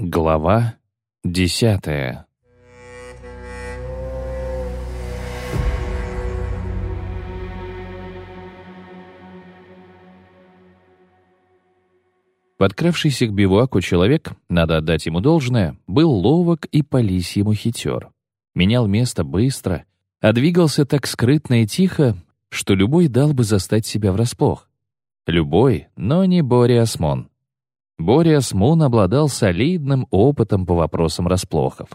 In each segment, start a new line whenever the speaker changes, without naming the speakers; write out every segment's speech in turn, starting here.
Глава десятая Подкравшийся к бивуаку человек, надо отдать ему должное, был ловок и по лисьему хитер. Менял место быстро, а двигался так скрытно и тихо, что любой дал бы застать себя врасплох. Любой, но не Бориас Мон. Бориас Мун обладал солидным опытом по вопросам расплохов.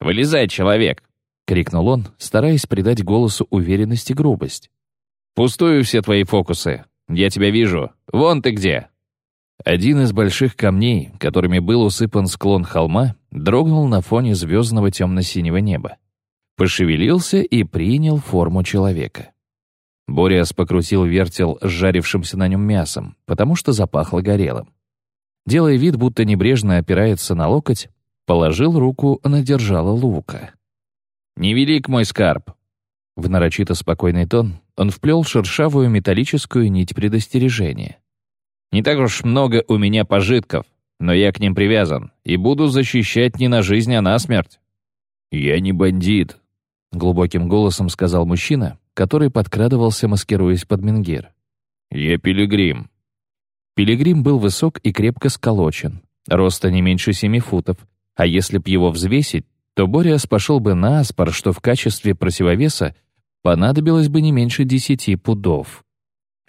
«Вылезай, человек!»
— крикнул он, стараясь придать голосу уверенность и грубость.
«Пустую все твои фокусы. Я тебя вижу. Вон ты где!»
Один из больших камней, которыми был усыпан склон холма, дрогнул на фоне звездного темно-синего неба. Пошевелился и принял форму человека. Бориас покрутил вертел с жарившимся на нем мясом, потому что запахло горелым делая вид, будто небрежно опирается на локоть, положил руку на держало лука.
«Невелик мой скарб!»
В нарочито спокойный тон он вплел шершавую металлическую нить предостережения.
«Не так уж много у меня пожитков, но я к ним привязан и буду защищать не на жизнь, а на смерть».
«Я не бандит», — глубоким голосом сказал мужчина, который подкрадывался, маскируясь под менгир.
«Я пилигрим,
Пилигрим был высок и крепко сколочен, роста не меньше семи футов, а если б его взвесить, то Бориас пошел бы на аспор, что в качестве противовеса понадобилось бы не меньше десяти пудов.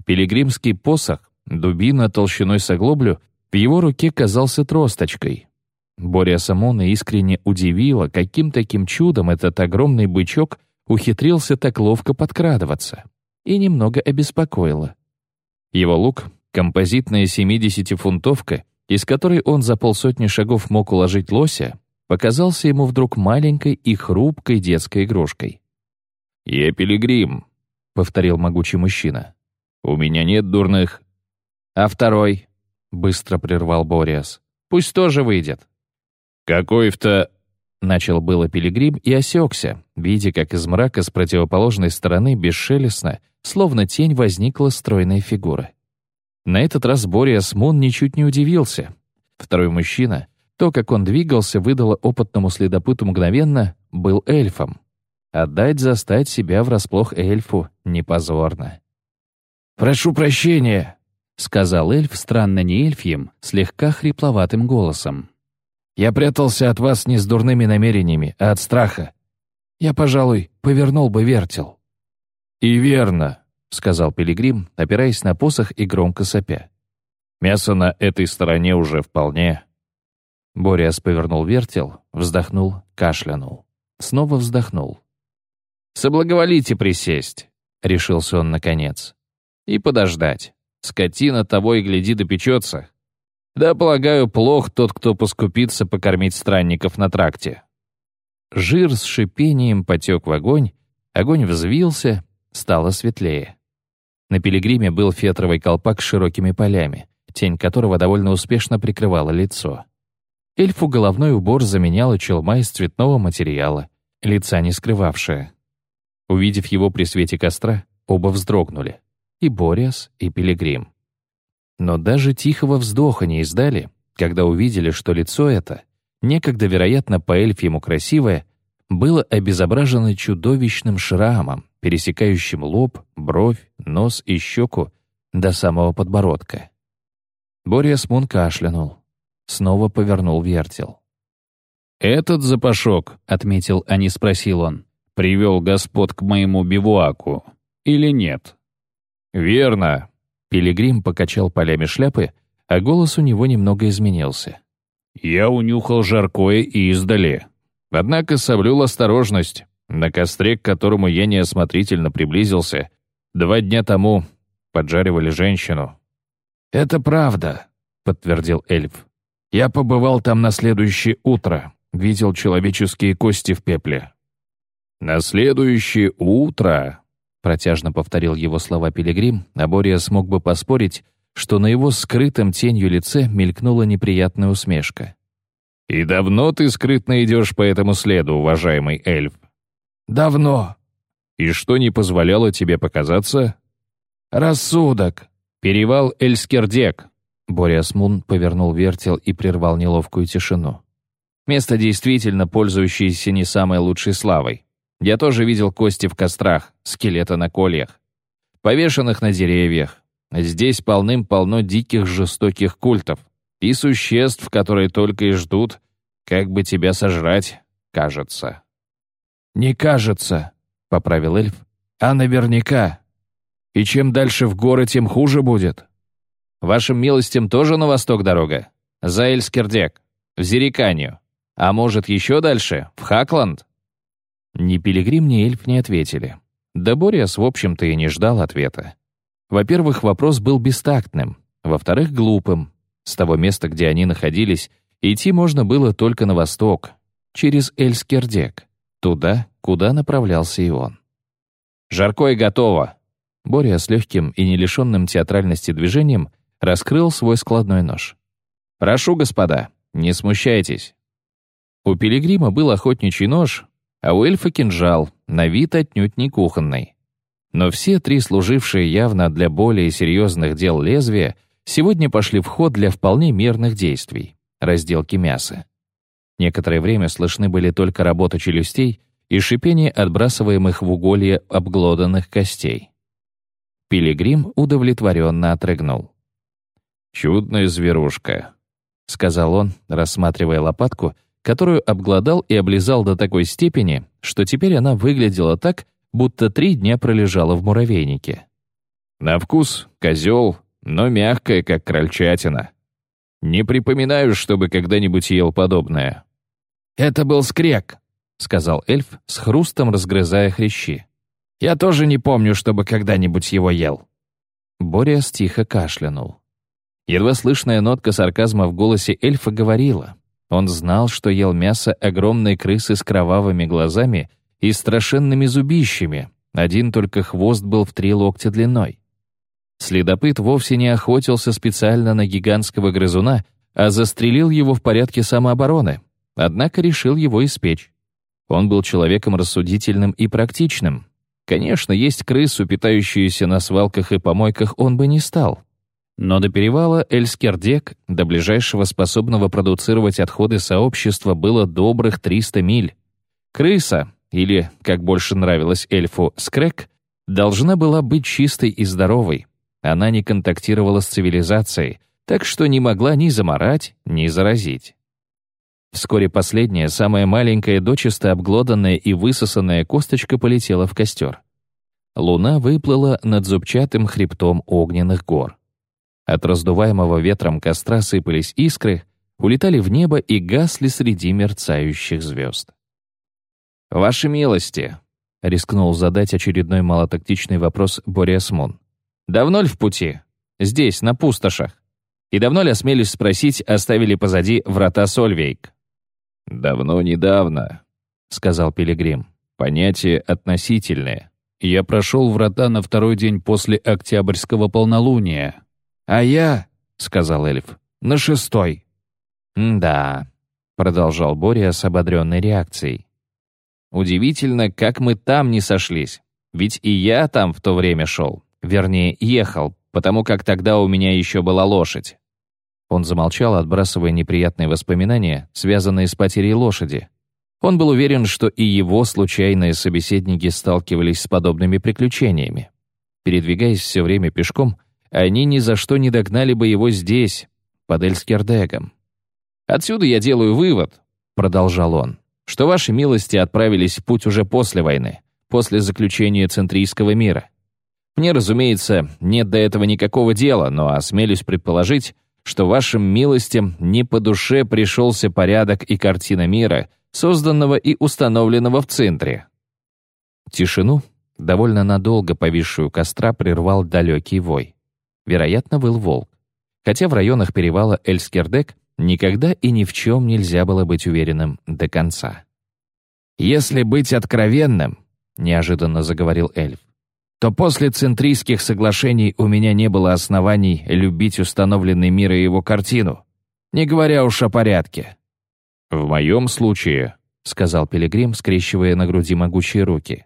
Пилигримский посох, дубина толщиной с оглоблю, в его руке казался тросточкой. Боря Самона искренне удивила, каким таким чудом этот огромный бычок ухитрился так ловко подкрадываться, и немного обеспокоила. Его лук Композитная 70-фунтовка, из которой он за полсотни шагов мог уложить лося, показался ему вдруг маленькой и хрупкой детской игрушкой.
«Я пилигрим», — повторил могучий мужчина. «У меня нет дурных...»
«А второй?» — быстро прервал Бориас. «Пусть тоже выйдет».
«Какой-то...»
— начал было пилигрим и осекся, видя, как из мрака с противоположной стороны бесшелестно, словно тень возникла стройная фигура. На этот раз Боря Смон ничуть не удивился. Второй мужчина, то, как он двигался, выдало опытному следопыту мгновенно, был эльфом. Отдать застать себя врасплох эльфу непозорно.
«Прошу прощения», —
сказал эльф странно не эльфьем, слегка хрипловатым голосом.
«Я прятался от вас не с дурными намерениями, а от страха. Я, пожалуй, повернул бы вертел».
«И верно», — сказал Пилигрим, опираясь на посох и громко сопя.
«Мясо на этой стороне уже вполне».
Бориас повернул вертел, вздохнул, кашлянул. Снова вздохнул.
«Соблаговолите присесть», — решился он наконец. «И подождать. Скотина того и гляди допечется. Да, полагаю, плох тот, кто поскупится покормить странников на тракте».
Жир с шипением потек в огонь, огонь взвился, стало светлее. На пилигриме был фетровый колпак с широкими полями, тень которого довольно успешно прикрывала лицо. Эльфу головной убор заменяла челма из цветного материала, лица не скрывавшая. Увидев его при свете костра, оба вздрогнули. И Бориас, и Пилигрим. Но даже тихого вздоха не издали, когда увидели, что лицо это, некогда, вероятно, по эльфьему красивое, было обезображено чудовищным шрамом, пересекающим лоб, бровь, нос и щеку до самого подбородка. Боря Смун кашлянул. Снова повернул вертел.
«Этот запашок», — отметил, а не спросил он, — «привел господ к моему бивуаку или нет?»
«Верно», — Пилигрим покачал полями шляпы, а голос у него немного изменился.
«Я унюхал жаркое и издали. Однако соблюл осторожность. На костре, к которому я неосмотрительно приблизился, два дня тому поджаривали женщину.
«Это правда», — подтвердил эльф.
«Я побывал там на следующее утро, видел человеческие кости в пепле». «На следующее утро», — протяжно повторил его слова Пилигрим, а Бория смог бы поспорить, что на его скрытом тенью лице мелькнула неприятная усмешка. «И давно ты скрытно идешь по этому следу, уважаемый эльф?»
«Давно».
«И что не позволяло тебе показаться?»
«Рассудок».
«Перевал Эльскердек».
Бориас Мун повернул вертел и прервал неловкую тишину. Место действительно пользующееся не самой лучшей славой. Я тоже видел кости в кострах, скелеты на кольях, повешенных на деревьях. Здесь полным-полно диких жестоких культов и существ, которые только и ждут, как бы тебя сожрать, кажется.
«Не кажется», — поправил эльф, — «а наверняка. И чем дальше в горы, тем хуже будет».
«Вашим милостям тоже на восток дорога? За Эльскердек, в Зериканию. А может, еще дальше, в Хакланд?» Ни Пилигрим, ни эльф не ответили. Да Бориас, в общем-то, и не ждал ответа. Во-первых, вопрос был бестактным. Во-вторых, глупым. С того места, где они находились, идти можно было только на восток, через Эльскердек, туда, куда направлялся и он. «Жаркое готово!» Боря с легким и не лишенным театральности движением раскрыл свой складной нож. «Прошу, господа, не смущайтесь». У пилигрима был охотничий нож, а у эльфа кинжал, на вид отнюдь не кухонный. Но все три служившие явно для более серьезных дел лезвия сегодня пошли в ход для вполне мирных действий — разделки мяса. Некоторое время слышны были только работа челюстей и шипение отбрасываемых в уголье обглоданных костей. Пилигрим удовлетворенно отрыгнул. «Чудная зверушка», — сказал он, рассматривая лопатку — которую обглодал и облизал до такой степени, что теперь она выглядела так, будто три дня пролежала в муравейнике. На вкус — козел, но мягкая, как крольчатина. Не припоминаю, чтобы когда-нибудь ел подобное.
«Это был скрек», — сказал эльф, с хрустом разгрызая хрящи. «Я тоже не помню, чтобы когда-нибудь его ел».
Боря тихо кашлянул. Едва слышная нотка сарказма в голосе эльфа говорила. Он знал, что ел мясо огромной крысы с кровавыми глазами и страшенными зубищами, один только хвост был в три локтя длиной. Следопыт вовсе не охотился специально на гигантского грызуна, а застрелил его в порядке самообороны, однако решил его испечь. Он был человеком рассудительным и практичным. Конечно, есть крысу, питающуюся на свалках и помойках, он бы не стал. Но до перевала Эльскердек, до ближайшего способного продуцировать отходы сообщества, было добрых 300 миль. Крыса, или, как больше нравилось эльфу, скрек, должна была быть чистой и здоровой. Она не контактировала с цивилизацией, так что не могла ни заморать, ни заразить. Вскоре последняя, самая маленькая, дочисто обглоданная и высосанная косточка полетела в костер. Луна выплыла над зубчатым хребтом огненных гор. От раздуваемого ветром костра сыпались искры, улетали в небо и гасли среди мерцающих звезд. «Ваши милости», — рискнул задать очередной малотактичный вопрос Бориас Мун. «Давно ли в пути? Здесь, на пустошах? И давно ли осмелюсь спросить, оставили позади врата Сольвейк?»
«Давно-недавно», — сказал Пилигрим. «Понятие относительное. Я прошел врата на второй день после Октябрьского полнолуния, «А я», — сказал эльф, — «на шестой».
«Да», — продолжал Боря с ободренной реакцией. «Удивительно, как мы там не сошлись. Ведь и я там в то время шел. Вернее, ехал, потому как тогда у меня еще была лошадь». Он замолчал, отбрасывая неприятные воспоминания, связанные с потерей лошади. Он был уверен, что и его случайные собеседники сталкивались с подобными приключениями. Передвигаясь все время пешком, они ни за что не догнали бы его здесь, под Эльскердегом. «Отсюда я делаю вывод», — продолжал он, «что ваши милости отправились в путь уже после войны, после заключения Центрийского мира. Мне, разумеется, нет до этого никакого дела, но осмелюсь предположить, что вашим милостям не по душе пришелся порядок и картина мира, созданного и установленного в центре». Тишину, довольно надолго повисшую костра, прервал далекий вой. Вероятно, был волк. Хотя в районах перевала Эльскердек никогда и ни в чем нельзя было быть уверенным до конца.
«Если быть откровенным», — неожиданно заговорил эльф, то после центрийских соглашений у меня не было оснований любить установленный мир и его картину, не говоря уж о порядке.
«В моем случае», — сказал Пилигрим, скрещивая на груди могучие руки,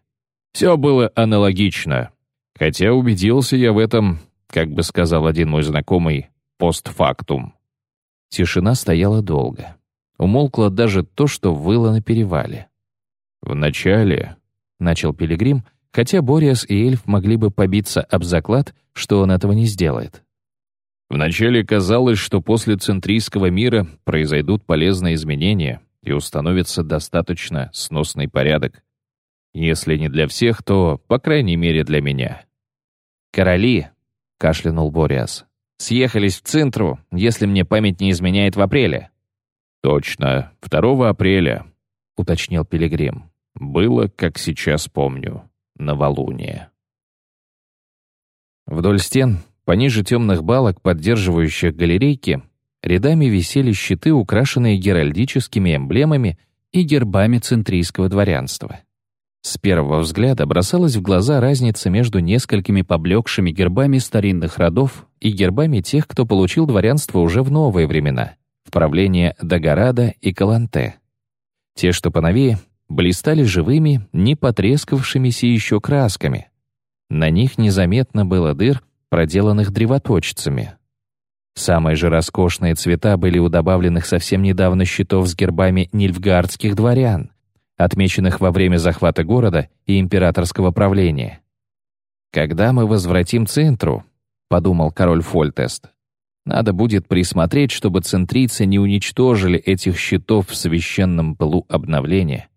«все было аналогично. Хотя убедился я в этом как бы сказал один мой знакомый,
постфактум».
Тишина стояла долго. Умолкло даже то, что выло на перевале.
«Вначале», — начал Пилигрим,
хотя Бориас и эльф могли бы побиться об заклад, что он этого не сделает.
Вначале казалось, что после центрийского мира произойдут полезные изменения и установится достаточно сносный порядок. Если не для всех, то, по крайней мере, для меня.
«Короли», — кашлянул Бориас, — «съехались в Цинтру, если мне память не изменяет в апреле».
«Точно, 2 апреля», — уточнил Пилигрим. «Было, как сейчас помню, новолуние».
Вдоль стен Пониже темных балок, поддерживающих галерейки, рядами висели щиты, украшенные геральдическими эмблемами и гербами центрийского дворянства. С первого взгляда бросалась в глаза разница между несколькими поблекшими гербами старинных родов и гербами тех, кто получил дворянство уже в новые времена, в правление Дагорада и Каланте. Те, что поновее, блистали живыми, не потрескавшимися еще красками. На них незаметно было дыр, проделанных древоточцами. Самые же роскошные цвета были у добавленных совсем недавно щитов с гербами нильфгардских дворян, отмеченных во время захвата города и императорского правления. «Когда мы возвратим центру», — подумал король Фольтест, «надо будет присмотреть, чтобы центрийцы не уничтожили этих щитов в священном пылу обновления.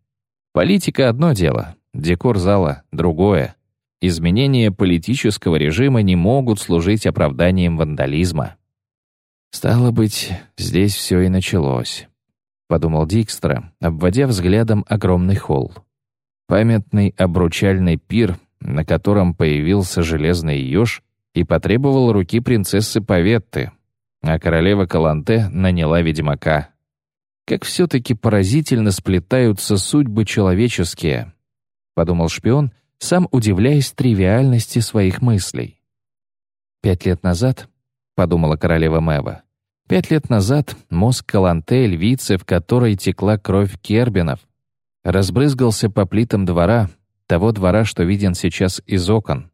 Политика — одно дело, декор зала — другое. Изменения политического режима не могут служить оправданием вандализма. «Стало быть, здесь все и началось», — подумал Дикстра, обводя взглядом огромный холл. Памятный обручальный пир, на котором появился железный еж и потребовал руки принцессы Паветты, а королева Каланте наняла ведьмака. Как все-таки поразительно сплетаются судьбы человеческие, — подумал шпион — сам удивляясь тривиальности своих мыслей. «Пять лет назад», — подумала королева Мэва, «пять лет назад мозг Каланте, львицы, в которой текла кровь Кербинов, разбрызгался по плитам двора, того двора, что виден сейчас из окон.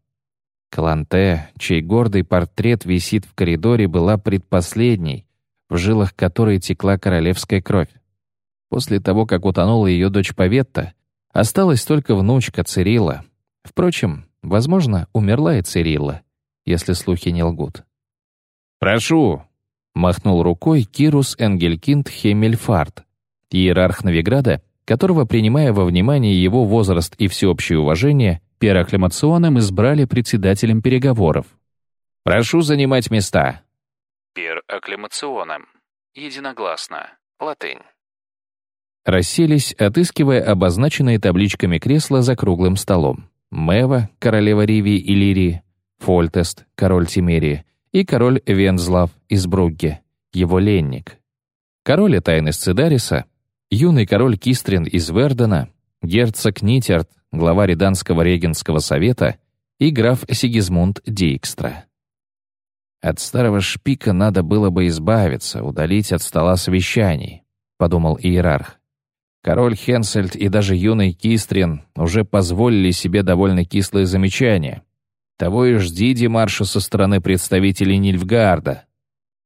Каланте, чей гордый портрет висит в коридоре, была предпоследней, в жилах которой текла королевская кровь. После того, как утонула ее дочь Поветта, осталась только внучка Цирила, Впрочем, возможно, умерла и Цирилла, если слухи не лгут.
«Прошу!» — махнул рукой Кирус Энгелькинд Хемельфарт, иерарх Новиграда, которого, принимая во внимание его возраст и всеобщее уважение, перакклимационом избрали председателем переговоров. «Прошу занимать места!»
Перакклимационом. Единогласно. Латынь.
Расселись, отыскивая обозначенные табличками кресла за круглым столом. Мева, королева Ривии и Лирии, Фольтест, король Тимерии, и король Вензлав из Бругге, его ленник. Король Тайны Сцидариса, юный король Кистрин из Вердена, герцог Нитерт, глава Риданского регенского совета и граф Сигизмунд Дикстра. «От старого шпика надо было бы избавиться, удалить от стола совещаний», — подумал иерарх. Король Хенсельд и даже юный Кистрин уже позволили себе довольно кислые замечания. Того и жди демарша со стороны представителей Нильфгарда.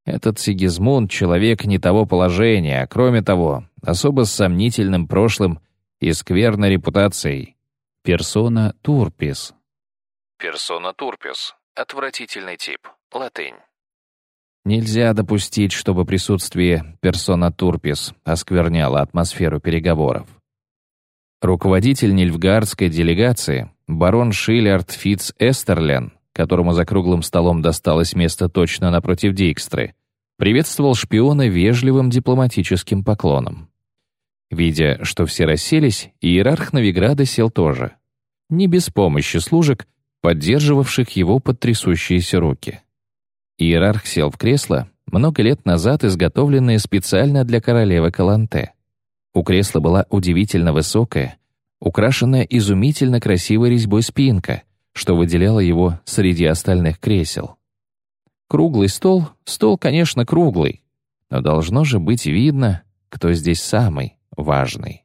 Этот Сигизмунд — человек не того положения, а кроме того, особо с сомнительным прошлым и скверной репутацией. Персона Турпис.
Персона Турпис. Отвратительный тип. Латынь.
Нельзя допустить, чтобы присутствие персона Турпис оскверняло атмосферу переговоров. Руководитель нильфгардской делегации, барон Шиллиард Фитц Эстерлен, которому за круглым столом досталось место точно напротив Дикстры, приветствовал шпиона вежливым дипломатическим поклоном. Видя, что все расселись, иерарх Новиграда сел тоже. Не без помощи служек, поддерживавших его под трясущиеся руки. Иерарх сел в кресло, много лет назад изготовленное специально для королевы Каланте. У кресла была удивительно высокая, украшенная изумительно красивой резьбой спинка, что выделяло его среди остальных кресел. Круглый стол, стол, конечно, круглый, но должно же быть видно, кто здесь самый важный.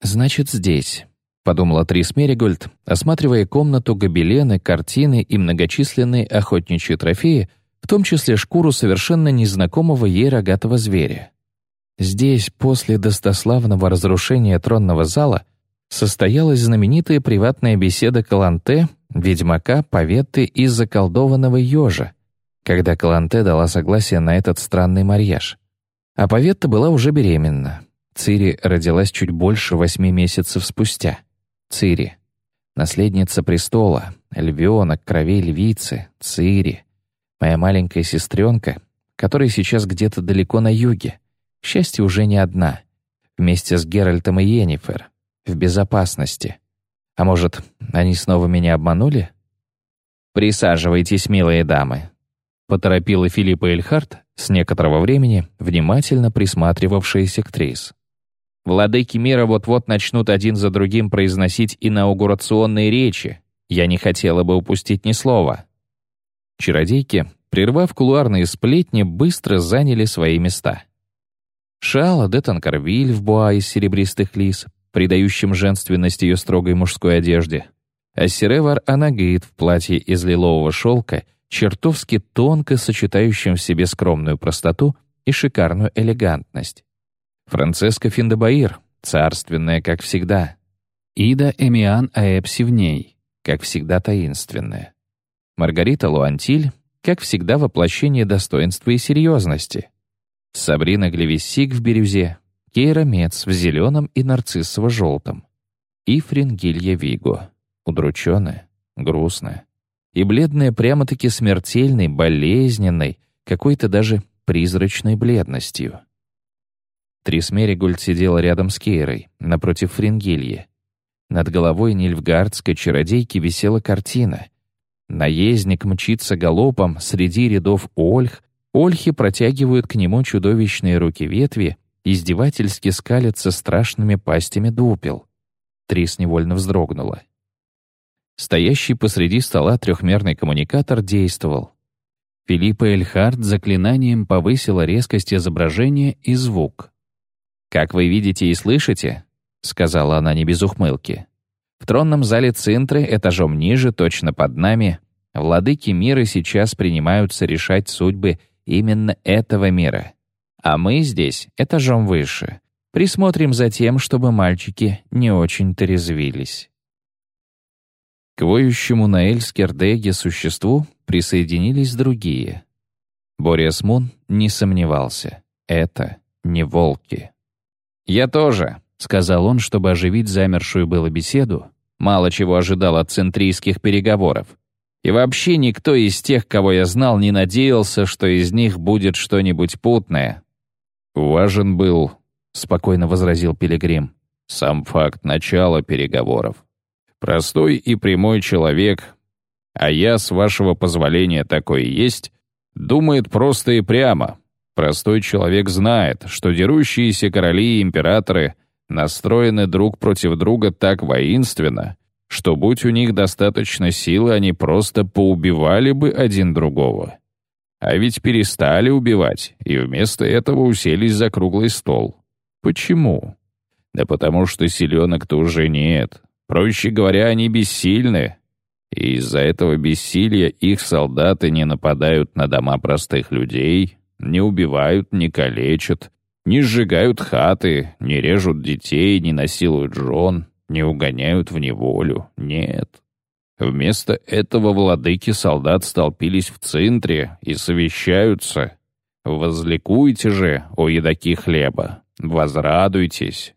«Значит, здесь», — подумала Трис Меригольд, осматривая комнату, гобелены, картины и многочисленные охотничьи трофеи,
в том числе шкуру совершенно незнакомого ей рогатого зверя. Здесь, после достославного разрушения тронного зала, состоялась знаменитая приватная беседа Каланте, ведьмака, поветы и заколдованного ежа, когда Каланте дала согласие на этот странный марьяж. А Паветта была уже беременна. Цири родилась чуть больше восьми месяцев спустя. Цири. Наследница престола, львенок, кровей львицы, Цири. Моя маленькая сестренка, которая сейчас где-то далеко на юге. К счастью, уже не одна. Вместе с Геральтом и Йеннифер. В безопасности. А может, они снова меня обманули? «Присаживайтесь, милые дамы», — поторопила Филиппа Эльхарт, с некоторого времени внимательно присматривавшаяся к Трис. Владыки мира вот-вот начнут один за другим произносить инаугурационные речи. Я не хотела бы упустить ни слова. Чародейки, прервав кулуарные сплетни, быстро заняли свои места. Шала де Танкарвиль в буа из серебристых лис, придающим женственность ее строгой мужской одежде, а Сиревар Анагит в платье из лилового шелка, чертовски тонко сочетающим в себе скромную простоту и шикарную элегантность. Францеска Финдебаир, царственная, как всегда. Ида Эмиан Аэпсивней, как всегда таинственная. Маргарита Луантиль, как всегда воплощение достоинства и серьезности. Сабрина Глевиссик в бирюзе, Кейра Мец в зеленом и нарциссово-желтом. И Фрингилья Виго, удрученная, грустная. И бледная прямо-таки смертельной, болезненной, какой-то даже призрачной бледностью. Трис Меригульд сидела рядом с Кейрой, напротив Фрингильи. Над головой нильфгардской чародейки висела картина. Наездник мчится галопом среди рядов ольх, ольхи протягивают к нему чудовищные руки ветви, издевательски скалятся страшными пастями дупел. Трис невольно вздрогнула. Стоящий посреди стола трехмерный коммуникатор действовал. Филиппа Эльхард заклинанием повысила резкость изображения и звук. «Как вы видите и слышите», — сказала она не без ухмылки, «в тронном зале Цинтры, этажом ниже, точно под нами, владыки мира сейчас принимаются решать судьбы именно этого мира. А мы здесь, этажом выше, присмотрим за тем, чтобы мальчики не очень-то резвились». К воющему на Эльскердеге существу присоединились другие. Бориас Мун не сомневался. Это не волки. «Я тоже», — сказал он, чтобы оживить замершую было беседу. Мало чего ожидал от центрийских переговоров. И вообще никто из тех, кого я знал, не надеялся, что из них будет что-нибудь путное. «Важен был», — спокойно возразил Пилигрим, «сам факт начала переговоров. Простой и прямой человек, а я, с вашего позволения, такой есть, думает просто и прямо, Простой человек знает, что дерущиеся короли и императоры настроены друг против друга так воинственно, что будь у них достаточно силы, они просто поубивали бы один другого. А ведь перестали убивать, и вместо этого уселись за круглый стол. Почему? Да потому что силенок-то уже нет. Проще говоря, они бессильны. И из-за этого бессилия их солдаты не нападают на дома простых людей, не убивают, не калечат, не сжигают хаты, не режут детей, не насилуют жен, не угоняют в неволю. Нет. Вместо этого владыки солдат столпились в центре и совещаются. «Возликуйте же, о едоки хлеба! Возрадуйтесь!»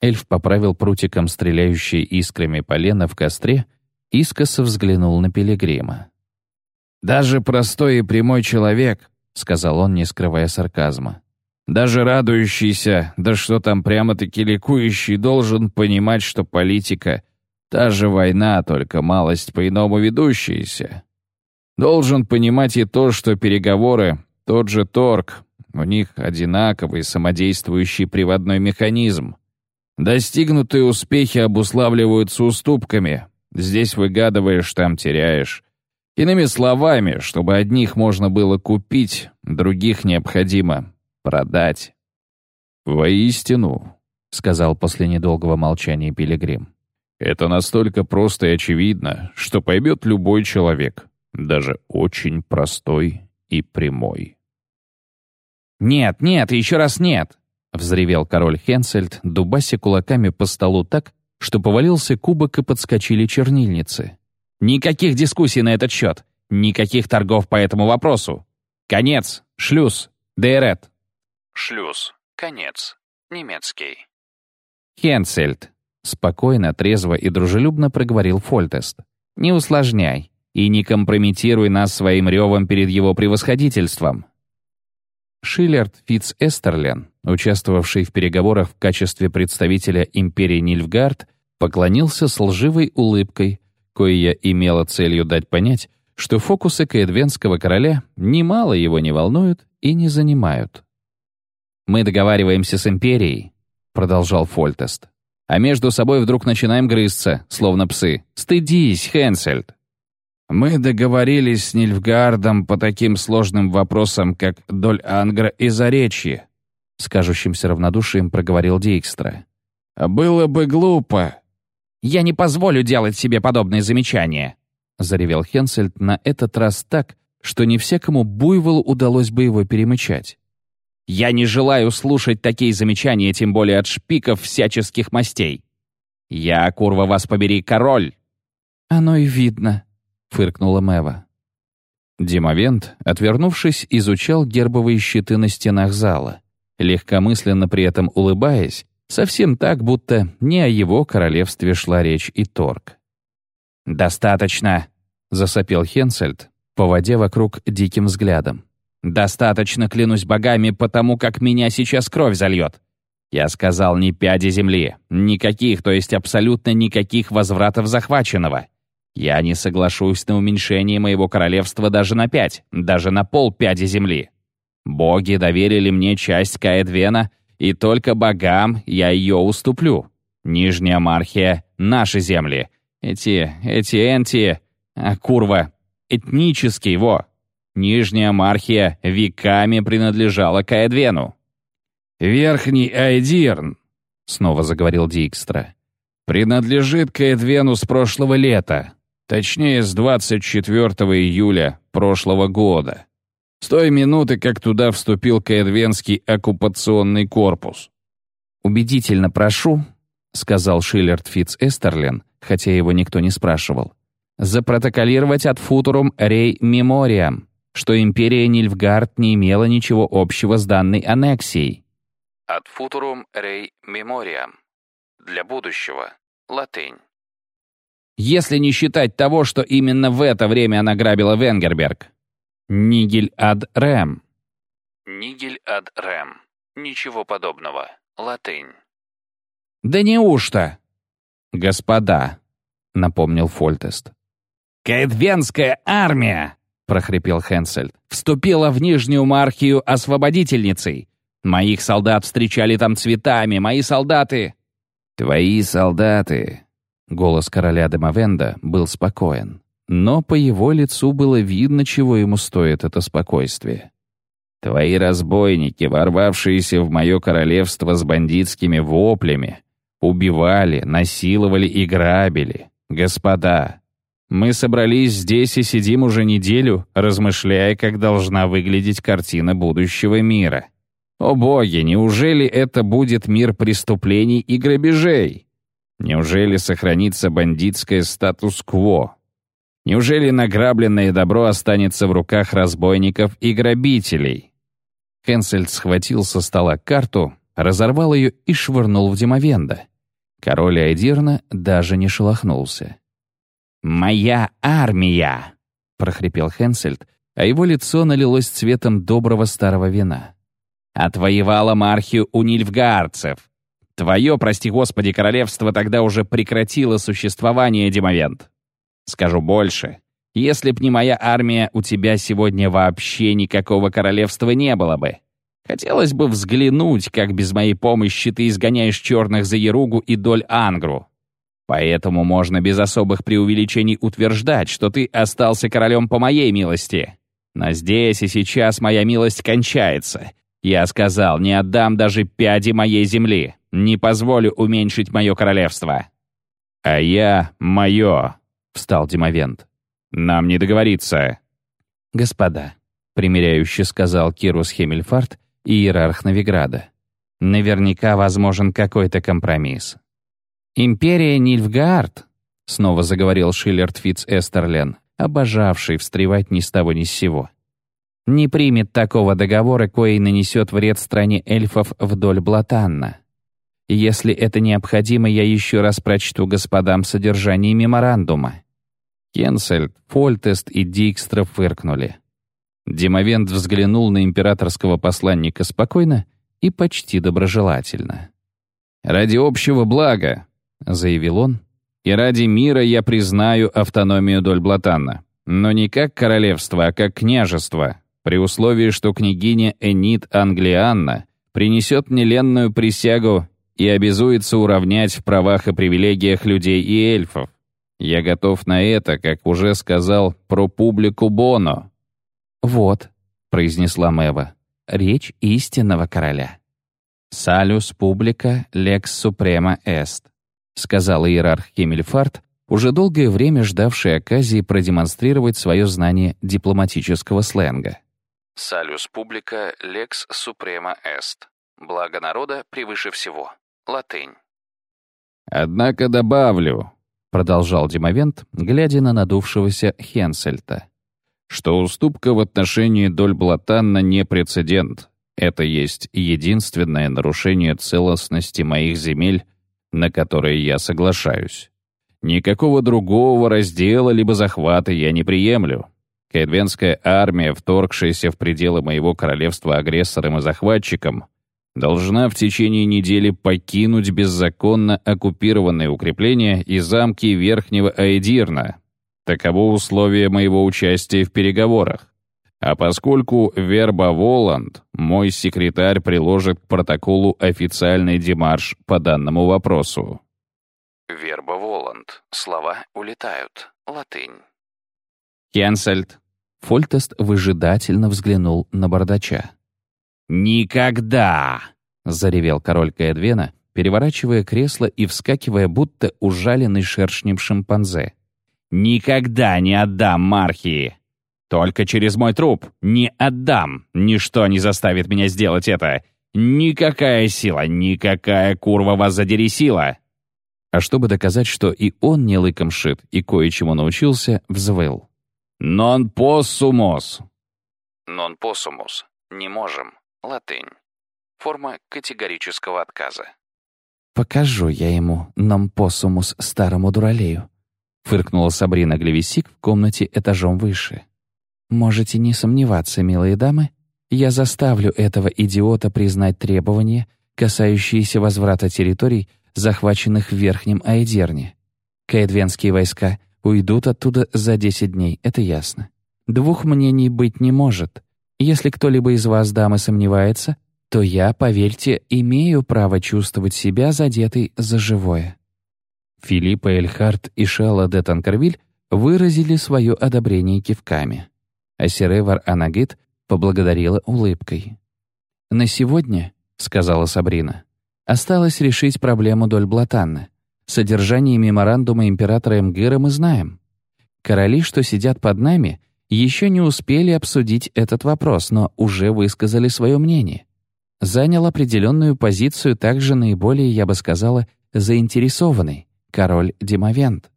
Эльф поправил прутиком стреляющие искрами полено в костре, искоса взглянул на пилигрима. «Даже простой и прямой человек — сказал он, не скрывая сарказма. «Даже радующийся, да что там прямо-таки ликующий, должен понимать, что политика — та же война, только малость по-иному ведущаяся. Должен понимать и то, что переговоры — тот же торг, у них одинаковый самодействующий приводной механизм. Достигнутые успехи обуславливаются уступками. Здесь выгадываешь, там теряешь. Иными словами, чтобы одних можно было купить, других необходимо продать. «Воистину», — сказал после недолгого молчания Пилигрим, «это настолько просто и очевидно, что поймет любой человек, даже очень простой
и прямой.
«Нет, нет, еще раз нет!» — взревел король Хенсельд, дубася кулаками по столу так, что повалился кубок и подскочили чернильницы. «Никаких дискуссий на этот счет! Никаких торгов по этому вопросу! Конец! Шлюз! Дейрет!»
«Шлюз. Конец. Немецкий».
«Хенсельд!» — спокойно, трезво и дружелюбно проговорил Фольтест. «Не усложняй и не компрометируй нас своим ревом перед его превосходительством. Шиллерд Фитц Эстерлен, участвовавший в переговорах в качестве представителя империи Нильфгард, поклонился с лживой улыбкой, коя имела целью дать понять, что фокусы каэдвенского короля немало его не волнуют и не занимают. «Мы договариваемся с империей», — продолжал Фольтест, «а между собой вдруг начинаем грызться, словно псы. Стыдись, Хенсельд!»
Мы договорились с Нильфгардом по таким сложным вопросам, как доль Ангра и Заречье», — с кажущимся равнодушием проговорил Дикстра. «А «Было бы глупо».
«Я не позволю делать себе подобные замечания», — заревел Хенсельд на этот раз так, что не всякому буйволу удалось бы его перемычать. «Я не желаю слушать такие замечания, тем более от шпиков всяческих мастей. Я, курва, вас побери, король!» «Оно и видно», фыркнула Мэва. Димовент, отвернувшись, изучал гербовые щиты на стенах зала, легкомысленно при этом улыбаясь, совсем так, будто не о его королевстве шла речь и торг. «Достаточно!» — засопел Хенсельд, поводя вокруг диким взглядом. «Достаточно, клянусь богами, потому как меня сейчас кровь зальет. Я сказал ни пяди земли, никаких, то есть абсолютно никаких возвратов захваченного. Я не соглашусь на уменьшение моего королевства даже на пять, даже на пол пяди земли. Боги доверили мне часть Каэдвена, и только богам я ее уступлю. Нижняя Мархия — наши земли. Эти, эти энти... А, курва, этнический, во. Нижняя Мархия веками принадлежала Каэдвену.
«Верхний Айдирн», — снова заговорил Дикстра, — «принадлежит Каэдвену с прошлого лета. Точнее, с 24 июля прошлого года. С той минуты, как туда вступил Каэдвенский оккупационный корпус.
«Убедительно прошу», — сказал Шиллерд Фитц Эстерлен, хотя его никто не спрашивал, «запротоколировать от футурум рей мемориам, что империя Нильфгард не имела ничего общего с данной аннексией».
От футурум рей мемориам. Для будущего. Латынь.
Если не считать того, что именно в это время она грабила Венгерберг. Нигель ад рем.
Нигель ад рем. Ничего подобного. Латынь.
Да неужто? Господа, напомнил Фольтест. «Каэдвенская армия!» — прохрипел Хенсельд. «Вступила в Нижнюю Мархию освободительницей. Моих солдат встречали там цветами, мои солдаты...»
«Твои солдаты», Голос короля Демовенда был спокоен, но по его лицу было видно, чего ему стоит это спокойствие. «Твои разбойники, ворвавшиеся в мое королевство с бандитскими воплями, убивали, насиловали и грабили. Господа, мы собрались здесь и сидим уже неделю, размышляя, как должна выглядеть картина будущего мира. О боги, неужели это будет мир преступлений и грабежей? Неужели сохранится бандитское статус-кво? Неужели награбленное добро останется в руках разбойников и грабителей?
Хенсельд схватил со стола карту, разорвал ее и швырнул в Димовенда. Король Айдирна даже не шелохнулся. «Моя армия!» — прохрипел Хенсельд, а его лицо налилось цветом доброго старого вина. «Отвоевала мархию у нильфгаарцев. Твое, прости господи, королевство тогда уже прекратило существование, Димовент. Скажу больше. Если б не моя армия, у тебя сегодня вообще никакого королевства не было бы. Хотелось бы взглянуть, как без моей помощи ты изгоняешь черных за Еругу и Доль Ангру. Поэтому можно без особых преувеличений утверждать, что ты остался королем по моей милости. Но здесь и сейчас моя милость кончается. Я сказал, не отдам даже пяди моей земли. Не позволю уменьшить мое королевство». «А я — мое», — встал Димовент. «Нам не договориться». «Господа, примиряюще сказал Кирус Хемельфарт, иерарх Новиграда. Наверняка возможен какой-то компромисс. «Империя Нильфгаард», — снова заговорил Шиллерд Фитц Эстерлен, обожавший встревать ни с того ни с сего. «Не примет такого договора, коей нанесет вред стране эльфов вдоль Блатанна. Если это необходимо, я еще раз прочту господам содержание меморандума». Кенсельд, Фольтест и Дикстра фыркнули. Демовент взглянул на императорского посланника спокойно и почти доброжелательно. «Ради общего блага», — заявил он, — «и ради мира я признаю автономию Дольблатана, но не как королевство, а как княжество, при условии, что княгиня Энит Англианна принесет мне ленную присягу и обязуется уравнять в правах и привилегиях людей и эльфов. Я готов на это, как уже сказал, про публику Боно,
«Вот», — произнесла Мэва, — «речь истинного короля».
«Салюс публика лекс супрема эст», — сказал иерарх Хемельфарт, уже долгое время ждавший оказии продемонстрировать свое знание дипломатического сленга.
«Салюс публика лекс супрема эст». Благо народа превыше всего. Латынь.
«Однако добавлю», — продолжал Димовент, глядя на надувшегося Хенсельта, что уступка в отношении доль Блатанна не прецедент. Это есть единственное нарушение целостности моих земель, на которые я соглашаюсь. Никакого другого раздела либо захвата я не приемлю. Кэдвенская армия, вторгшаяся в пределы моего королевства агрессором и захватчиком, должна в течение недели покинуть беззаконно оккупированные укрепления и замки Верхнего Аэдирна, Таково условие моего участия в переговорах. А поскольку Верба Воланд, мой секретарь приложит к протоколу официальный демарш по данному вопросу.
Верба Воланд. Слова улетают. Латынь.
Кенсельд. Фольтест выжидательно взглянул на бардача. «Никогда!» — заревел король Каэдвена, переворачивая кресло и вскакивая, будто ужаленный шершнем шимпанзе. Никогда не отдам Мархии. Только через мой труп не отдам. Ничто не заставит меня сделать это. Никакая сила, никакая курва вас задери сила. А чтобы доказать, что и он не лыком шит и кое-чему научился, взвыл. «Нон поссумос».
«Нон поссумус». «Не можем». Латынь. Форма категорического отказа.
«Покажу я ему «нон поссумус» старому дуралею», — фыркнула Сабрина Глевисик в комнате этажом выше. «Можете не сомневаться, милые дамы, я заставлю этого идиота признать требования, касающиеся возврата территорий, захваченных в Верхнем Айдерне. Каэдвенские войска уйдут оттуда за 10 дней, это ясно. Двух мнений быть не может. Если кто-либо из вас, дамы, сомневается, то я, поверьте, имею право чувствовать себя задетой за живое. Филиппа Эльхарт и Шелла де Танкервиль выразили свое одобрение кивками. А Сиревар Анагит поблагодарила улыбкой. «На сегодня», — сказала Сабрина, — «осталось решить проблему Дольблатанна. Содержание меморандума императора Мгыра мы знаем. Короли, что сидят под нами, еще не успели обсудить этот вопрос, но уже высказали свое мнение. Занял определенную позицию также наиболее, я бы сказала, заинтересованный король Димовент.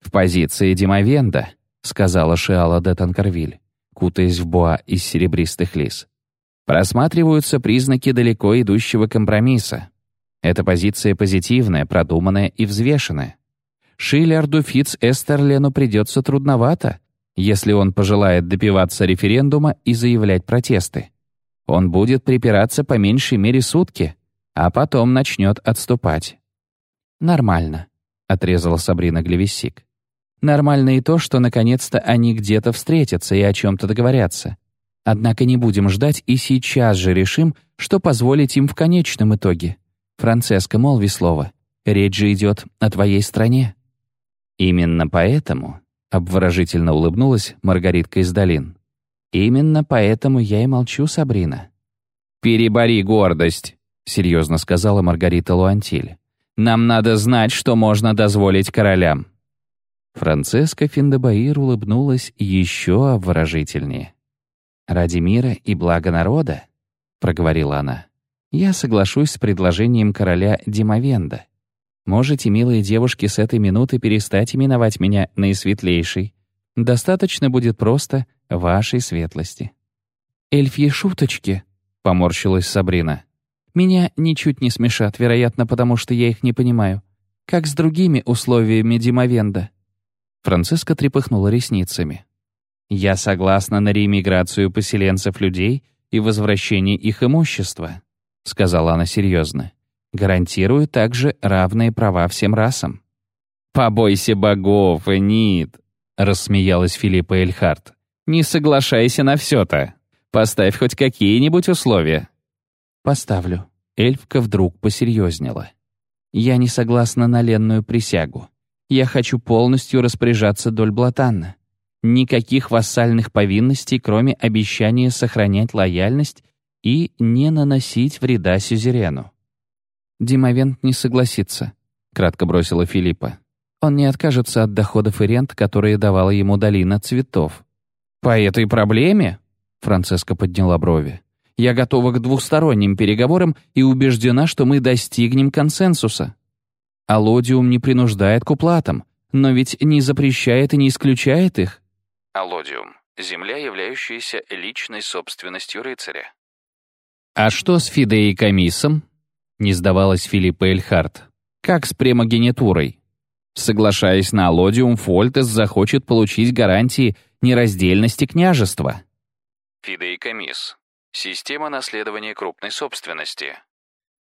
«В позиции Димовенда», — сказала Шиала де Танкервиль, кутаясь в боа из серебристых лис, «просматриваются признаки далеко идущего компромисса. Эта позиция позитивная, продуманная и взвешенная. Шиллерду Фитц Эстерлену придется трудновато, если он пожелает допиваться референдума и заявлять протесты. Он будет припираться по меньшей мере сутки, а потом начнет отступать. Нормально. — отрезала Сабрина Глевисик. «Нормально и то, что наконец-то они где-то встретятся и о чем-то договорятся. Однако не будем ждать и сейчас же решим, что позволить им в конечном итоге. Францеско, молви слово. Речь же идет о твоей стране». «Именно поэтому», — обворожительно улыбнулась Маргаритка из долин, «именно поэтому я и молчу, Сабрина». «Перебори гордость», — серьезно сказала Маргарита Луантиль. Нам надо знать, что можно дозволить королям». Францеска Финдебаир улыбнулась еще обворожительнее.
«Ради мира и блага народа», — проговорила она, — «я соглашусь с предложением короля Димовенда. Можете, милые девушки, с этой минуты перестать именовать меня наисветлейшей. Достаточно будет просто вашей светлости». «Эльфьи шуточки», — поморщилась Сабрина. «Меня ничуть не смешат, вероятно, потому что я их не понимаю. Как с другими условиями Димовенда». Франциска трепыхнула ресницами. «Я согласна на реимиграцию поселенцев-людей и возвращение их имущества», — сказала она серьезно. «Гарантирую также равные права всем расам». «Побойся богов, Энит», — рассмеялась Филиппа Эльхарт. «Не соглашайся на все-то. Поставь хоть какие-нибудь условия». «Поставлю». Эльфка вдруг посерьезнела. «Я не согласна на ленную присягу. Я хочу полностью распоряжаться Дольблатанна. Никаких вассальных повинностей, кроме обещания сохранять лояльность и не наносить вреда сюзерену. Димовент не согласится, кратко бросила Филиппа. Он не откажется от доходов и рент, которые давала ему долина цветов. По этой проблеме? Францеска подняла брови. Я готова к двухсторонним переговорам и убеждена, что мы достигнем консенсуса. Алодиум не принуждает к уплатам, но ведь не запрещает и не исключает их.
Алодиум — земля, являющаяся личной собственностью рыцаря.
«А что с Фидеей Комиссом?» — не сдавалась Филиппа Эльхарт. «Как с премогенитурой? Соглашаясь на Алодиум, Фольтес захочет получить гарантии нераздельности княжества».
Фидеикомисс — система наследования крупной собственности.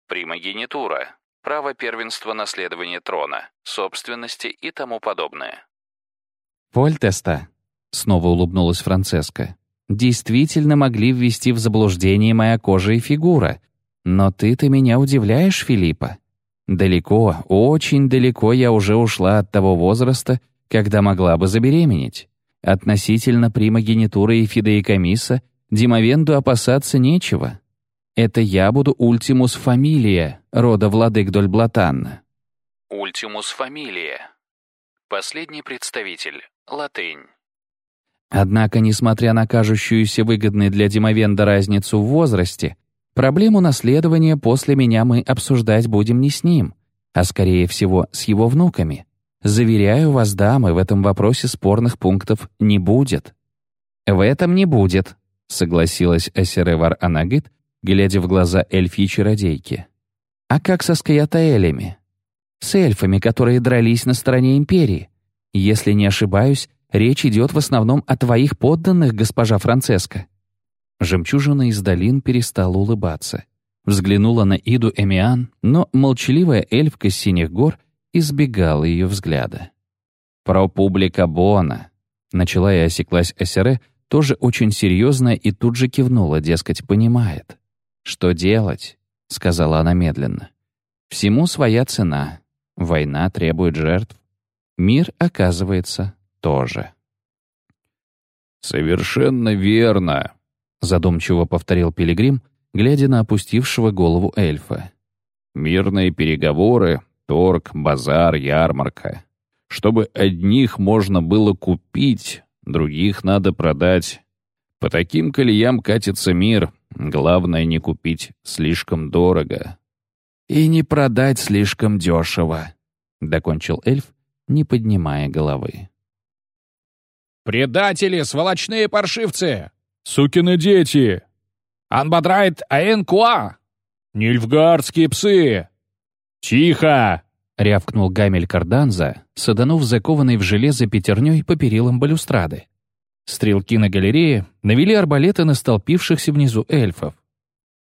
Примогенитура — право первенства наследования трона, собственности и тому подобное.
«Фольтеста», Снова улыбнулась Францеска. «Действительно могли ввести в заблуждение моя кожа и фигура. Но ты-то меня удивляешь, Филиппа. Далеко, очень далеко я уже ушла от того возраста, когда могла бы забеременеть. Относительно примогенитуры и фидеикомиса Димовенду опасаться нечего. Это я буду ультимус фамилия, рода владык Дольблатанна».
Ультимус фамилия. Последний представитель. Латынь.
Однако, несмотря на кажущуюся выгодной для Димовенда разницу в возрасте, проблему наследования после меня мы обсуждать будем не с ним, а, скорее всего, с его внуками. Заверяю вас, дамы, в этом вопросе спорных пунктов не будет. «В этом не будет», — согласилась Эсеревар Анагит, глядя в глаза эльфи-чародейки. «А как со скаятаэлями? С эльфами, которые дрались на стороне Империи. Если не ошибаюсь, Речь идет в основном о твоих подданных, госпожа Францеска». Жемчужина из долин перестала улыбаться. Взглянула на Иду Эмиан, но молчаливая эльфка синих гор избегала ее взгляда. «Про публика Бона», — начала и осеклась Эсере, тоже очень серьезная и тут же кивнула, дескать, понимает. «Что делать?» — сказала она медленно. «Всему своя цена. Война требует жертв. Мир, оказывается, тоже.
«Совершенно верно», — задумчиво повторил Пилигрим, глядя на опустившего голову эльфа. «Мирные переговоры, торг, базар, ярмарка. Чтобы одних можно было купить, других надо продать. По таким колеям катится мир, главное не купить слишком дорого».
«И не продать слишком дешево», — докончил эльф, не поднимая головы.
«Предатели, сволочные паршивцы!
Сукины дети!
Анбадрайт Аэнкуа! Нильфгардские псы! Тихо!»
— рявкнул Гамель Карданза, саданув закованный в железо пятерней по перилам балюстрады. Стрелки на галерее навели арбалеты на столпившихся внизу эльфов.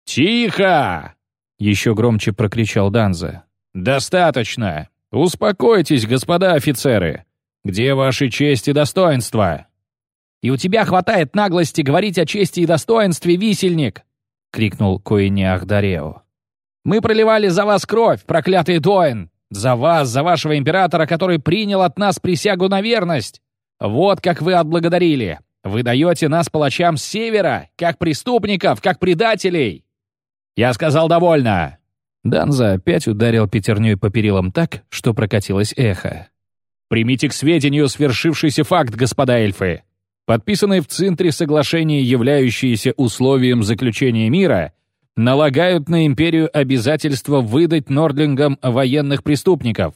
«Тихо!» — еще громче прокричал Данза. «Достаточно! Успокойтесь, господа офицеры! Где ваши честь и достоинство?» «И у тебя хватает наглости говорить о чести и достоинстве, висельник!» — крикнул Коиниах Дарео. «Мы проливали за вас кровь, проклятый Доин! За вас, за вашего императора, который принял от нас присягу на верность! Вот как вы отблагодарили! Вы даете нас палачам с севера, как преступников, как предателей!» «Я сказал довольно!»
Данза опять ударил пятерней по перилам так, что прокатилось эхо.
Примите к сведению свершившийся факт, господа эльфы. Подписанные в Центре соглашения, являющиеся условием заключения мира, налагают на империю обязательство выдать Нордлингам военных преступников.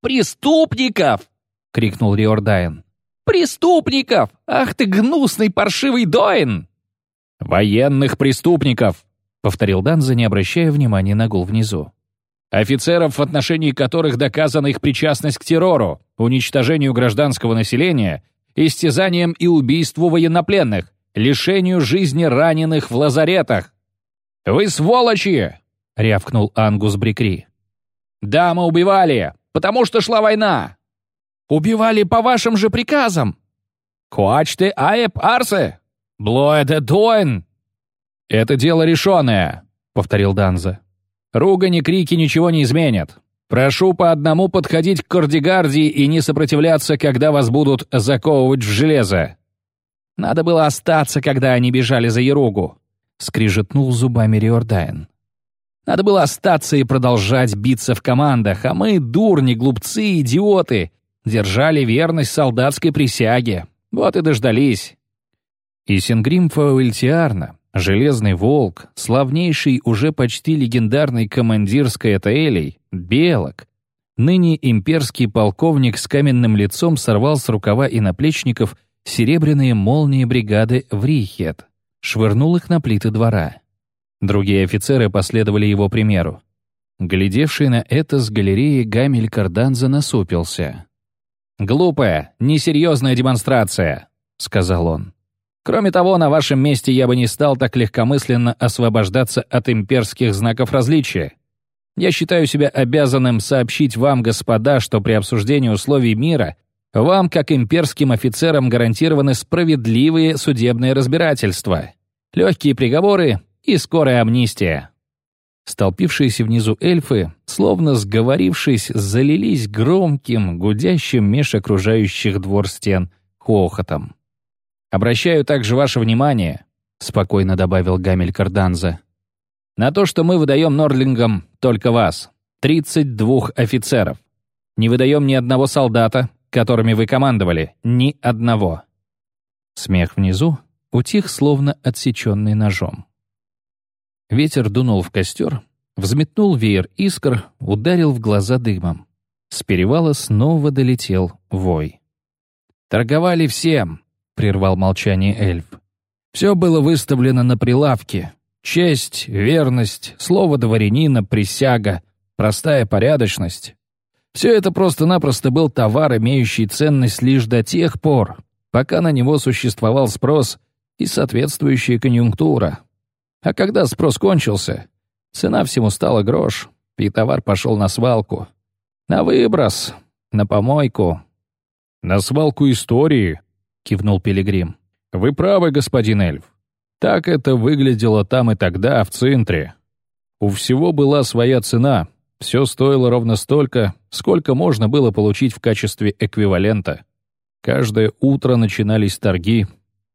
«Преступников!» — крикнул Риордайн. «Преступников! Ах ты гнусный паршивый Доин!»
«Военных преступников!» — повторил Данза, не обращая внимания на гул внизу. «Офицеров, в отношении которых доказана их причастность к террору, уничтожению гражданского населения, истязаниям и убийству военнопленных, лишению жизни раненых в лазаретах». «Вы сволочи!» — рявкнул Ангус Брикри. «Да, мы убивали, потому что шла война!»
Убивали по вашим же приказам!»
«Куачте аэп арсе! Блоэде дуэн!» «Это дело решенное», — повторил Данза. «Ругань и крики ничего не изменят. Прошу по одному подходить к Кардигардии и не сопротивляться, когда вас будут заковывать в железо».
«Надо было остаться, когда они бежали за Еругу», — скрижетнул зубами Риордайн. «Надо было остаться и продолжать биться в командах, а мы, дурни, глупцы, идиоты, Держали верность солдатской присяге. Вот и дождались.
И Сингрим Фауэльтиарна, Железный Волк, славнейший уже почти легендарный командир Скаэтаэлей, Белок, ныне имперский полковник с каменным лицом сорвал с рукава и наплечников серебряные молнии бригады в Рихет, швырнул их на плиты двора. Другие офицеры последовали его примеру. Глядевший на это с галереи Гамель Карданза насупился.
«Глупая, несерьезная демонстрация», — сказал он. «Кроме того, на вашем месте я бы не стал так легкомысленно освобождаться от имперских знаков различия. Я считаю себя обязанным сообщить вам, господа, что при обсуждении условий мира вам, как имперским офицерам, гарантированы справедливые судебные разбирательства, легкие приговоры и скорая амнистия.
Столпившиеся внизу эльфы, словно сговорившись, залились громким, гудящим меж окружающих двор стен хохотом.
«Обращаю также ваше внимание», — спокойно добавил Гамель Карданза, «на то, что мы выдаем Норлингам только вас, 32 офицеров. Не выдаем ни одного солдата, которыми вы командовали, ни одного».
Смех внизу утих, словно отсеченный ножом. Ветер дунул в костер, взметнул веер искр, ударил в глаза дымом. С перевала снова долетел вой.
«Торговали всем», — прервал молчание эльф. «Все было выставлено на прилавке. Честь, верность, слово дворянина, присяга, простая порядочность. Все это просто-напросто был товар, имеющий ценность лишь до тех пор, пока на него существовал спрос и соответствующая конъюнктура. А когда спрос кончился, цена всему стала грош, и товар пошел на свалку. На выброс, на помойку.
«На свалку истории», — кивнул Пилигрим. «Вы правы, господин эльф. Так это выглядело там и тогда, в центре. У всего была своя цена, все стоило ровно столько, сколько можно было получить в качестве эквивалента. Каждое утро начинались торги,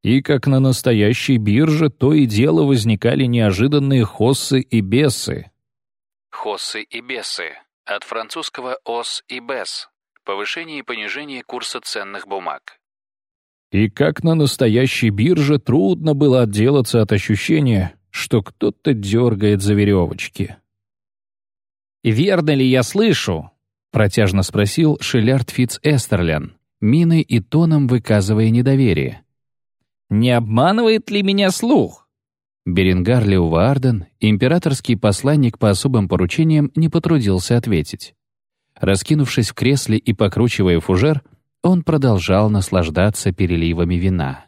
и как на настоящей бирже, то и дело возникали неожиданные хоссы и бесы.
Хоссы и бесы. От французского «ос» и «бес». Повышение и понижение курса ценных бумаг.
И как на настоящей бирже трудно было отделаться от ощущения, что кто-то дергает за веревочки.
«Верно ли я слышу?» — протяжно спросил Шелярд Фитц Эстерлен, миной и тоном выказывая недоверие. Не обманывает ли меня слух?»
Беренгар Леуварден, императорский посланник по особым поручениям, не потрудился ответить. Раскинувшись в кресле и покручивая фужер, он продолжал наслаждаться переливами вина.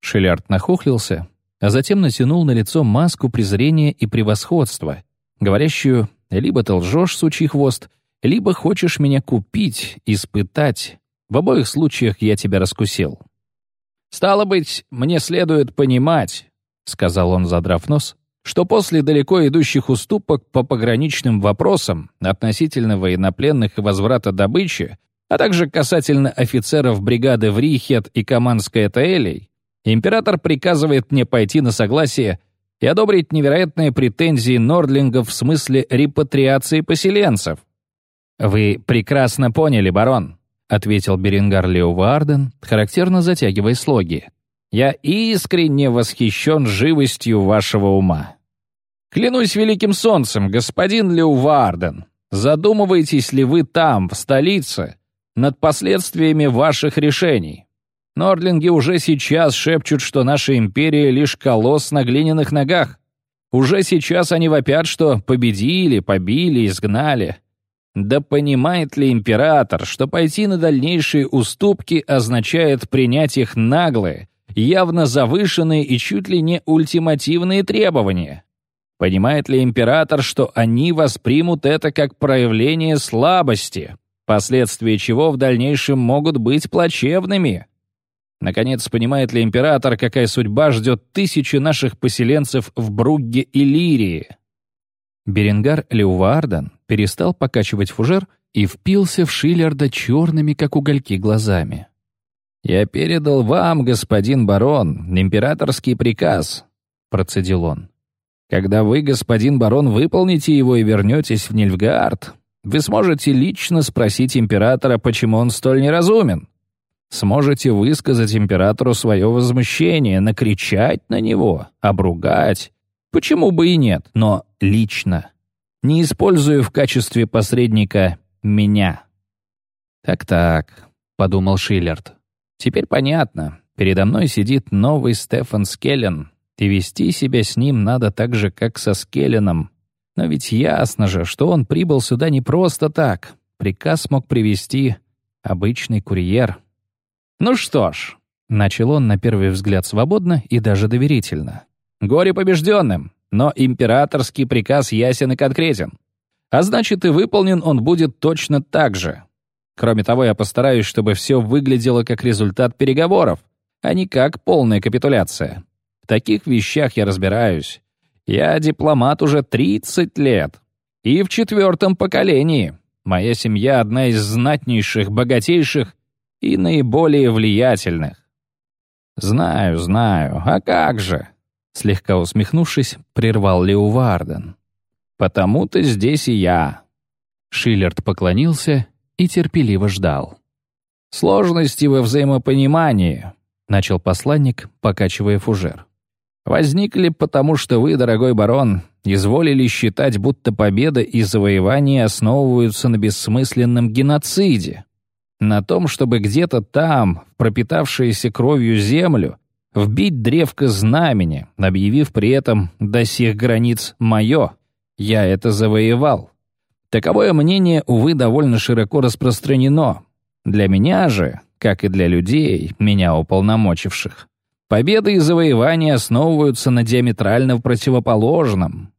Шелярд нахохлился, а затем натянул на лицо маску презрения и превосходства, говорящую «либо ты лжешь, сучий хвост, либо хочешь меня купить, испытать. В обоих случаях я тебя раскусил».
«Стало быть, мне следует понимать», — сказал он, задрав нос, что после далеко идущих уступок по пограничным вопросам относительно военнопленных и возврата добычи, а также касательно офицеров бригады Врихет и Каманской Таэлей, император приказывает мне пойти на согласие и одобрить невероятные претензии Нордлингов в смысле репатриации поселенцев. Вы прекрасно поняли, барон.
— ответил Беренгар Леоварден, характерно затягивая слоги. «Я искренне восхищен живостью вашего ума. Клянусь великим солнцем, господин Леуварден, задумываетесь ли вы там, в столице, над последствиями ваших решений? Нордлинги уже сейчас шепчут, что наша империя лишь колосс на глиняных ногах. Уже сейчас они вопят, что победили, побили, изгнали. Да понимает ли император, что пойти на дальнейшие уступки означает принять их наглые, явно завышенные и чуть ли не ультимативные требования? Понимает ли император, что они воспримут это как проявление слабости, последствия чего в дальнейшем могут быть плачевными? Наконец, понимает ли император, какая судьба ждет тысячи наших поселенцев в Бругге и Лирии? Беренгар Леуварден перестал покачивать фужер и впился в Шиллерда черными, как угольки, глазами. «Я передал вам, господин барон, императорский приказ», — процедил он. «Когда вы, господин барон, выполните его и вернетесь в Нильфгаард, вы сможете лично спросить императора, почему он столь неразумен. Сможете высказать императору свое возмущение, накричать на него, обругать. Почему бы и нет, но лично. Не использую в качестве посредника меня. «Так-так», — подумал Шиллерд. «Теперь понятно. Передо мной сидит новый Стефан Скеллен, и вести себя с ним надо так же, как со Скелленом. Но ведь ясно же, что он прибыл сюда не просто так. Приказ мог привести обычный курьер». «Ну что ж», — начал он на первый взгляд свободно и даже доверительно. «Горе побежденным, но императорский приказ ясен и конкретен. А значит, и выполнен он будет точно так же. Кроме того, я постараюсь, чтобы все выглядело как результат переговоров, а не как полная капитуляция. В таких вещах я разбираюсь. Я дипломат уже 30 лет. И в четвертом поколении. Моя семья одна из знатнейших, богатейших и наиболее влиятельных. Знаю, знаю, а как же? Слегка усмехнувшись, прервал Леуварден. «Потому-то здесь и я». Шиллерд поклонился и терпеливо ждал. «Сложности во взаимопонимании», — начал посланник, покачивая фужер. «Возникли потому, что вы, дорогой барон, изволили считать, будто победа и завоевание основываются на бессмысленном геноциде, на том, чтобы где-то там, пропитавшейся кровью землю, вбить древко знамени, объявив при этом «до сих границ мое», я это завоевал. Таковое мнение, увы, довольно широко распространено. Для меня же, как и для людей, меня уполномочивших, победы и завоевания основываются на диаметрально противоположном.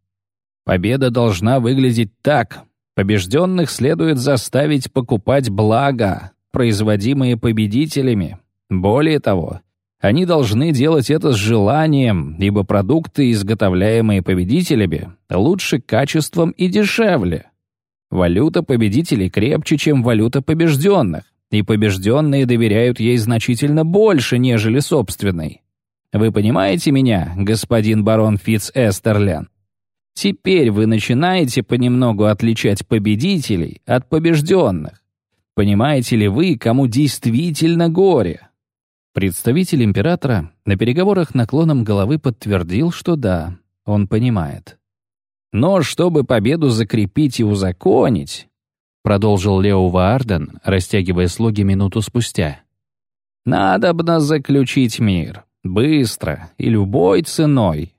Победа должна выглядеть так. Побежденных следует заставить покупать блага, производимые победителями. Более того, они должны делать это с желанием, ибо продукты, изготовляемые победителями, лучше качеством и дешевле. Валюта победителей крепче, чем валюта побежденных, и побежденные доверяют ей значительно больше, нежели собственной. Вы понимаете меня, господин барон Фитц Эстерлен? Теперь вы начинаете понемногу отличать победителей от побежденных. Понимаете ли вы, кому действительно горе? Представитель императора на переговорах наклоном головы подтвердил, что да, он понимает. «Но чтобы победу закрепить и узаконить», продолжил Лео Ваарден, растягивая слоги минуту спустя, «надобно заключить мир, быстро и любой ценой.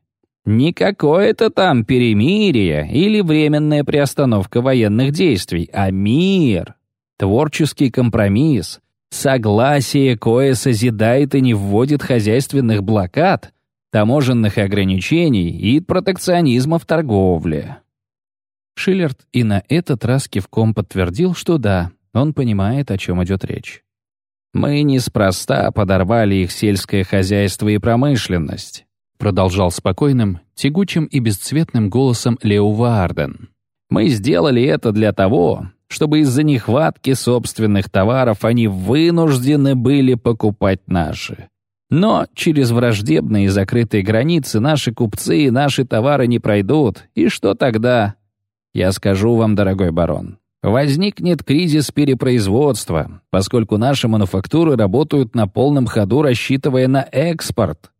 Не какое-то там перемирие или временная приостановка военных действий, а мир, творческий компромисс — Согласие, кое созидает и не вводит хозяйственных блокад, таможенных ограничений и протекционизма в торговле. Шиллерд и на этот раз кивком подтвердил, что да, он понимает, о чем идет речь. «Мы неспроста подорвали их сельское хозяйство и промышленность», продолжал спокойным, тягучим и бесцветным голосом Лео Ваарден. «Мы сделали это для того, чтобы из-за нехватки собственных товаров они вынуждены были покупать наши. Но через враждебные закрытые границы наши купцы и наши товары не пройдут, и что тогда? Я скажу вам, дорогой барон,
возникнет кризис перепроизводства, поскольку наши мануфактуры работают на полном ходу, рассчитывая на экспорт.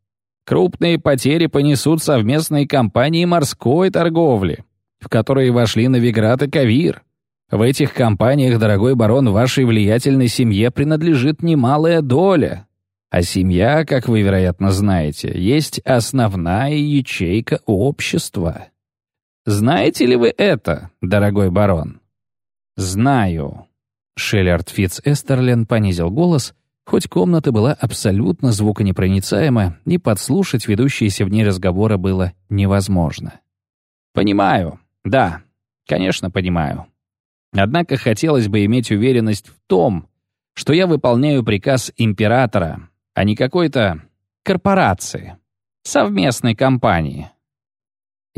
Крупные потери понесут совместные компании морской торговли, в которые вошли Новиград и Кавир. В этих компаниях, дорогой барон, вашей влиятельной семье принадлежит немалая доля. А семья, как вы, вероятно, знаете, есть основная ячейка общества. Знаете ли вы это, дорогой барон? Знаю. Шеллард Фитц Эстерлен понизил голос, хоть комната была абсолютно звуконепроницаема, и подслушать ведущиеся в ней разговоры было невозможно. «Понимаю. Да, конечно, понимаю. Однако хотелось бы иметь уверенность в том, что я выполняю приказ императора, а не какой-то корпорации, совместной компании.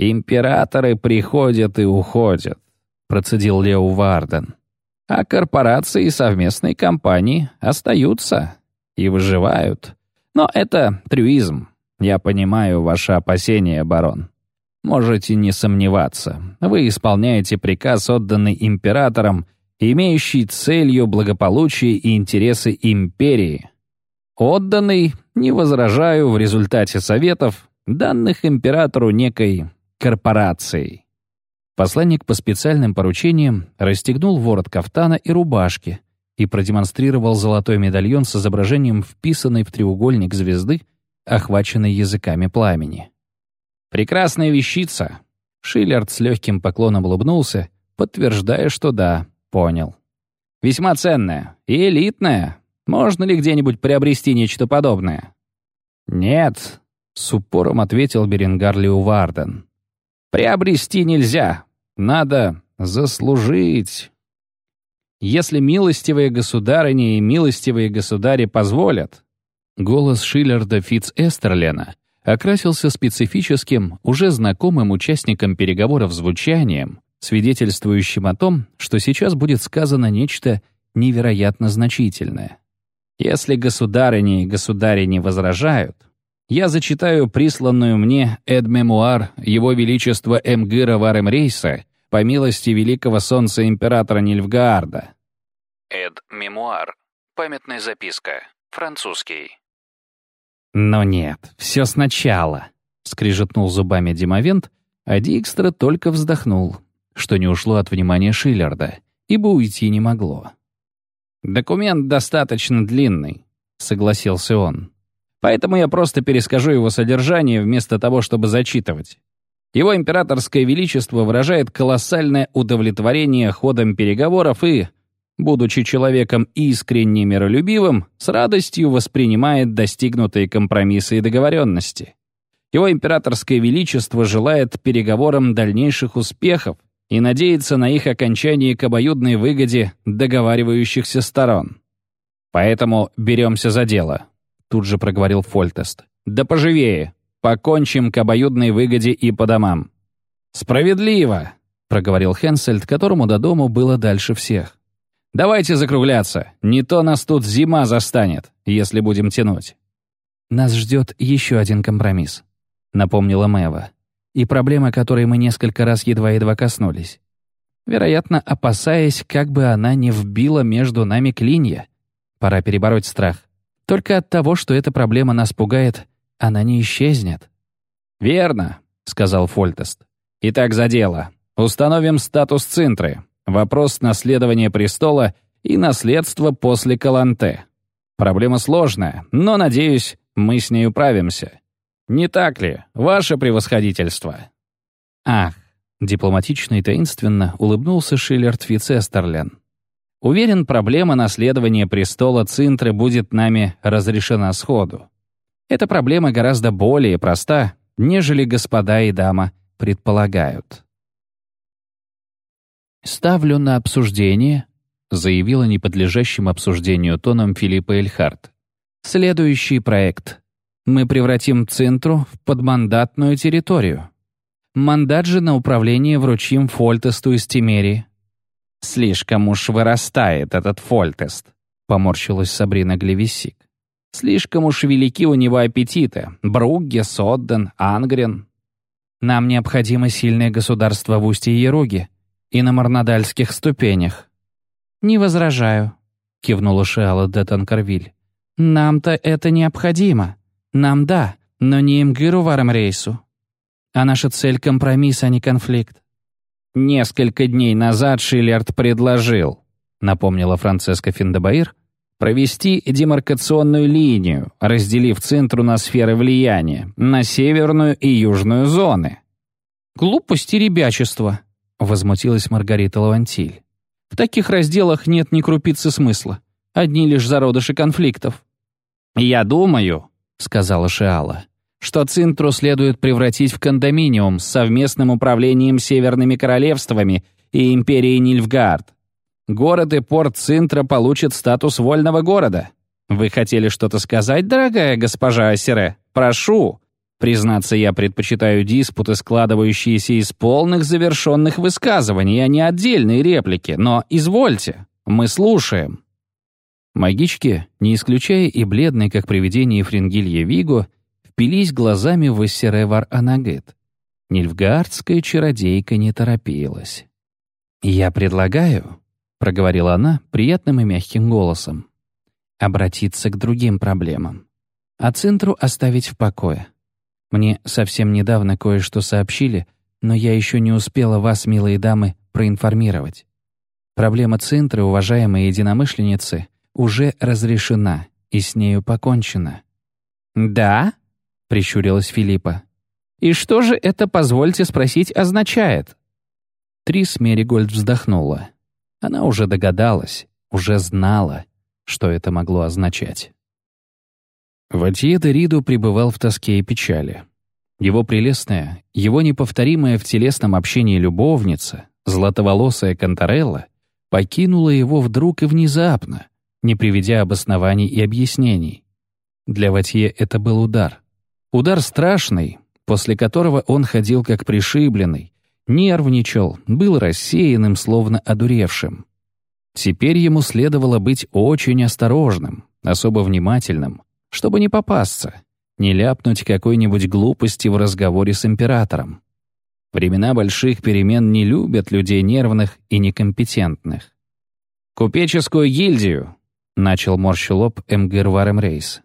«Императоры приходят и уходят», — процедил Лео Варден. «А корпорации и совместные компании остаются и выживают. Но это трюизм. Я понимаю ваши опасения, барон. Можете не сомневаться. Вы исполняете приказ, отданный императором, имеющий целью благополучие и интересы империи. Отданный, не возражаю, в результате советов, данных императору некой корпорацией. Посланник по специальным поручениям расстегнул ворот кафтана и рубашки и продемонстрировал золотой медальон с изображением вписанной в треугольник звезды, охваченной языками пламени. «Прекрасная вещица!» Шиллерд с легким поклоном улыбнулся, подтверждая, что да, понял. «Весьма ценная и элитная. Можно ли где-нибудь приобрести нечто подобное?» «Нет», — с упором ответил Беренгар Леуварден. «Приобрести нельзя. Надо заслужить». «Если милостивые государыни и милостивые государи позволят...» Голос Шиллерда Фитц Эстерлена окрасился специфическим, уже знакомым участникам переговоров звучанием, свидетельствующим о том, что сейчас будет сказано нечто невероятно значительное. Если государыни и государи не возражают, я зачитаю присланную мне эд-мемуар Его Величества Эмгыра Варемрейса по милости великого солнца императора Нильфгаарда.
Эд-мемуар. Памятная записка. Французский.
«Но нет, все сначала», — скрижетнул зубами Димовент, а Дикстра только вздохнул, что не ушло от внимания Шиллерда, ибо уйти не могло. «Документ достаточно длинный», — согласился он. «Поэтому я просто перескажу его содержание вместо того, чтобы зачитывать. Его императорское величество выражает колоссальное удовлетворение ходом переговоров и, будучи человеком искренне миролюбивым, с радостью воспринимает достигнутые компромиссы и договоренности. Его императорское величество желает переговорам дальнейших успехов и надеется на их окончание к обоюдной выгоде договаривающихся сторон. «Поэтому беремся за дело», — тут же проговорил Фольтест. «Да поживее, покончим к обоюдной выгоде и по домам». «Справедливо», — проговорил Хенсельд, которому до дому было дальше всех. Давайте закругляться. Не то нас тут зима застанет, если будем тянуть».
«Нас ждет еще один компромисс», — напомнила Мэва. «И проблема, которой мы несколько раз едва-едва коснулись. Вероятно, опасаясь, как бы она не вбила между нами клинья. Пора перебороть страх. Только от того, что эта проблема нас пугает, она не исчезнет».
«Верно», — сказал Фольтест. «Итак, за дело. Установим статус Цинтры. Вопрос наследования престола и наследства после Каланте. Проблема сложная, но, надеюсь, мы с ней управимся. Не так ли, ваше превосходительство?
Ах, дипломатично и таинственно улыбнулся Шиллерд Фицестерлен. Уверен, проблема наследования престола Цинтры будет нами разрешена сходу. Эта проблема гораздо более проста, нежели господа и дама предполагают.
«Ставлю на обсуждение», — заявила неподлежащим обсуждению тоном Филиппа Эльхарт. «Следующий проект. Мы превратим Центру в подмандатную территорию. Мандат же на управление вручим Фольтесту из Тимерии».
«Слишком уж вырастает этот Фольтест», — поморщилась Сабрина Глевисик. «Слишком уж велики у него аппетиты. Бругге, Содден, Ангрен».
«Нам необходимо сильное государство в устье Еруги»,
и на марнадальских ступенях». «Не возражаю», — кивнула Шиала де Танкарвиль. «Нам-то это необходимо. Нам да, но не Имгиру Вармрейсу. А наша цель — компромисс, а не конфликт».
«Несколько дней назад Шиллерд предложил», — напомнила Францеска Финдебаир, провести демаркационную линию, разделив Центру на сферы влияния, на северную и южную зоны.
«Глупость и ребячество», — возмутилась Маргарита Лавантиль. «В таких разделах нет ни крупицы смысла. Одни лишь зародыши конфликтов».
«Я думаю», — сказала Шиала, что Цинтру следует превратить в кондоминиум с совместным управлением северными королевствами и империей Нильфгард. Город и порт Цинтра получат статус вольного города. Вы хотели что-то сказать, дорогая госпожа Асере? Прошу. Признаться, я предпочитаю диспуты, складывающиеся из полных завершенных высказываний, а не отдельные реплики, но извольте, мы слушаем».
Магички, не исключая и бледной, как привидение Фрингилье Виго, впились глазами в Эссеревар Анагет. Нильфгаардская чародейка не торопилась. «Я предлагаю», — проговорила она приятным и мягким голосом, «обратиться к другим проблемам, а Центру оставить в покое. Мне совсем недавно кое-что сообщили, но я еще не успела вас, милые дамы, проинформировать. Проблема Цинтры, уважаемые единомышленницы, уже разрешена и с нею покончено».
«Да?» — прищурилась Филиппа. «И что же это, позвольте спросить, означает?»
Трис Меригольд вздохнула. Она уже догадалась, уже знала, что это могло означать. Ватье де Ридо пребывал в тоске и печали. Его прелестная, его неповторимая в телесном общении любовница, златоволосая Конторелла, покинула его вдруг и внезапно, не приведя обоснований и объяснений. Для Ватье это был удар. Удар страшный, после которого он ходил как пришибленный, нервничал, был рассеянным, словно одуревшим. Теперь ему следовало быть очень осторожным, особо внимательным, чтобы не попасться, не ляпнуть какой-нибудь глупости в разговоре с императором. Времена больших перемен не любят людей нервных и некомпетентных.
«Купеческую гильдию», — начал морщу лоб Эмгер Рейс.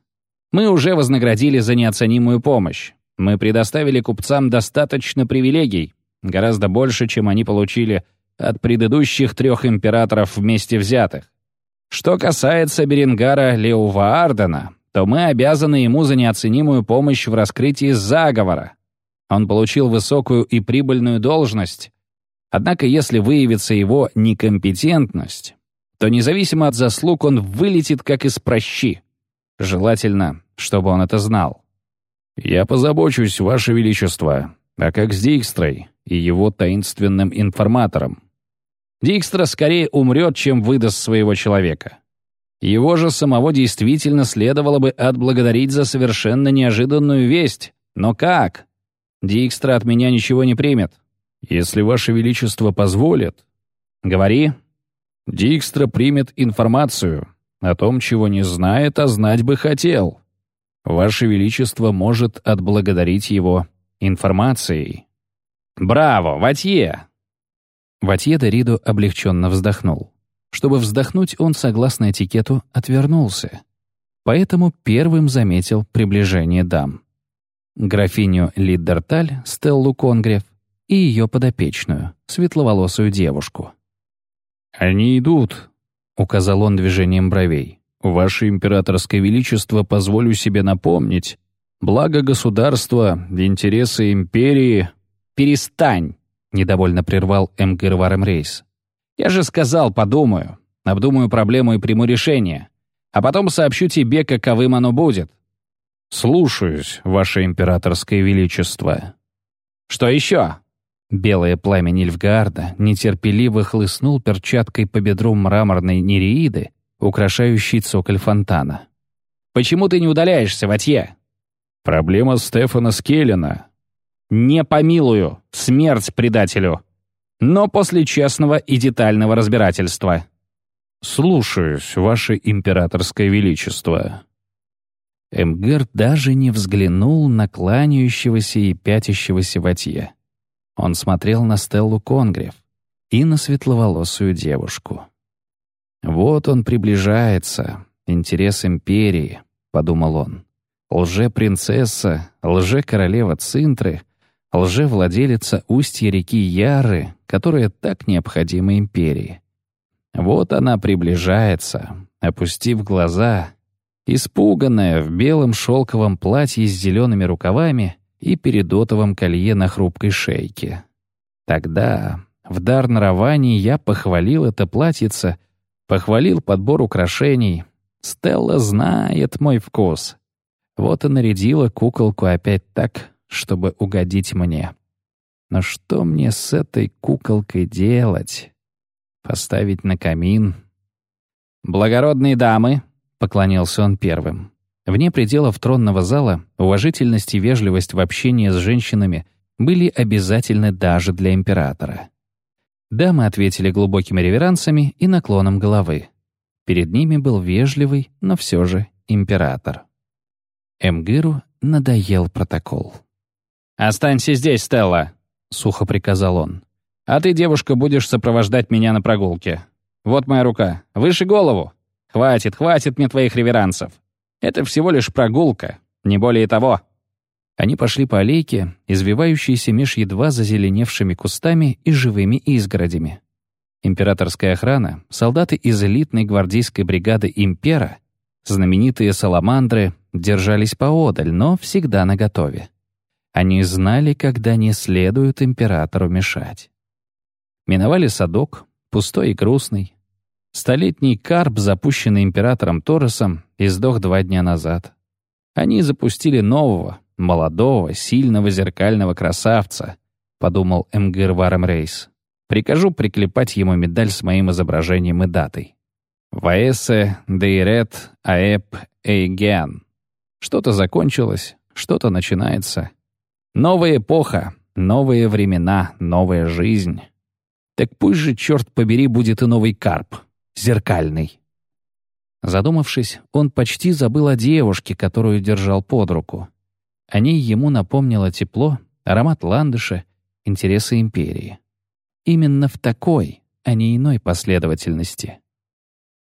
«Мы уже вознаградили за неоценимую помощь. Мы предоставили купцам достаточно привилегий, гораздо больше, чем они получили от предыдущих трех императоров вместе взятых. Что касается Берингара Леуваардена, то мы обязаны ему за неоценимую помощь в раскрытии заговора. Он получил высокую и прибыльную должность. Однако если выявится его некомпетентность, то независимо от заслуг он вылетит как из прощи. Желательно, чтобы он это знал.
«Я позабочусь, Ваше Величество. А как с Дикстрой и его таинственным информатором?»
Дикстра скорее умрет, чем выдаст своего человека. Его же самого действительно следовало бы отблагодарить за совершенно неожиданную весть. Но как? Дикстра от меня ничего не примет.
Если Ваше Величество позволит...
Говори.
Дикстра примет информацию о том, чего не знает, а знать бы хотел. Ваше Величество может отблагодарить его информацией.
«Браво, Ватье!»
Ватье Доридо облегченно вздохнул. Чтобы вздохнуть, он, согласно этикету, отвернулся. Поэтому первым заметил приближение дам. Графиню Лиддерталь, Стеллу Конгрев и ее подопечную, светловолосую девушку.
«Они идут», — указал он движением бровей. «Ваше императорское величество, позволю себе напомнить, благо государства, интересы империи...»
«Перестань!» — недовольно прервал Эмгер Варемрейс. Я же сказал, подумаю, обдумаю проблему и приму решение. А потом сообщу тебе, каковым оно будет.
Слушаюсь, ваше императорское величество.
Что еще?
Белое пламя Нильфгаарда нетерпеливо хлыстнул перчаткой по бедру мраморной нереиды, украшающей цоколь фонтана.
«Почему ты не удаляешься, Ватье?»
«Проблема Стефана Скеллена».
«Не помилую! Смерть предателю!» но после честного и детального разбирательства.
«Слушаюсь, Ваше Императорское Величество».
Эмгер даже не взглянул на кланяющегося и пятящегося Ватье. Он смотрел на Стеллу Конгрев. и на светловолосую девушку. «Вот он приближается, интерес империи», — подумал он. «Лже-принцесса, лже-королева Цинтры, лже-владелица устья реки Яры, которая так необходима империи. Вот она приближается, опустив глаза, испуганная в белом шелковом платье с зелеными рукавами и передотовом колье на хрупкой шейке. Тогда, в дар нраваний, я похвалил это платьице, похвалил подбор украшений. Стелла знает мой вкус. Вот и нарядила куколку опять так, чтобы угодить мне. Но что мне с этой куколкой делать? Поставить на камин? «Благородные дамы!» — поклонился он первым. Вне пределов тронного зала уважительность и вежливость в общении с женщинами были обязательны даже для императора. Дамы ответили глубокими реверансами и наклоном головы. Перед ними был вежливый, но все же император. Эмгиру надоел протокол.
«Останься здесь, Стелла», — сухо приказал он. «А ты, девушка, будешь сопровождать меня на прогулке. Вот моя рука. Выше голову. Хватит, хватит мне твоих реверансов. Это всего лишь прогулка, не более того».
Они пошли по аллейке, извивающейся меж едва зазеленевшими кустами и живыми изгородями. Императорская охрана, солдаты из элитной гвардейской бригады «Импера», знаменитые саламандры, держались поодаль, но всегда наготове. Они знали, когда не следует императору мешать. Миновали садок, пустой и грустный, Столетний карп, запущенный императором Торосом, издох два дня назад. Они запустили нового, молодого, сильного зеркального красавца, подумал Эмгир Варемрейс. Прикажу приклепать ему медаль с моим изображением и датой. Ваэсе Дейрет Аэп Эйген. Что-то закончилось, что-то начинается. Новая эпоха, новые времена, новая жизнь. Так пусть же, черт побери, будет и новый карп, зеркальный. Задумавшись, он почти забыл о девушке, которую держал под руку. О ней ему напомнило тепло, аромат ландыша, интересы империи. Именно в такой, а не иной последовательности.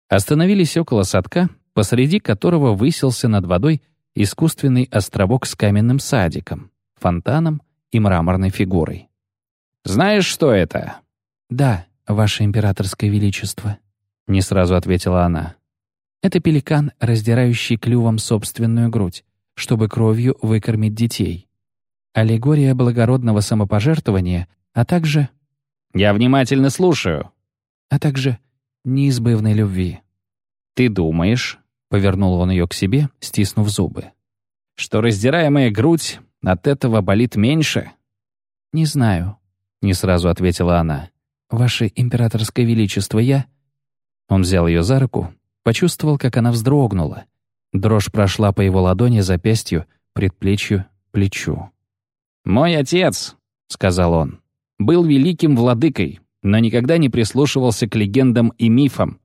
Остановились около садка, посреди которого высился над водой искусственный островок с каменным садиком, фонтаном и мраморной фигурой.
«Знаешь, что это?»
«Да, Ваше Императорское Величество», не сразу ответила она. Это пеликан, раздирающий клювом собственную грудь, чтобы кровью выкормить детей. Аллегория благородного самопожертвования, а также...
Я внимательно слушаю.
А также неизбывной любви.
Ты думаешь, повернул он ее к себе, стиснув зубы, что раздираемая грудь от этого болит меньше?
Не знаю, не сразу ответила она. Ваше императорское величество, я он взял ее за руку, почувствовал, как она вздрогнула. Дрожь прошла по его ладони, запястью, предплечью, плечу.
«Мой отец», — сказал он, — «был великим владыкой, но никогда не прислушивался к легендам и мифам.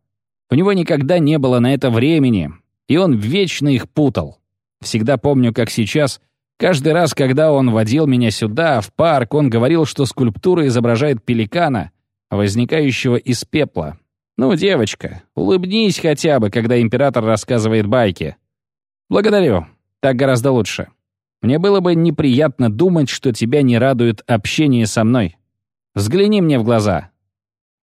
У него никогда не было на это времени, и он вечно их путал. Всегда помню, как сейчас, каждый раз, когда он водил меня сюда, в парк, он говорил, что скульптура изображает пеликана, возникающего из пепла, «Ну, девочка, улыбнись хотя бы, когда император рассказывает байки». «Благодарю. Так гораздо лучше. Мне было бы неприятно думать, что тебя не радует общение со мной. Взгляни мне в глаза».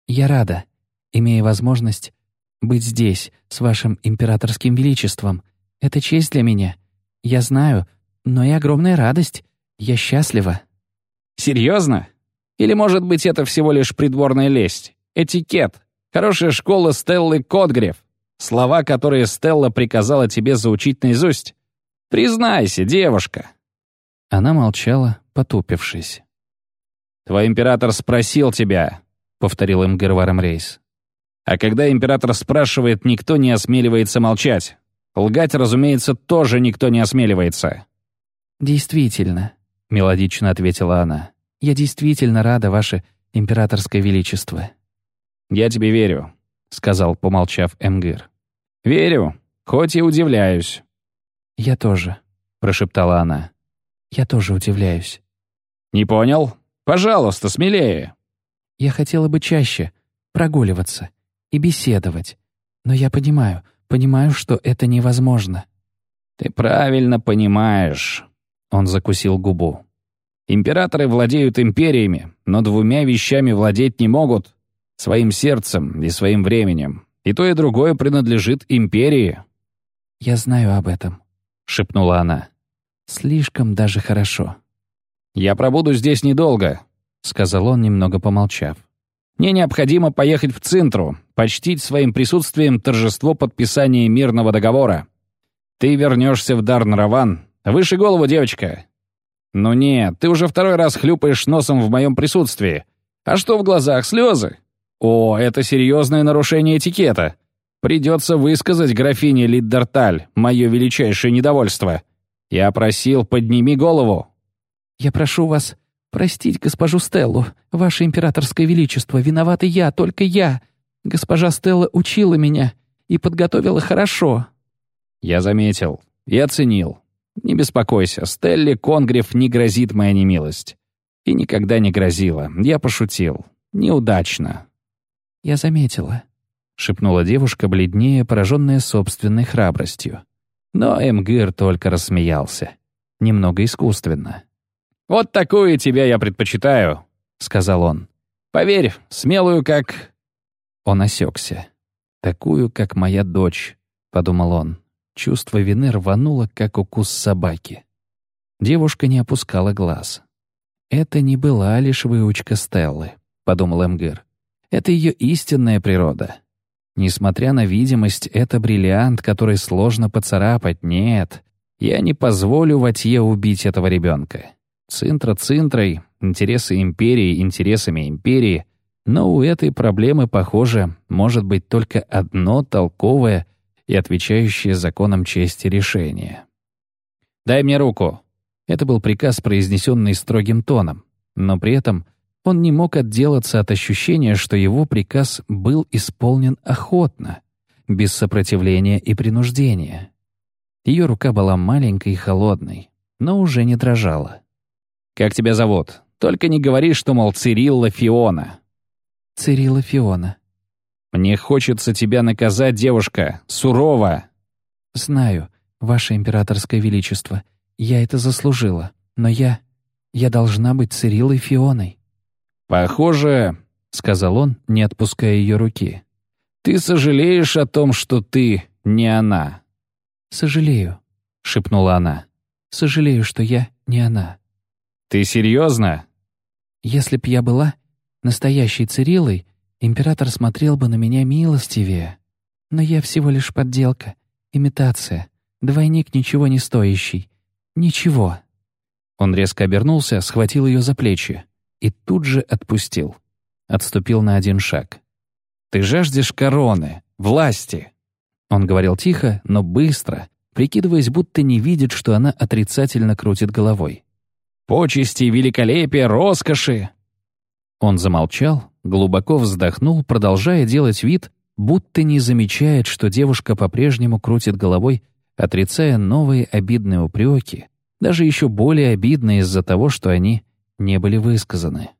«Я рада, имея возможность быть здесь, с вашим императорским величеством. Это честь для меня. Я знаю, но и огромная радость. Я счастлива».
«Серьезно? Или, может быть, это всего лишь придворная лесть? Этикет?» Хорошая школа Стеллы Котгрев. Слова, которые Стелла приказала тебе заучить наизусть. Признайся, девушка».
Она молчала, потупившись.
«Твой император спросил тебя», — повторил им Герваром Рейс. «А когда император спрашивает, никто не осмеливается молчать. Лгать, разумеется, тоже никто не осмеливается».
«Действительно», — мелодично ответила она. «Я действительно рада, ваше императорское величество.
«Я тебе верю», — сказал, помолчав Эмгир. «Верю, хоть и удивляюсь».
«Я тоже», — прошептала она. «Я тоже удивляюсь».
«Не понял? Пожалуйста, смелее».
Я хотела бы чаще прогуливаться и беседовать. Но я понимаю, понимаю, что это невозможно».
«Ты правильно понимаешь», — он закусил губу. «Императоры владеют империями, но двумя вещами владеть не могут — своим сердцем и своим временем. И то, и другое принадлежит империи».
«Я знаю об этом», — шепнула она. «Слишком даже хорошо».
«Я пробуду здесь недолго», — сказал он, немного помолчав. «Мне необходимо поехать в Цинтру, почтить своим присутствием торжество подписания мирного договора. Ты вернешься в Дарнараван. Выше голову, девочка!» «Ну нет, ты уже второй раз хлюпаешь носом в моем присутствии. А что в глазах, слезы? О, это серьезное нарушение этикета. Придется высказать графине Лиддерталь мое величайшее недовольство. Я просил, подними голову».
«Я прошу вас простить госпожу Стеллу, ваше императорское величество. Виновата я, только я. Госпожа Стелла учила меня и подготовила хорошо».
«Я заметил и оценил. Не беспокойся, Стелле Конгрев не грозит моя немилость. И никогда не грозила. Я пошутил. Неудачно».
«Я заметила», — шепнула девушка, бледнее, пораженная собственной храбростью. Но Эмгир только рассмеялся. Немного искусственно.
«Вот такую тебя я предпочитаю», — сказал он. «Поверь, смелую, как...»
Он осекся. «Такую, как моя дочь», — подумал он. Чувство вины рвануло, как укус собаки. Девушка не опускала глаз. «Это не была лишь выучка Стеллы», — подумал Эмгир. «Это ее истинная природа. Несмотря на видимость, это бриллиант, который сложно поцарапать. Нет, я не позволю Ватье убить этого ребенка. Цинтра цинтрой, интересы империи интересами империи, но у этой проблемы, похоже, может быть только одно толковое и отвечающее законам чести решение. «Дай мне руку!» Это был приказ, произнесенный строгим тоном, но при этом он не мог отделаться от ощущения, что его приказ был исполнен охотно, без сопротивления и принуждения. Ее рука была маленькой и холодной, но уже не дрожала.
«Как тебя зовут? Только не говори, что, мол, Цирилла Фиона».
«Цирилла Фиона».
«Мне хочется тебя наказать, девушка, сурово».
«Знаю, ваше императорское величество, я это заслужила, но я... я должна быть Цириллой Фионой».
«Похоже», — сказал он, не отпуская ее руки, «ты сожалеешь о том, что ты не она».
«Сожалею», — шепнула она. «Сожалею, что я не она».
«Ты серьезно?»
«Если б я была настоящей Цириллой, император смотрел бы на меня милостивее. Но я всего лишь подделка, имитация, двойник ничего не стоящий. Ничего».
Он резко обернулся, схватил ее за плечи и тут же отпустил. Отступил на один шаг. «Ты жаждешь короны, власти!» Он говорил тихо, но быстро, прикидываясь, будто не видит, что она отрицательно крутит головой. «Почести, великолепие, роскоши!» Он замолчал, глубоко вздохнул, продолжая делать вид, будто не замечает, что девушка по-прежнему крутит головой, отрицая новые обидные упреки, даже еще более обидные из-за того, что они не были высказаны.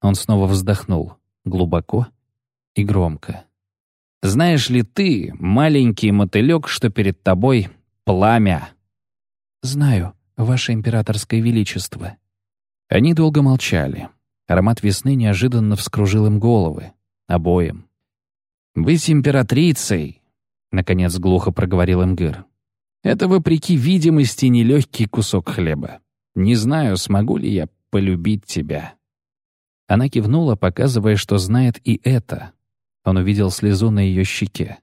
Он снова вздохнул, глубоко и громко. «Знаешь ли ты, маленький мотылек, что перед тобой пламя?»
«Знаю, ваше императорское величество».
Они долго молчали. Аромат весны неожиданно вскружил им головы. Обоим. «Быть императрицей!» — наконец глухо проговорил Эмгир. «Это, вопреки видимости, нелегкий кусок хлеба. Не знаю, смогу ли я полюбить тебя». Она кивнула, показывая, что знает и это. Он увидел слезу на ее щеке.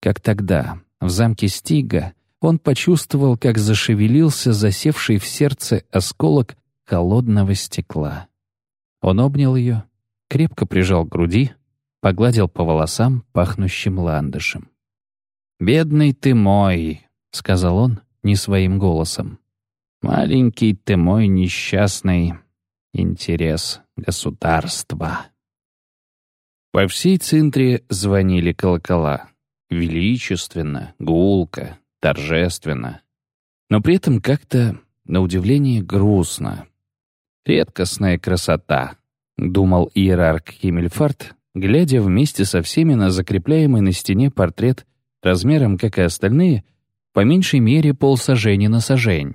Как тогда, в замке Стига, он почувствовал, как зашевелился засевший в сердце осколок холодного стекла. Он обнял ее, крепко прижал к груди, погладил по волосам, пахнущим ландышем. «Бедный ты мой», — сказал он не своим голосом. Маленький ты мой несчастный интерес государства. По всей центре звонили колокола. Величественно, гулко, торжественно. Но при этом как-то, на удивление, грустно. Редкостная красота.
Думал иерарх Химмельфарт, глядя вместе со всеми на закрепляемый на стене портрет размером, как и остальные, по меньшей мере полсажени на сажень.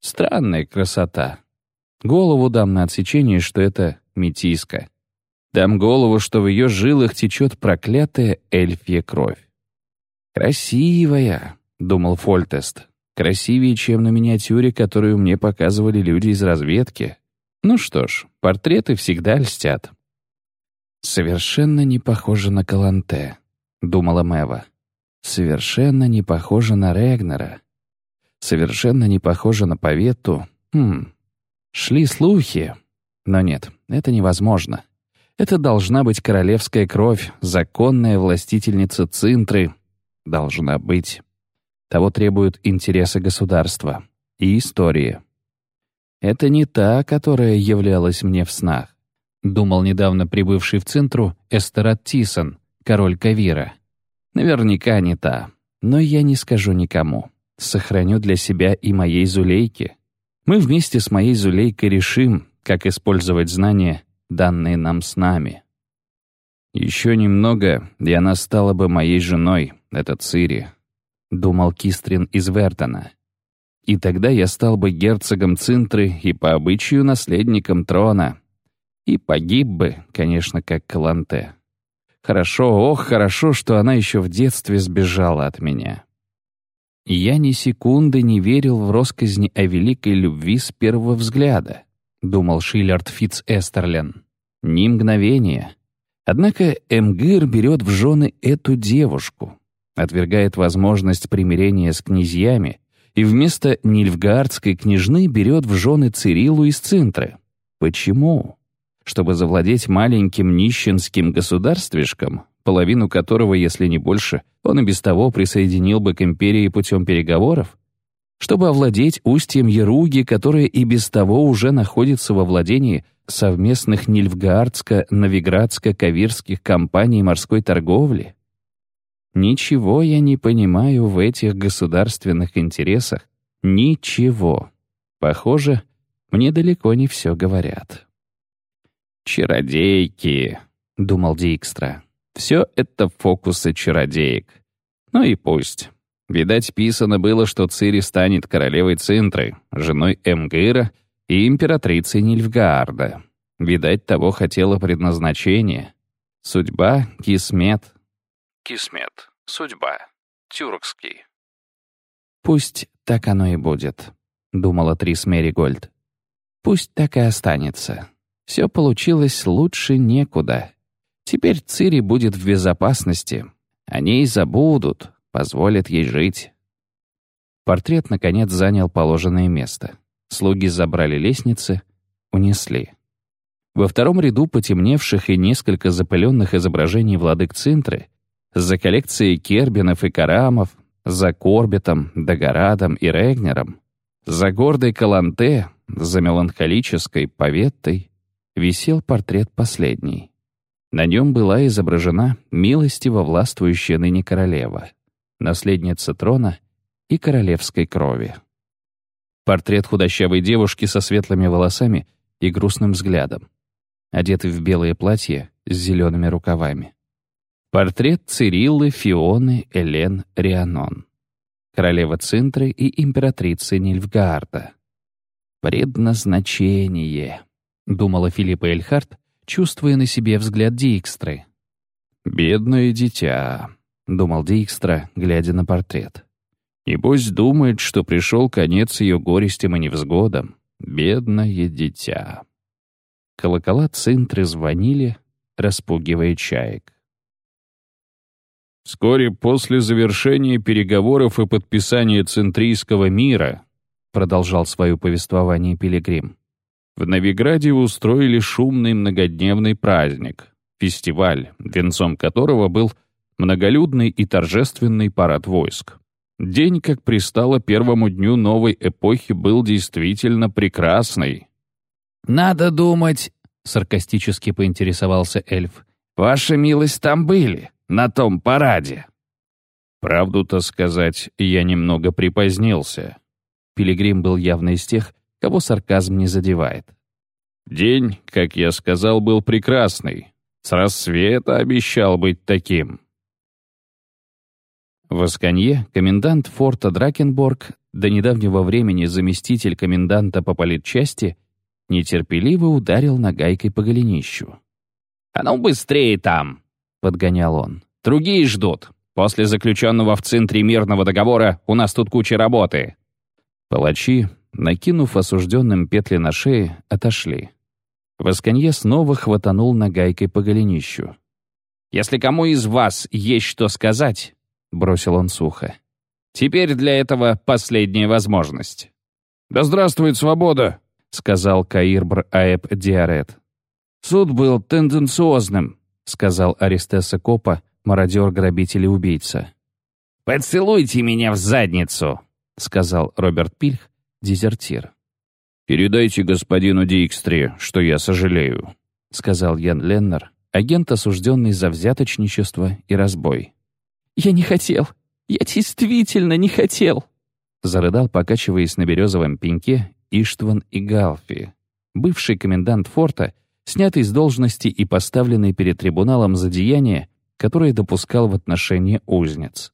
Странная красота. Голову дам на отсечение, что это метиска. Дам голову, что в ее жилах течет проклятая эльфья кровь. «Красивая», — думал Фольтест. «Красивее, чем на миниатюре, которую мне показывали люди из разведки. Ну что ж, портреты всегда льстят». «Совершенно не похоже на Каланте», — думала Мэва. «Совершенно не похоже на Регнера. Совершенно не похоже на Повету. Хм. Шли слухи. Но нет, это невозможно. Это должна быть королевская кровь, законная властительница Цинтры, должна быть. Того требуют интересы государства и истории. Это не та, которая являлась мне в снах, думал недавно прибывший в Цинтру Эстерат Тисон, король Кавира. Наверняка не та, но я не скажу никому. Сохраню для себя и моей Зулейки. Мы вместе с моей Зулейкой решим, как использовать знания, данные нам с нами. Еще немного, и она стала бы моей женой, это Цири», — думал Кистрин из Вертона. «И тогда я стал бы герцогом Цинтры и по обычаю наследником трона. И погиб бы, конечно, как Каланте. Хорошо, ох, хорошо, что она еще в детстве сбежала от меня». Я ни секунды не верил в росказни о великой любви с первого взгляда, думал Шиллард Фитц Эстерлен. Ни мгновения. Однако Эмгир берет в жены эту девушку, отвергает возможность примирения с князьями и вместо Нильфгаардской княжны берет в жены Цирилу из Цинтры. Почему? Чтобы завладеть маленьким нищенским государствишком, половину которого, если не больше, он и без того присоединил бы к империи путем переговоров? Чтобы овладеть устьем Яруги, которое и без того уже находится во владении совместных Нильфгаардско-Новиградско-Кавирских компаний морской торговли? Ничего я не понимаю в этих государственных интересах. Ничего. Похоже, мне далеко не все говорят. «Чародейки», — думал Дикстра. «Все это фокусы чародеек. Ну и пусть. Видать, писано было, что Цири станет королевой Цинтры, женой Эмгыра и императрицей Нильфгаарда. Видать, того хотело предназначение. Судьба, кисмет,
Кисмет. Судьба. Тюркский.
«Пусть так оно и будет», — думала Трис Меригольд. «Пусть так и останется. Все получилось лучше некуда. Теперь Цири будет в безопасности. О ней забудут, позволят ей жить». Портрет, наконец, занял положенное место. Слуги забрали лестницы, унесли. Во втором ряду потемневших и несколько запыленных изображений владык Цинтры за коллекцией Кербинов и Карамов, за Корбитом, Дагорадом и Регнером, за гордой Каланте, за меланхолической Поветтой висел портрет последний. На нем была изображена милостиво властвующая ныне королева, наследница трона и королевской крови. Портрет худощавой девушки со светлыми волосами и грустным взглядом, одетый в белое платье с зелеными рукавами. Портрет Цириллы, Фионы, Элен, Рианон. Королева Цинтры и императрицы Нильфгаарда. «Предназначение», — думала Филиппа Эльхарт, чувствуя на себе взгляд Дикстры. «Бедное дитя», — думал Дикстра, глядя на портрет. «Небось думает, что пришел конец ее горестям и невзгодам. Бедное дитя». Колокола Цинтры звонили, распугивая чаек.
Вскоре после завершения переговоров и подписания Центрийского мира, продолжал свое повествование Пилигрим, в Новиграде устроили шумный многодневный праздник, фестиваль, венцом которого был многолюдный и торжественный парад войск. День, как пристало первому дню новой эпохи, был действительно прекрасный.
«Надо думать», — саркастически поинтересовался эльф, «Ваша милость там были» на том параде?»
Правду-то сказать, я немного припозднился. Пилигрим был явно из тех, кого сарказм не задевает. День, как я сказал, был прекрасный. С рассвета обещал быть таким.
В Асканье комендант форта Дракенборг, до недавнего времени заместитель коменданта по политчасти, нетерпеливо ударил нагайкой по голенищу. «А ну быстрее там!» — подгонял он. «Другие ждут. После заключенного в центре мирного договора у нас тут куча работы». Палачи, накинув осужденным петли на шее, отошли. Восканье снова хватанул нагайкой по голенищу. «Если кому из вас есть что сказать, — бросил он сухо. «Теперь для этого последняя возможность».
«Да здравствует свобода!» — сказал Каирбр Аэб Диарет.
«Суд был тенденциозным», — сказал Аристеса Копа, мародер-грабитель и убийца. «Поцелуйте меня в задницу», — сказал Роберт Пильх, дезертир.
«Передайте господину Дикстре, что я сожалею», — сказал Ян Леннер, агент, осужденный за взяточничество и разбой.
«Я не хотел. Я действительно не хотел!»
Зарыдал, покачиваясь на березовом пеньке, Иштван и Галфи. Бывший комендант форта, снятый с должности и поставленный перед трибуналом за деяние, которое допускал в отношении узниц.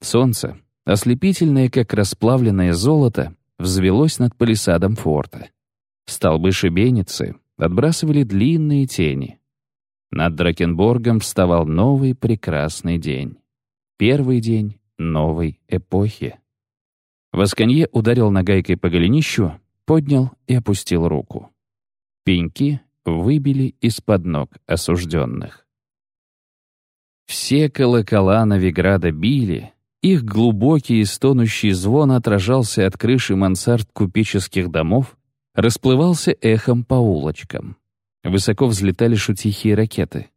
Солнце, ослепительное, как расплавленное золото, взвелось над палисадом форта. Столбы шибеницы отбрасывали длинные тени. Над Дракенборгом вставал новый прекрасный день. Первый день новой эпохи. Восканье ударил нагайкой по голенищу, поднял и опустил руку. Пеньки выбили из-под ног осужденных. Все колокола Новиграда били, их глубокий и стонущий звон отражался от крыши мансард купеческих домов, расплывался эхом по улочкам. Высоко взлетали шутихие ракеты.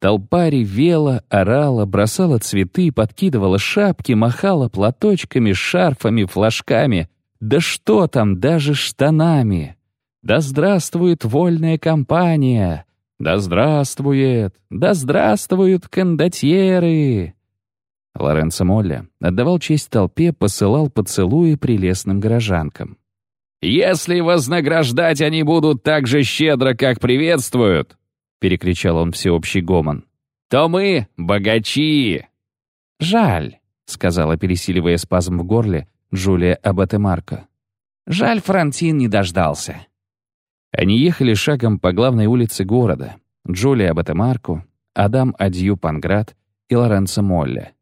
Толпа ревела, орала, бросала цветы, подкидывала шапки, махала платочками, шарфами, флажками. Да что там, даже штанами. Да здравствует вольная компания! Да здравствует! Да здравствуют кондотьеры! Лоренцо Молли отдавал честь толпе, посылал поцелуи прелестным горожанкам. «Если вознаграждать они будут так же щедро, как приветствуют, — перекричал он всеобщий гомон, — «то мы богачи!» «Жаль», — сказала, пересиливая спазм в горле, Джулия Абатемарко. «Жаль, Франтин не дождался». Они ехали шагом по главной улице города. Джулия Абатемарко, Адам Адью Панград и Лоренцо Молле.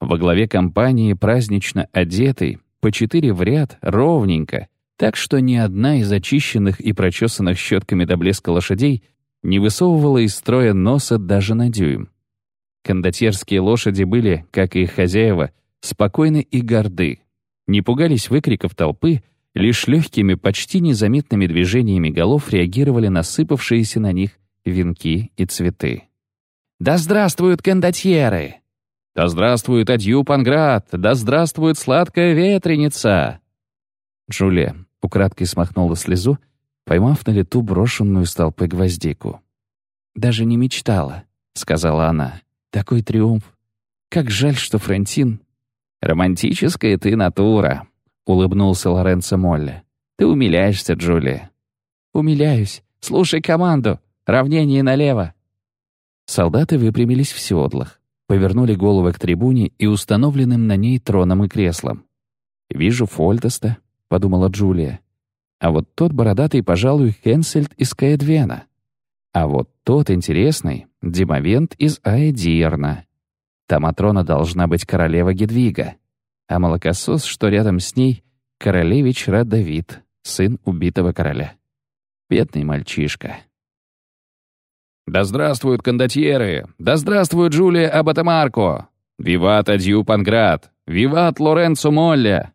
Во главе компании празднично одетый, по четыре в ряд, ровненько, так что ни одна из очищенных и прочесанных щетками до блеска лошадей не высовывала из строя носа даже на дюйм. Кондотьерские лошади были, как и их хозяева, спокойны и горды, не пугались выкриков толпы, лишь легкими, почти незаметными движениями голов реагировали на сыпавшиеся на них венки и цветы. «Да здравствуют кондотьеры!» «Да здравствует Адью Панград! Да здравствует сладкая ветреница!» Джулия украдкой смахнула слезу поймав на лету брошенную с толпы гвоздику. «Даже не мечтала», — сказала она. «Такой триумф! Как жаль, что Франтин...» «Романтическая ты натура», — улыбнулся Лоренцо Молли. «Ты умиляешься, Джулия». «Умиляюсь. Слушай команду. Равнение налево». Солдаты выпрямились в седлах, повернули головы к трибуне и установленным на ней троном и креслом. «Вижу Фольтеста», — подумала Джулия. А вот тот бородатый, пожалуй, Хенсельд из Каэдвена. А вот тот интересный — Димовент из Аэдирна. Та Матрона должна быть королева Гедвига. А молокосос, что рядом с ней, королевич Радовид, сын убитого короля. Бедный мальчишка.
«Да здравствуют кондотьеры! Да здравствует Джулия Абатамарко! Виват Адью Панград! Виват Лоренцо Молля!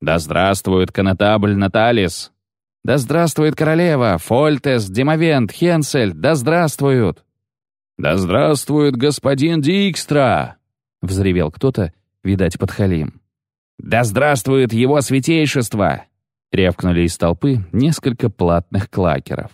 Да здравствует конетабль Наталис! Да здравствует королева, Фольтес, Демовент, Хенсель, да здравствуют!» «Да здравствует господин Дикстра!» — взревел кто-то, видать, подхалим. «Да здравствует его святейшество!» — рявкнули из толпы несколько платных клакеров.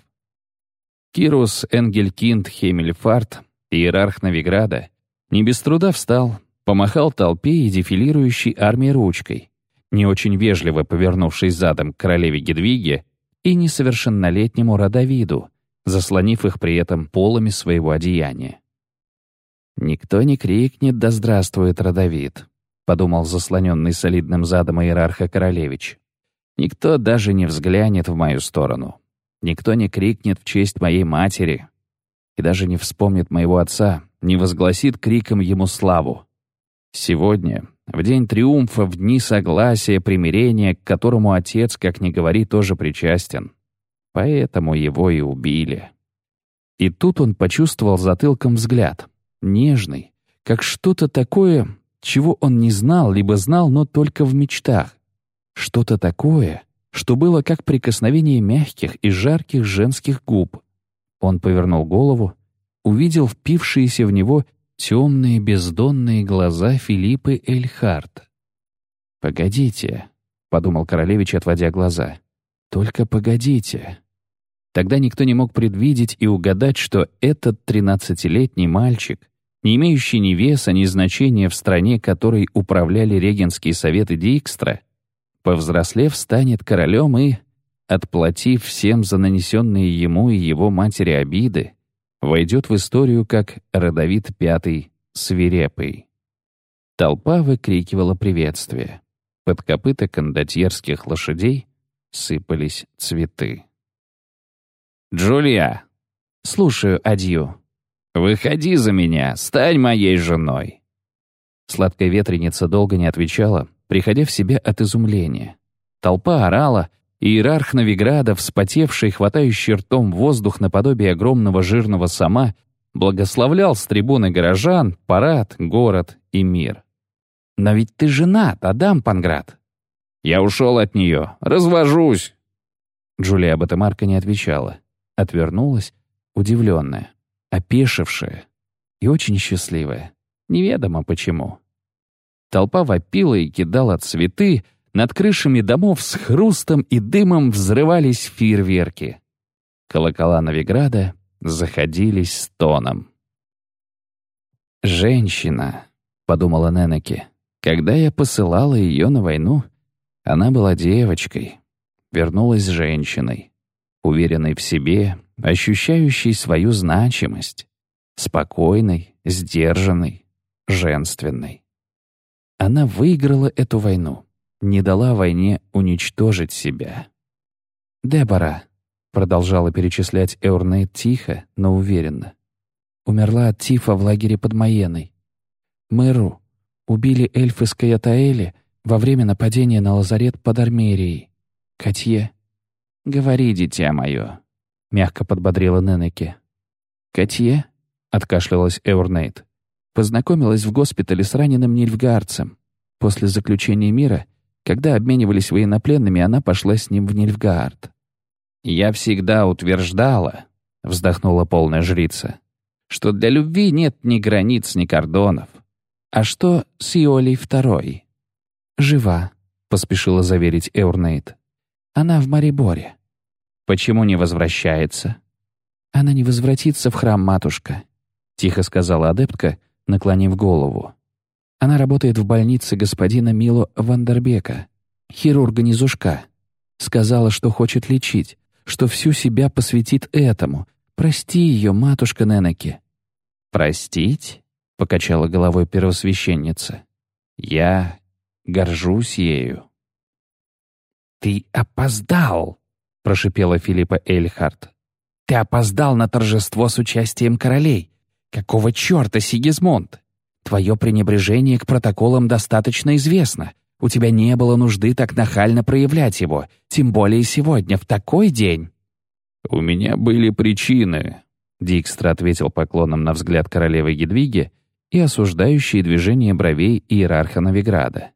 Кирус Энгелькинд Хемельфарт, иерарх Новиграда, не без труда встал, помахал толпе и дефилирующей армии ручкой, не очень вежливо повернувшись задом к королеве Гедвиге,
и несовершеннолетнему родовиду, заслонив их при этом полами своего одеяния. «Никто не крикнет «Да здравствует родовид», — подумал заслоненный солидным задом иерарха Королевич. «Никто даже не взглянет в мою сторону. Никто не крикнет в честь моей матери и даже не вспомнит моего отца, не возгласит криком ему славу. Сегодня, в день триумфа, в дни согласия, примирения, к которому отец, как ни говори, тоже причастен. Поэтому его и убили. И тут он почувствовал затылком взгляд, нежный, как что-то такое, чего он не знал, либо знал, но только в мечтах. Что-то такое, что было как прикосновение мягких и жарких женских губ. Он повернул голову, увидел впившиеся в него темные бездонные глаза Филиппы Эльхарт. «Погодите», — подумал королевич, отводя глаза. «Только погодите». Тогда никто не мог предвидеть и угадать, что этот тринадцатилетний мальчик, не имеющий ни веса, ни значения в стране, которой управляли регенские советы Дикстра, повзрослев, станет королем и, отплатив всем за нанесенные ему и его матери обиды, войдет в историю как родовит пятый свирепый. Толпа выкрикивала приветствие. Под копыта кондотьерских лошадей сыпались цветы. «Джулия!» «Слушаю, Адью». «Выходи за меня, стань моей женой!» Сладкая ветреница долго не отвечала, приходя в себя от изумления. Толпа орала, Иерарх Новиграда, вспотевший, хватающий ртом воздух наподобие огромного жирного сама, благословлял с трибуны горожан, парад, город и мир. «Но ведь ты женат, Адам Панград!» «Я ушел от нее, развожусь!» Джулия Батемарка не отвечала. Отвернулась, удивленная, опешившая и очень счастливая. Неведомо почему. Толпа вопила и кидала цветы, над крышами домов с хрустом и дымом взрывались фейерверки. Колокола Новиграда заходились стоном. «Женщина», — подумала Ненеки, — «когда я посылала ее на войну, она была девочкой, вернулась женщиной, уверенной в себе, ощущающей свою значимость, спокойной, сдержанной, женственной. Она выиграла эту войну не дала войне уничтожить себя. «Дебора», — продолжала перечислять Эурнейт тихо, но уверенно, умерла от тифа в лагере под Маеной. Мэру убили эльфы с Каятаэли во время нападения на лазарет под Армерией. Катье. «Говори, дитя мое», — мягко подбодрила Ненеке. «Катье», — откашлялась Эурнейт, познакомилась в госпитале с раненым Нильфгаарцем. После заключения мира — когда обменивались военнопленными, она пошла с ним в Нильфгаард. «Я всегда утверждала», — вздохнула полная жрица, «что для любви нет ни границ, ни кордонов. А что с Иолей Второй?» «Жива», — поспешила заверить Эурнейт. «Она в Мариборе». «Почему не возвращается?» «Она не возвратится в храм, матушка», — тихо сказала адептка, наклонив голову. Она работает в больнице господина Мило Вандербека, хирурга-низушка. Сказала, что хочет лечить, что всю себя посвятит этому. Прости ее, матушка Ненеки». «Простить?» — покачала головой первосвященница. «Я горжусь ею». «Ты опоздал!» — прошипела Филиппа Эльхарт. «Ты опоздал на торжество с участием королей. Какого черта, Сигизмунд? Твое пренебрежение к протоколам достаточно известно. У тебя не было нужды так нахально проявлять его, тем более сегодня, в такой день».
«У меня были причины», — Дикстра ответил поклоном на взгляд королевы Едвиги и осуждающие движения бровей иерарха Новиграда.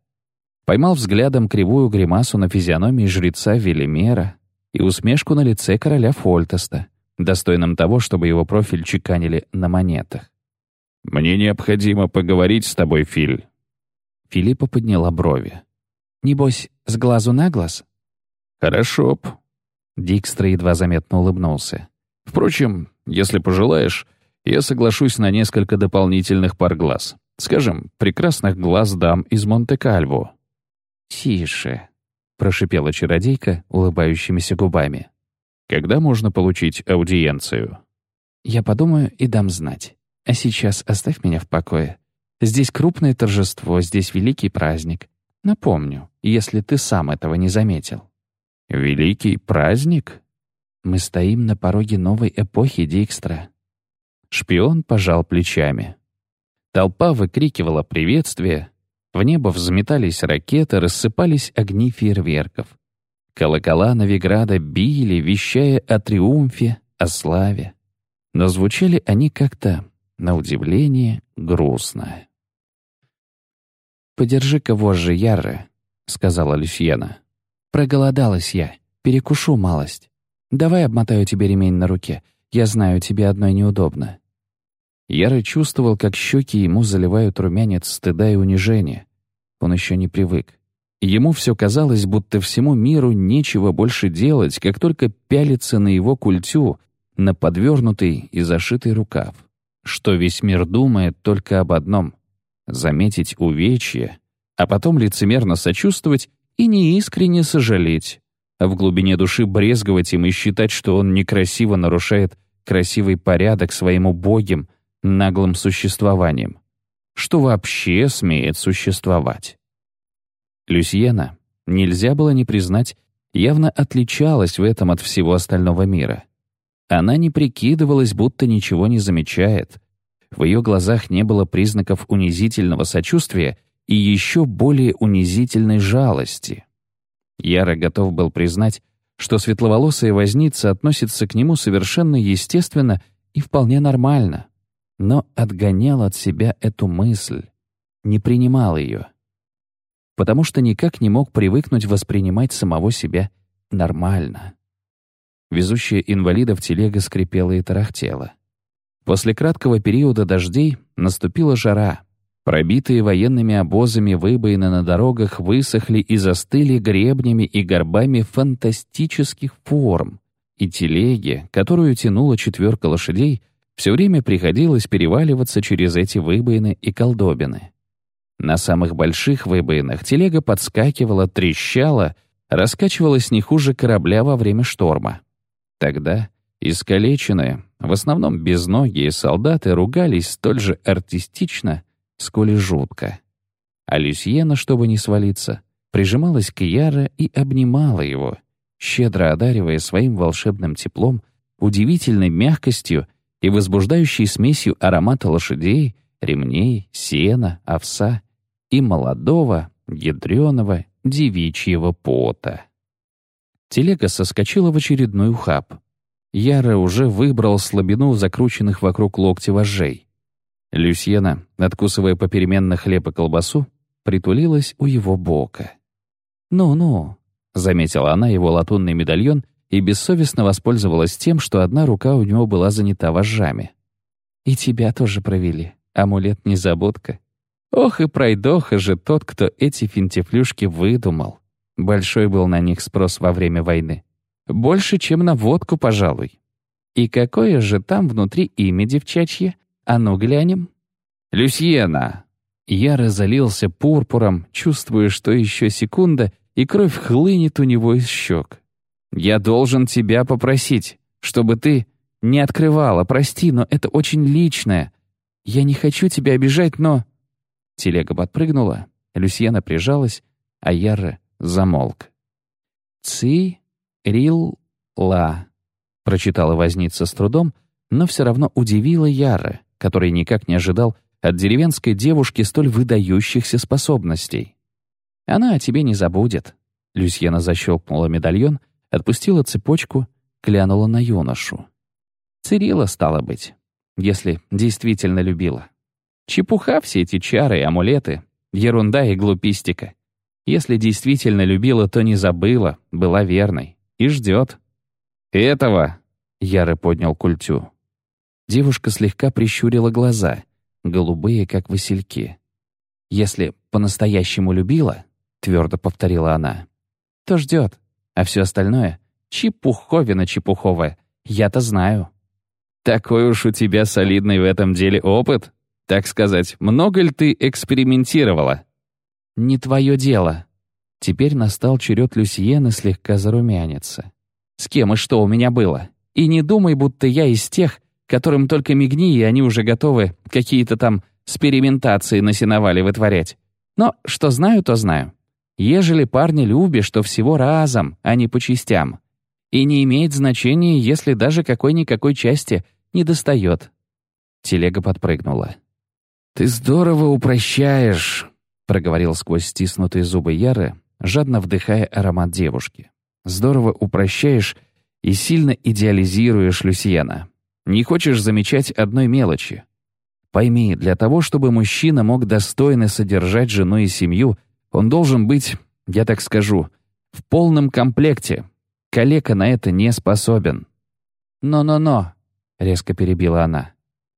Поймал взглядом кривую гримасу на физиономии жреца Велимера и усмешку на лице короля Фольтеста, достойным того, чтобы его профиль чеканили на монетах. «Мне необходимо поговорить с тобой, Филь».
Филиппа подняла брови. «Небось, с глазу на глаз?»
«Хорошо б».
Дикстра едва заметно улыбнулся.
«Впрочем, если пожелаешь, я соглашусь на несколько дополнительных пар глаз. Скажем, прекрасных глаз дам из Монте-Кальво».
«Тише», — прошипела чародейка улыбающимися губами.
Когда можно получить аудиенцию?
Я подумаю и дам знать. А сейчас оставь меня в покое. Здесь крупное торжество, здесь великий праздник. Напомню, если ты сам этого не заметил.
Великий праздник?
Мы стоим на пороге новой эпохи, Дикстра.
Шпион пожал плечами. Толпа выкрикивала приветствие, в небо взметались ракеты, рассыпались огни фейерверков. Колокола Новиграда били, вещая о триумфе, о славе. Но звучали они как-то, на удивление, грустно.
«Подержи-ка вожжи, Ярры», — сказала Люсьена. «Проголодалась я, перекушу малость. Давай обмотаю тебе ремень на руке, я знаю, тебе одной неудобно».
Яры чувствовал, как щеки ему заливают румянец стыда и унижения. Он еще не привык. Ему все казалось, будто всему миру нечего больше делать, как только пялиться на его культю, на подвернутый и зашитый рукав. Что весь мир думает только об одном — заметить увечье, а потом лицемерно сочувствовать и неискренне сожалеть, а в глубине души брезговать им и считать, что он некрасиво нарушает красивый порядок своим убогим, наглым существованием, что вообще смеет существовать. Люсьена, нельзя было не признать, явно отличалась в этом от всего остального мира. Она не прикидывалась, будто ничего не замечает. В ее глазах не было признаков унизительного сочувствия и еще более унизительной жалости. Яро готов был признать, что светловолосая возница относится к нему совершенно естественно и вполне нормально, но отгонял от себя эту мысль, не принимал ее, потому что никак не мог привыкнуть воспринимать самого себя нормально. Везущая инвалидов телега скрипела и тарахтела. После краткого периода дождей наступила жара. Пробитые военными обозами выбоины на дорогах высохли и застыли гребнями и горбами фантастических форм, и телеге, которую тянула четверка лошадей, все время приходилось переваливаться через эти выбоины и колдобины. На самых больших выбоинах телега подскакивала, трещала, раскачивалась не хуже корабля во время шторма. Тогда искалеченные, в основном безногие солдаты ругались столь же артистично, сколь и жутко. А Люсьена, чтобы не свалиться, прижималась к Яра и обнимала его, щедро одаривая своим волшебным теплом, удивительной мягкостью и возбуждающей смесью аромата лошадей, ремней, сена, овса и молодого, ядреного, девичьего пота. Телега соскочила в очередной ухаб. Яра уже выбрал слабину закрученных вокруг локти вожжей. Люсьена, откусывая попеременно хлеб и колбасу, притулилась у его бока. «Ну-ну», — заметила она его латунный медальон и бессовестно воспользовалась тем, что одна рука у него была занята вожжами. «И тебя тоже провели. Амулет-незабудка. Ох и пройдоха же тот, кто эти финтифлюшки выдумал. Большой был на них спрос во время войны. Больше, чем на водку, пожалуй. И какое же там внутри имя девчачье? А ну глянем. «Люсьена!» Я разолился пурпуром, чувствуя, что еще секунда, и кровь хлынет у него из щек. «Я должен тебя попросить, чтобы ты не открывала, прости, но это очень личное. Я не хочу тебя обижать, но...» Телега подпрыгнула, Люсьена прижалась, а Яра замолк. «Ци-рил-ла», — прочитала возница с трудом, но все равно удивила Яра, который никак не ожидал от деревенской девушки столь выдающихся способностей. «Она о тебе не забудет», — Люсьена защелкнула медальон, отпустила цепочку, глянула на юношу. Цирила, стало быть, если действительно любила. Чепуха все эти чары и амулеты, ерунда и глупистика. Если действительно любила, то не забыла, была верной и ждет. «Этого!» — Яры поднял культю. Девушка слегка прищурила глаза, голубые, как васильки. «Если по-настоящему любила», — твердо повторила она, — «то ждет, а все остальное — чепуховина чепуховая, я-то знаю». «Такой уж у тебя солидный в этом деле опыт», так сказать, много ли ты экспериментировала?» «Не твое дело». Теперь настал черед Люсьены слегка зарумяниться.
с кем и что у меня было. И не думай, будто я из тех, которым только мигни, и они уже готовы какие-то там экспериментации на сеновале вытворять. Но что знаю, то знаю. Ежели парня любишь, то всего разом, а не по частям. И не имеет значения, если даже какой-никакой части не достает. Телега подпрыгнула. «Ты здорово упрощаешь», — проговорил сквозь стиснутые зубы Яры, жадно вдыхая аромат девушки. «Здорово упрощаешь и сильно идеализируешь Люсьена. Не хочешь замечать одной мелочи. Пойми, для того, чтобы мужчина мог достойно содержать жену и семью, он должен быть, я так скажу, в полном комплекте. Калека на это не способен». «Но-но-но», — резко перебила она.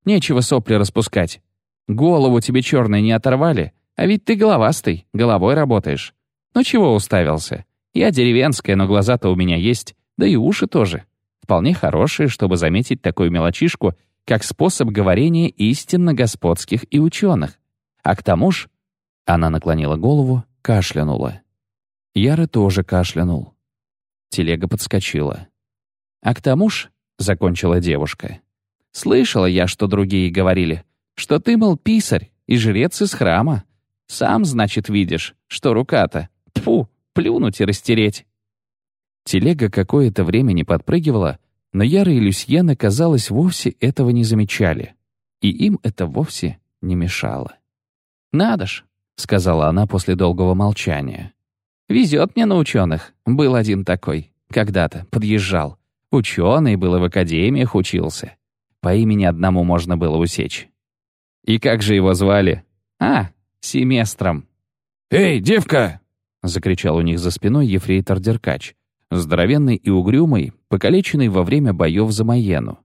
«Нечего сопли распускать. Голову тебе черной не оторвали, а ведь ты головастый, головой работаешь. Ну чего уставился? Я деревенская, но глаза-то у меня есть, да и уши тоже. Вполне хорошие, чтобы заметить такую мелочишку, как способ говорения истинно господских и ученых. А к тому ж... Она наклонила голову, кашлянула. Яра тоже кашлянул. Телега подскочила. «А к тому ж», — закончила девушка, — «слышала я, что другие говорили, что ты, мол, писарь и жрец из храма. Сам, значит, видишь, что рука-то, тьфу, плюнуть и растереть». Телега какое-то время не подпрыгивала, но Яра и Люсьена, казалось, вовсе этого не замечали. И им это вовсе не мешало. «Надо ж», — сказала она после долгого молчания. «Везет мне на ученых. Был один такой. Когда-то подъезжал. Ученый был и в академиях учился. По имени одному можно было усечь. И как же его звали? А, семестром.
«Эй, девка!» — закричал у них за спиной ефрейтор Деркач здоровенный и угрюмый, покалеченный во время боев за Майену.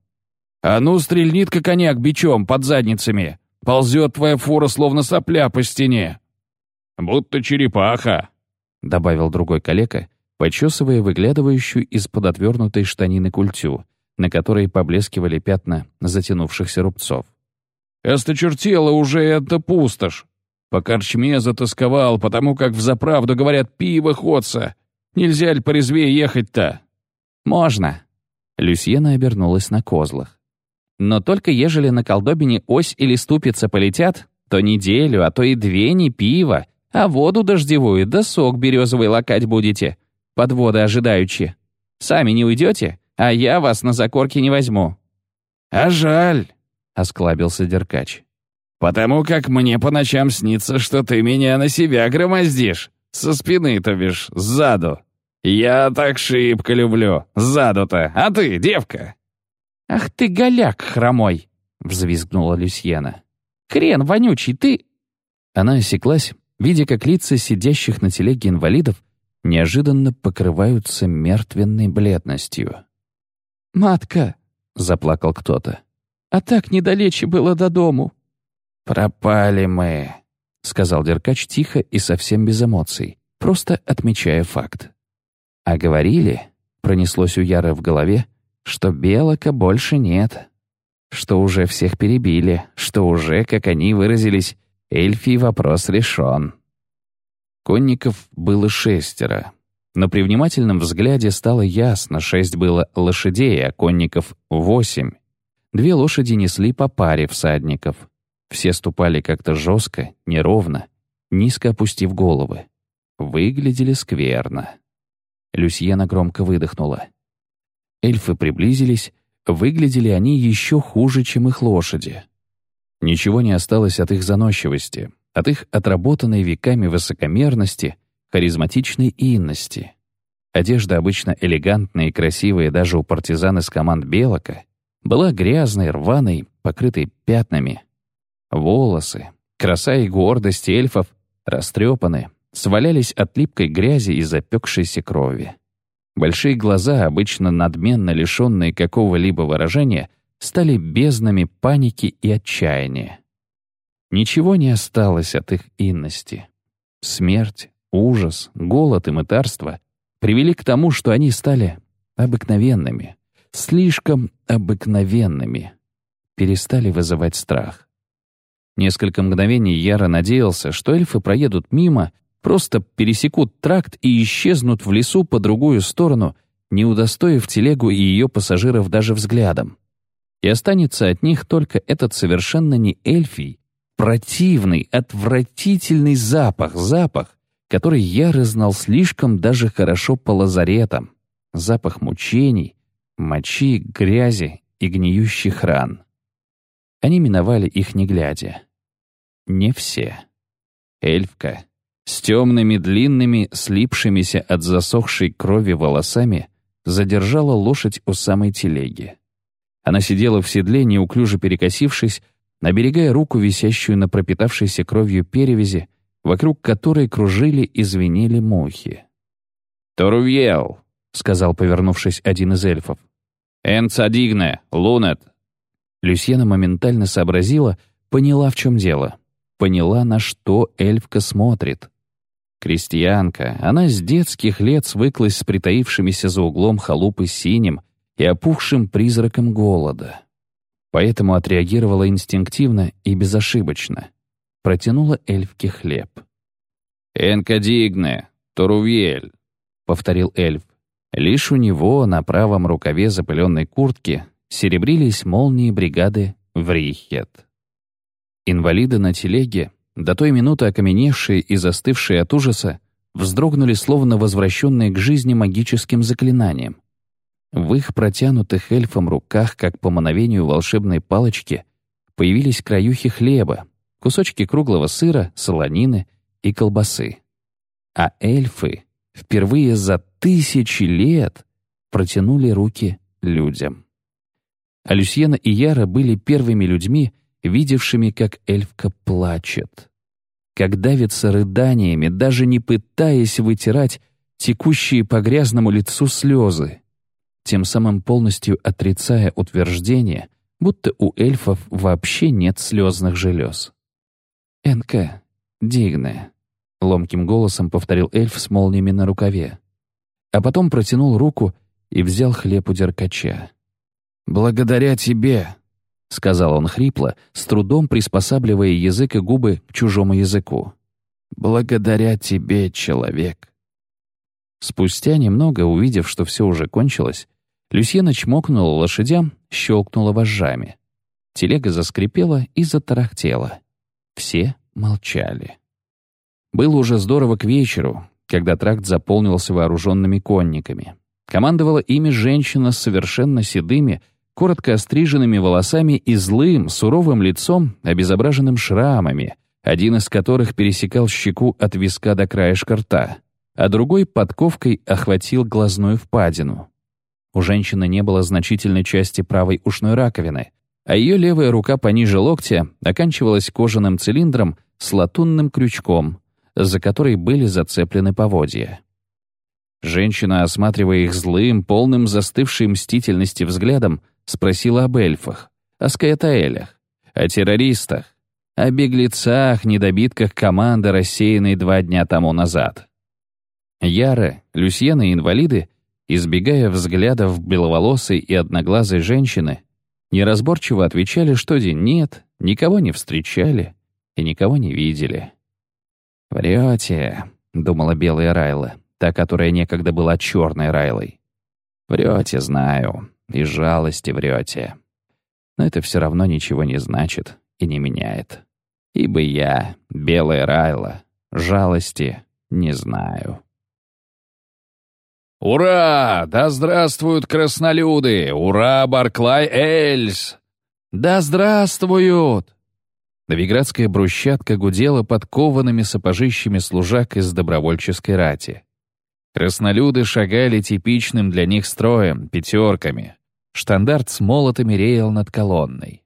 «А ну, стрельнит-ка коньяк бичом под задницами! Ползет твоя фура, словно сопля по стене!» «Будто черепаха!» — добавил другой калека, почесывая выглядывающую из-под отвернутой штанины культю, на которой поблескивали пятна затянувшихся рубцов. «Осточертела уже эта пустошь! По корчме затасковал, потому как взаправду, говорят, пиво ходца, Нельзя ли порезвее ехать-то?»
«Можно». Люсьена обернулась на козлах. «Но только ежели на колдобине ось или ступица полетят, то неделю, а то и две не пиво, а воду дождевую да сок березовый лакать будете, подводы ожидаючи. Сами не уйдете, а я вас на закорке не возьму».
«А жаль», — осклабился Деркач. «Потому как мне по ночам снится, что ты меня на себя громоздишь. Со спины, то бишь, сзаду. Я так шибко люблю. Сзаду-то. А ты, девка?»
«Ах ты, голяк хромой!» — взвизгнула Люсьена. «Хрен вонючий, ты...»
Она осеклась, видя, как лица сидящих на телеге инвалидов неожиданно покрываются мертвенной бледностью.
«Матка!»
— заплакал кто-то.
«А так недалече было до дому».
«Пропали мы», —
сказал Деркач тихо и совсем без эмоций, просто отмечая факт. А говорили, пронеслось у Яры в голове, что белока больше нет, что уже всех перебили, что уже, как они выразились, эльфий вопрос решен. Конников было шестеро, но при внимательном взгляде стало ясно, шесть было лошадей, а конников — восемь. Две лошади несли по паре всадников. Все ступали как-то жестко, неровно, низко опустив головы. Выглядели скверно. Люсьена громко выдохнула. Эльфы приблизились, выглядели они еще хуже, чем их лошади. Ничего не осталось от их заносчивости, от их отработанной веками высокомерности, харизматичной инности. Одежда обычно элегантная и красивая даже у партизан из команд Белока была грязной, рваной, покрытой пятнами — Волосы, краса и гордость эльфов растрепаны, свалялись от липкой грязи и запекшейся крови. Большие глаза, обычно надменно лишенные какого-либо выражения, стали безднами паники и отчаяния. Ничего не осталось от их инности. Смерть, ужас, голод и мытарство привели к тому, что они стали обыкновенными, слишком обыкновенными, перестали вызывать страх. Несколько мгновений Яра надеялся, что эльфы проедут мимо, просто пересекут тракт и исчезнут в лесу по другую сторону,
не удостоив телегу и ее пассажиров даже взглядом. И останется от них только этот совершенно не эльфий, противный, отвратительный запах, запах, который я разнал слишком даже хорошо по лазаретам, запах мучений, мочи, грязи и гниющих ран. Они миновали их не глядя. Не все. Эльфка с темными длинными, слипшимися от засохшей крови волосами задержала лошадь у самой телеги. Она сидела в седле, неуклюже перекосившись, наберегая руку, висящую на пропитавшейся кровью перевязи, вокруг которой кружили и звенели мухи.
«Торувьел!» — сказал, повернувшись один из эльфов. «Энцадигне, лунет!»
Люсьена моментально сообразила, поняла, в чем дело. Поняла, на что эльфка смотрит. Крестьянка, она с детских лет свыклась с притаившимися за углом халупы синим и опухшим призраком голода. Поэтому отреагировала инстинктивно и безошибочно. Протянула эльфке хлеб.
«Энкадигне, Торувель», — повторил эльф. Лишь у него на правом рукаве запыленной куртки серебрились молнии бригады Врихет.
Инвалиды на телеге до той минуты окаменевшие и застывшие от ужаса, вздрогнули словно возвращенные к жизни магическим заклинанием. В их протянутых эльфом руках, как по мановению волшебной палочки, появились краюхи хлеба, кусочки круглого сыра, солонины и колбасы. А эльфы впервые за тысячи лет протянули руки людям. А Люсьена и Яра были первыми людьми, видевшими, как эльфка плачет. Как давится рыданиями, даже не пытаясь вытирать текущие по грязному лицу слезы, тем самым полностью отрицая утверждение, будто у эльфов вообще нет слезных желез. «НК, дигная», — ломким голосом повторил эльф с молниями на рукаве. А потом протянул руку и взял хлеб у деркача. «Благодаря тебе», — сказал он хрипло, с трудом приспосабливая язык и губы к чужому языку. «Благодаря тебе, человек». Спустя немного, увидев, что все уже кончилось, Люсьена чмокнула лошадям, щелкнула вожжами. Телега заскрипела и затарахтела. Все молчали. Было уже здорово к вечеру, когда тракт заполнился вооруженными конниками. Командовала ими женщина с совершенно седыми, коротко остриженными волосами и злым, суровым лицом, обезображенным шрамами, один из которых пересекал щеку от виска до краешка рта, а другой подковкой охватил глазную впадину. У женщины не было значительной части правой ушной раковины, а ее левая рука пониже локтя оканчивалась кожаным цилиндром с латунным крючком, за который были зацеплены поводья. Женщина, осматривая их злым, полным застывшей мстительности взглядом, Спросила об эльфах, о скаэтаэлях, о террористах, о беглецах, недобитках команды, рассеянной два дня тому назад. Яра, Люсьена и инвалиды, избегая взглядов беловолосой и одноглазой женщины, неразборчиво отвечали, что день нет, никого не встречали и никого не видели. «Врете», — думала белая Райла, та, которая некогда была черной Райлой. «Врете, знаю и жалости врете. Но это все равно ничего не значит и не меняет. Ибо я, белая Райла, жалости не знаю.
«Ура! Да здравствуют краснолюды! Ура, Барклай Эльс!»
«Да здравствуют!» Новиградская брусчатка гудела подкованными сапожищами служак из добровольческой рати. Краснолюды шагали типичным для них строем, пятерками, Штандарт с молотами реял над колонной.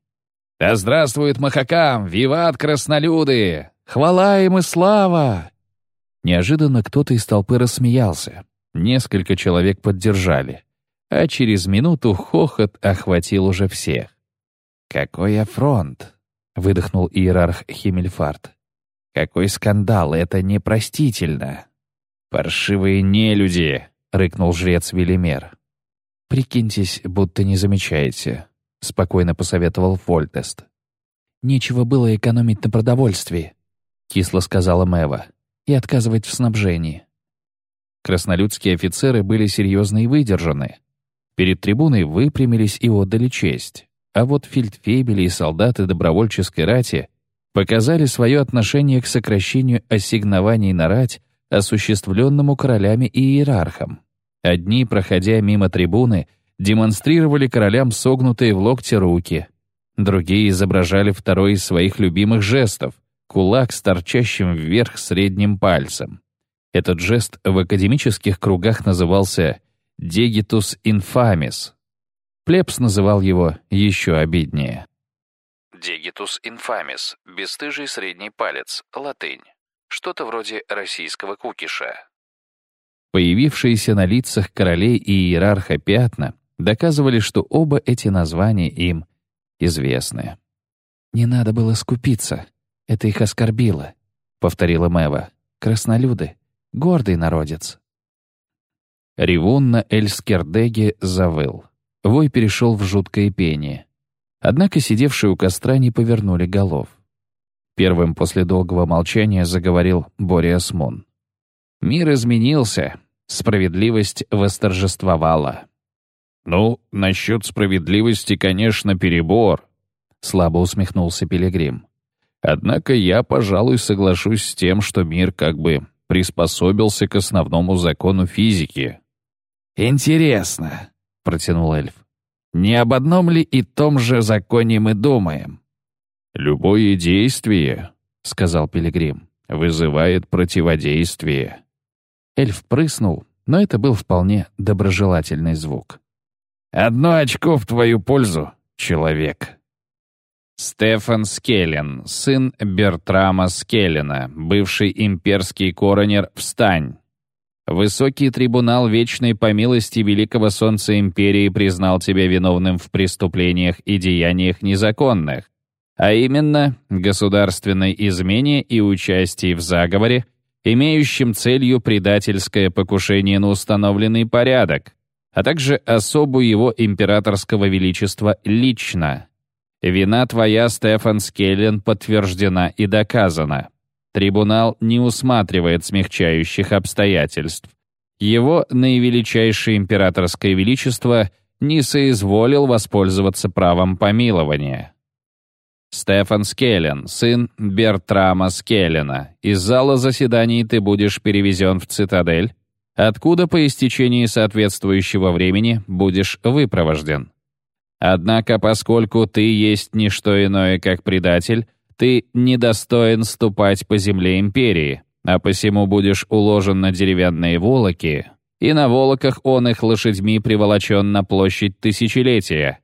«Да здравствует Махакам! Виват, краснолюды!
Хвала им и слава!» Неожиданно кто-то из толпы рассмеялся. Несколько человек поддержали. А через минуту хохот охватил уже всех. «Какой афронт!» — выдохнул иерарх Химмельфарт. «Какой скандал! Это непростительно!»
«Паршивые нелюди!» — рыкнул жрец Велимер.
«Прикиньтесь, будто не замечаете», — спокойно посоветовал Фольтест. «Нечего было экономить на продовольствии», — кисло сказала Мэва, «и отказывать в снабжении».
Краснолюдские офицеры были серьезны и выдержаны. Перед трибуной выпрямились и отдали честь. А вот фельдфебели и солдаты добровольческой рати показали свое отношение к сокращению ассигнований на рать, осуществленному королями и иерархам. Одни, проходя мимо трибуны, демонстрировали королям согнутые в локте руки. Другие изображали второй из своих любимых жестов — кулак с торчащим вверх средним пальцем. Этот жест в академических кругах назывался «дегитус инфамис». Плебс называл его еще обиднее.
Дегитус инфамис — бесстыжий средний палец, латынь. Что-то вроде российского кукиша.
Появившиеся на лицах королей и иерарха пятна доказывали, что оба эти названия им известны. «Не надо было скупиться. Это их оскорбило», — повторила Мэва. «Краснолюды. Гордый народец». Ревун на Эльскердеге завыл. Вой перешел в жуткое пение. Однако сидевшие у костра не повернули голов. Первым после долгого молчания заговорил Бориас Мун. «Мир изменился. Справедливость восторжествовала.
«Ну, насчет справедливости, конечно, перебор», — слабо усмехнулся Пилигрим. «Однако я, пожалуй, соглашусь с тем, что мир как бы приспособился к основному закону физики».
«Интересно», — протянул эльф. «Не об одном ли и том же законе мы думаем?»
«Любое действие», — сказал Пилигрим, — «вызывает противодействие».
Эльф прыснул, но это был вполне доброжелательный звук.
Одно очко в твою пользу, человек.
Стефан Скеллен, сын Бертрама Скеллена, бывший имперский коронер, встань. Высокий трибунал вечной по милости Великого Солнца Империи признал тебя виновным в преступлениях и деяниях незаконных, а именно государственной измене и участии в заговоре, имеющем целью предательское покушение на установленный порядок, а также особу его императорского величества лично. Вина твоя, Стефан Скеллен, подтверждена и доказана. Трибунал не усматривает смягчающих обстоятельств. Его наивеличайшее императорское величество не соизволил воспользоваться правом помилования. Стефан Скеллен, сын Бертрама Скеллена. Из зала заседаний ты будешь перевезен в цитадель, откуда по истечении соответствующего времени будешь выпровожден. Однако, поскольку ты есть не что иное, как предатель, ты недостоин ступать по земле империи, а посему будешь уложен на деревянные волоки, и на волоках он их лошадьми приволочен на площадь Тысячелетия.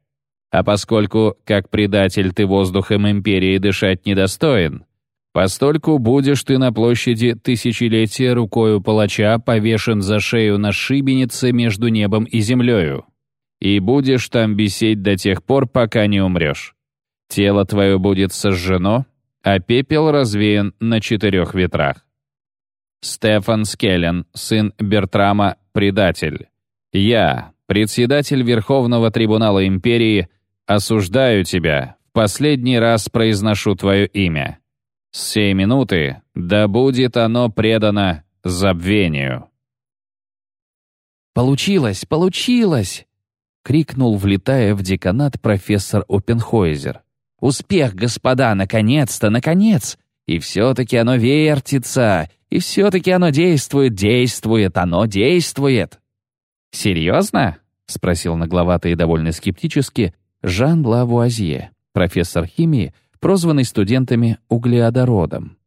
А поскольку, как предатель, ты воздухом империи дышать недостоин, Постольку будешь ты на площади тысячелетия рукою палача повешен за шею на шибенице между небом и землею. И будешь там бесеть до тех пор, пока не умрешь. Тело твое будет сожжено, а пепел развеян на четырех ветрах. Стефан Скеллен, сын Бертрама, предатель. Я, председатель Верховного трибунала империи, осуждаю тебя, в последний раз произношу твое имя. С сей минуты да будет оно предано забвению.
«Получилось! Получилось!» — крикнул, влетая в деканат профессор Оппенхойзер. «Успех, господа! Наконец-то! Наконец! И все-таки оно вертится! И все-таки оно действует, действует! Оно действует!» «Серьезно?» — спросил нагловато и довольно скептически Жан Лавуазье, профессор химии, прозванный студентами углеодородом.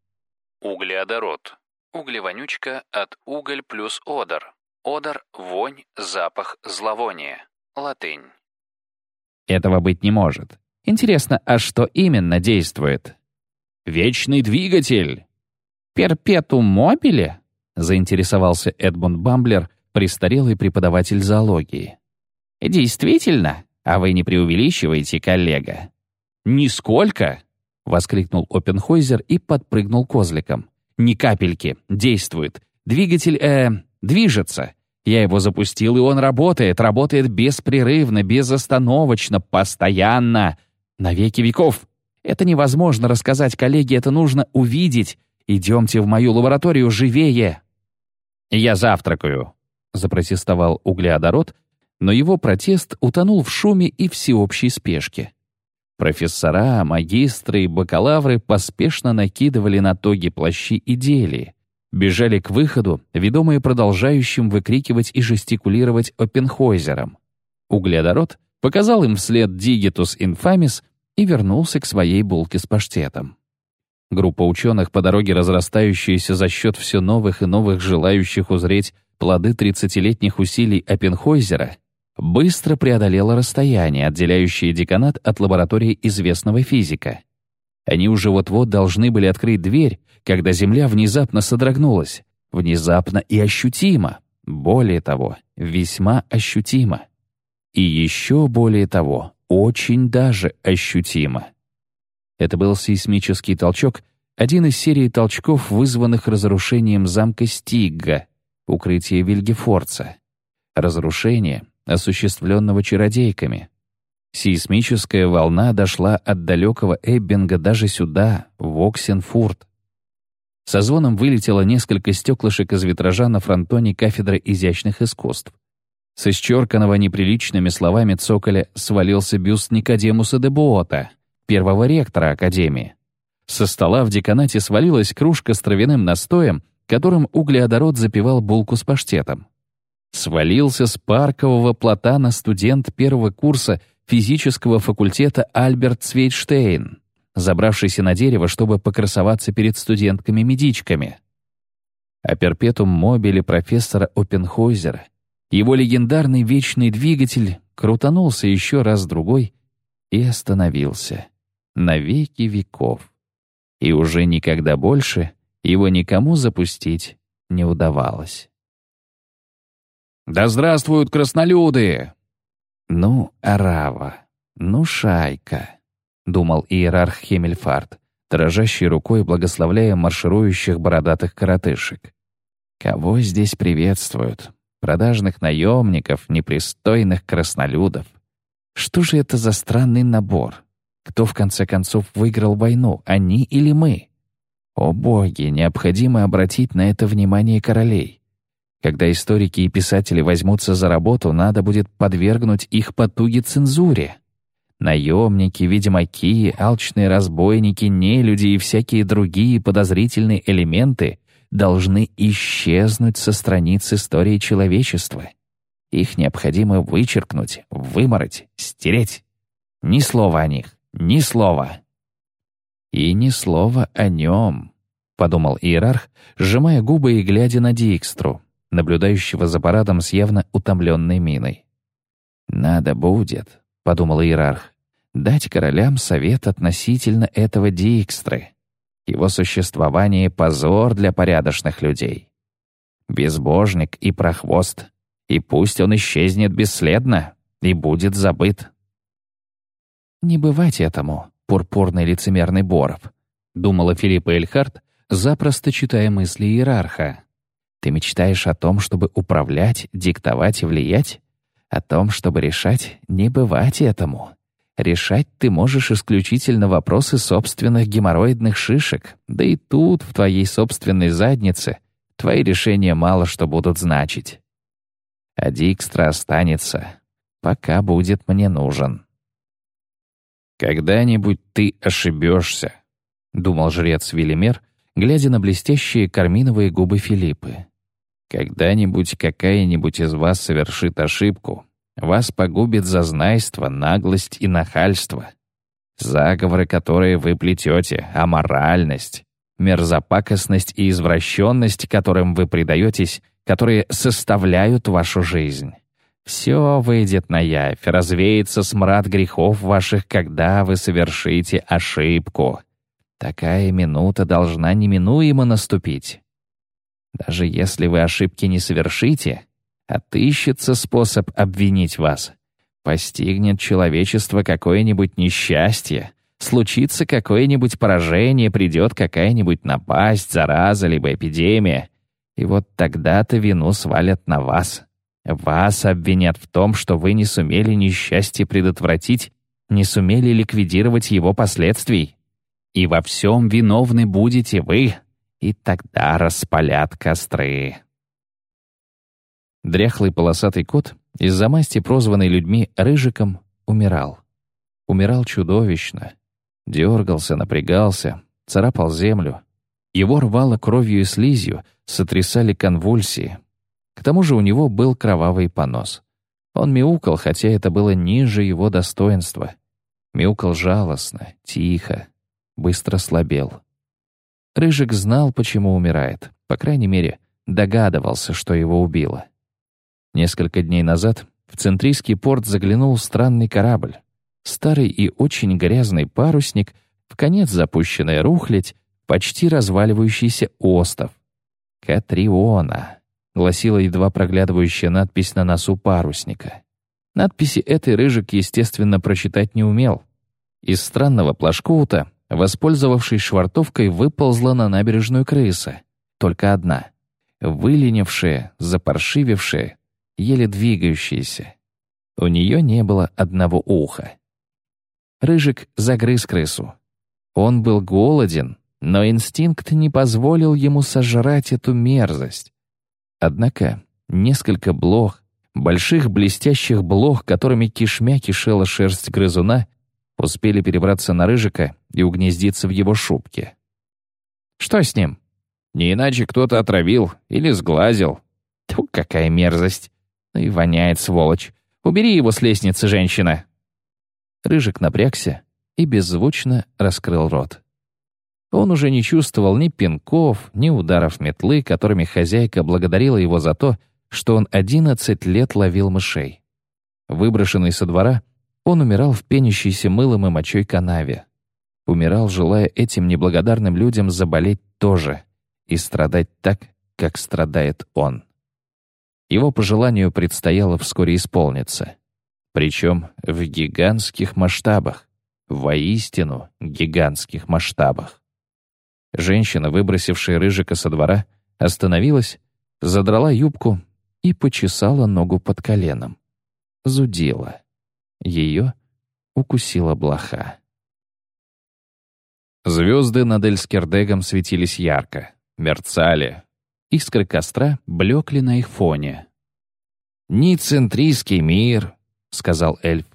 Углеодород. Углевонючка от уголь плюс одор. Одор — вонь, запах, зловоние. Латынь.
Этого быть не может. Интересно, а что именно действует?
«Вечный двигатель!»
«Перпетум мобиле?» — заинтересовался Эдмунд Бамблер, престарелый преподаватель зоологии. «Действительно? А вы не преувеличиваете, коллега?» «Нисколько!» — воскликнул Оппенхойзер и подпрыгнул козликом. «Ни капельки. Действует. Двигатель, э, движется. Я его запустил, и он работает. Работает беспрерывно, безостановочно, постоянно. На веки веков. Это невозможно рассказать, коллеги, это нужно увидеть. Идемте в мою лабораторию живее!» «Я завтракаю», — запротестовал углеодород, но его протест утонул в шуме и всеобщей спешке. Профессора, магистры и бакалавры поспешно накидывали на тоги плащи и дели, бежали к выходу, ведомые продолжающим выкрикивать и жестикулировать Оппенхойзером. Угледород показал им вслед «Дигитус инфамис» и вернулся к своей булке с паштетом. Группа ученых, по дороге разрастающаяся за счет все новых и новых желающих узреть плоды 30-летних усилий Оппенхойзера, быстро преодолела расстояние, отделяющее деканат от лаборатории известного физика. Они уже вот-вот должны были открыть дверь, когда Земля внезапно содрогнулась. Внезапно и ощутимо. Более того, весьма ощутимо. И еще более того, очень даже ощутимо. Это был сейсмический толчок, один из серии толчков, вызванных разрушением замка Стигга, укрытия Вильгефорца. Разрушение, осуществленного чародейками. Сейсмическая волна дошла от далекого Эббинга даже сюда, в Оксенфурт. Со звоном вылетело несколько стеклышек из витража на фронтоне кафедры изящных искусств. С исчерканного неприличными словами цоколя свалился бюст Никодемуса де Буота, первого ректора Академии. Со стола в деканате свалилась кружка с травяным настоем, которым углеодород запивал булку с паштетом. Свалился с паркового платана студент первого курса физического факультета Альберт Цвейдштейн, забравшийся на дерево, чтобы покрасоваться перед студентками-медичками. А перпетум мобили профессора Оппенхойзера, его легендарный вечный двигатель, крутанулся еще раз-другой и остановился. На веки веков. И уже никогда больше его никому запустить не удавалось.
«Да здравствуют краснолюды!»
«Ну, арава, ну, шайка», — думал иерарх Хемельфард, дрожащей рукой благословляя марширующих бородатых коротышек. «Кого здесь приветствуют? Продажных наемников, непристойных краснолюдов? Что же это за странный набор? Кто, в конце концов, выиграл войну, они или мы? О боги, необходимо обратить на это внимание королей. Когда историки и писатели возьмутся за работу, надо будет подвергнуть их потуге цензуре. Наемники, ведьмаки, алчные разбойники, нелюди и всякие другие подозрительные элементы должны исчезнуть со страниц истории человечества. Их необходимо вычеркнуть, вымороть, стереть. Ни слова о них, ни слова. И ни слова о нем, — подумал иерарх, сжимая губы и глядя на Дикстру, наблюдающего за парадом с явно утомленной миной. «Надо будет», — подумал иерарх, — «дать королям совет относительно этого Дикстры. Его существование — позор для порядочных людей. Безбожник и прохвост, и пусть он исчезнет бесследно и будет забыт». «Не бывать этому, пурпурный лицемерный Боров», — думала Филиппа Эльхарт, запросто читая мысли иерарха. Ты мечтаешь о том, чтобы управлять, диктовать и влиять? О том, чтобы решать, не бывать этому. Решать ты можешь исключительно вопросы собственных геморроидных шишек, да и тут, в твоей собственной заднице, твои решения мало что будут значить. А Дикстра останется, пока будет мне нужен. «Когда-нибудь ты ошибешься», — думал жрец Велимер, глядя на блестящие карминовые губы Филиппы. Когда-нибудь какая-нибудь из вас совершит ошибку, вас погубит зазнайство, наглость и нахальство. Заговоры, которые вы плетете, аморальность, мерзопакостность и извращенность, которым вы предаетесь, которые составляют вашу жизнь. Все выйдет на явь, развеется смрад грехов ваших, когда вы совершите ошибку. Такая минута должна неминуемо наступить. Даже если вы ошибки не совершите, отыщется способ обвинить вас. Постигнет человечество какое-нибудь несчастье, случится какое-нибудь поражение, придет какая-нибудь напасть, зараза либо эпидемия. И вот тогда-то вину свалят на вас. Вас обвинят в том, что вы не сумели несчастье предотвратить, не сумели ликвидировать его последствий. И во всем виновны будете вы, и тогда распалят костры. Дряхлый полосатый кот, из-за масти прозванный людьми Рыжиком, умирал. Умирал чудовищно. Дергался, напрягался, царапал землю. Его рвало кровью и слизью, сотрясали конвульсии. К тому же у него был кровавый понос. Он мяукал, хотя это было ниже его достоинства. Мяукал жалостно, тихо, быстро слабел. Рыжик знал, почему умирает. По крайней мере, догадывался, что его убило. Несколько дней назад в центрийский порт заглянул странный корабль. Старый и очень грязный парусник, в конец запущенная рухлядь, почти разваливающийся остов. «Катриона», — гласила едва проглядывающая надпись на носу парусника. Надписи этой Рыжик, естественно, прочитать не умел. Из странного плашкоута, воспользовавшись швартовкой, выползла на набережную крыса. Только одна. Выленившая, запаршивившая, еле двигающаяся. У нее не было одного уха. Рыжик загрыз крысу. Он был голоден, но инстинкт не позволил ему сожрать эту мерзость. Однако несколько блох, больших блестящих блох, которыми кишмя кишела шерсть грызуна, успели перебраться на Рыжика и угнездиться в его шубке. «Что с ним?» «Не иначе кто-то отравил или сглазил». «Тьфу, какая мерзость! И воняет, сволочь! Убери его с лестницы, женщина!» Рыжик напрягся и беззвучно раскрыл рот. Он уже не чувствовал ни пинков, ни ударов метлы, которыми хозяйка благодарила его за то, что он одиннадцать лет ловил мышей. Выброшенный со двора, он умирал в пенящейся мылом и мочой канаве. Умирал, желая этим неблагодарным людям заболеть тоже и страдать так, как страдает он. Его пожеланию предстояло вскоре исполниться. Причем в гигантских масштабах, воистину гигантских масштабах. Женщина, выбросившая Рыжика со двора, остановилась, задрала юбку и почесала ногу под коленом. Зудила. Ее укусила блоха. Звезды над Эльскердегом светились ярко, мерцали. Искры костра блекли на их фоне. «Ни центрийский мир», — сказал эльф,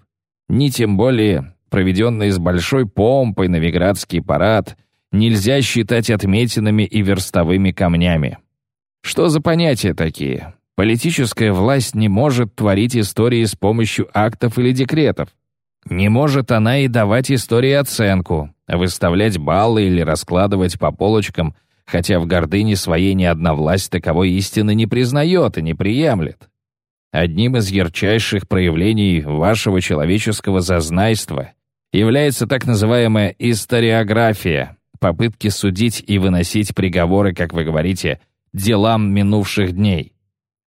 «ни тем более проведенный с большой помпой Новиградский парад нельзя считать отметинами и верстовыми камнями. Что за понятия такие? Политическая власть не может творить истории с помощью актов или декретов. Не может она и давать истории оценку, выставлять баллы или раскладывать по полочкам, хотя в гордыне своей ни одна власть таковой истины не признает и не приемлет. Одним из ярчайших проявлений вашего человеческого зазнайства является так называемая историография, попытки судить и выносить приговоры, как вы говорите, делам минувших дней.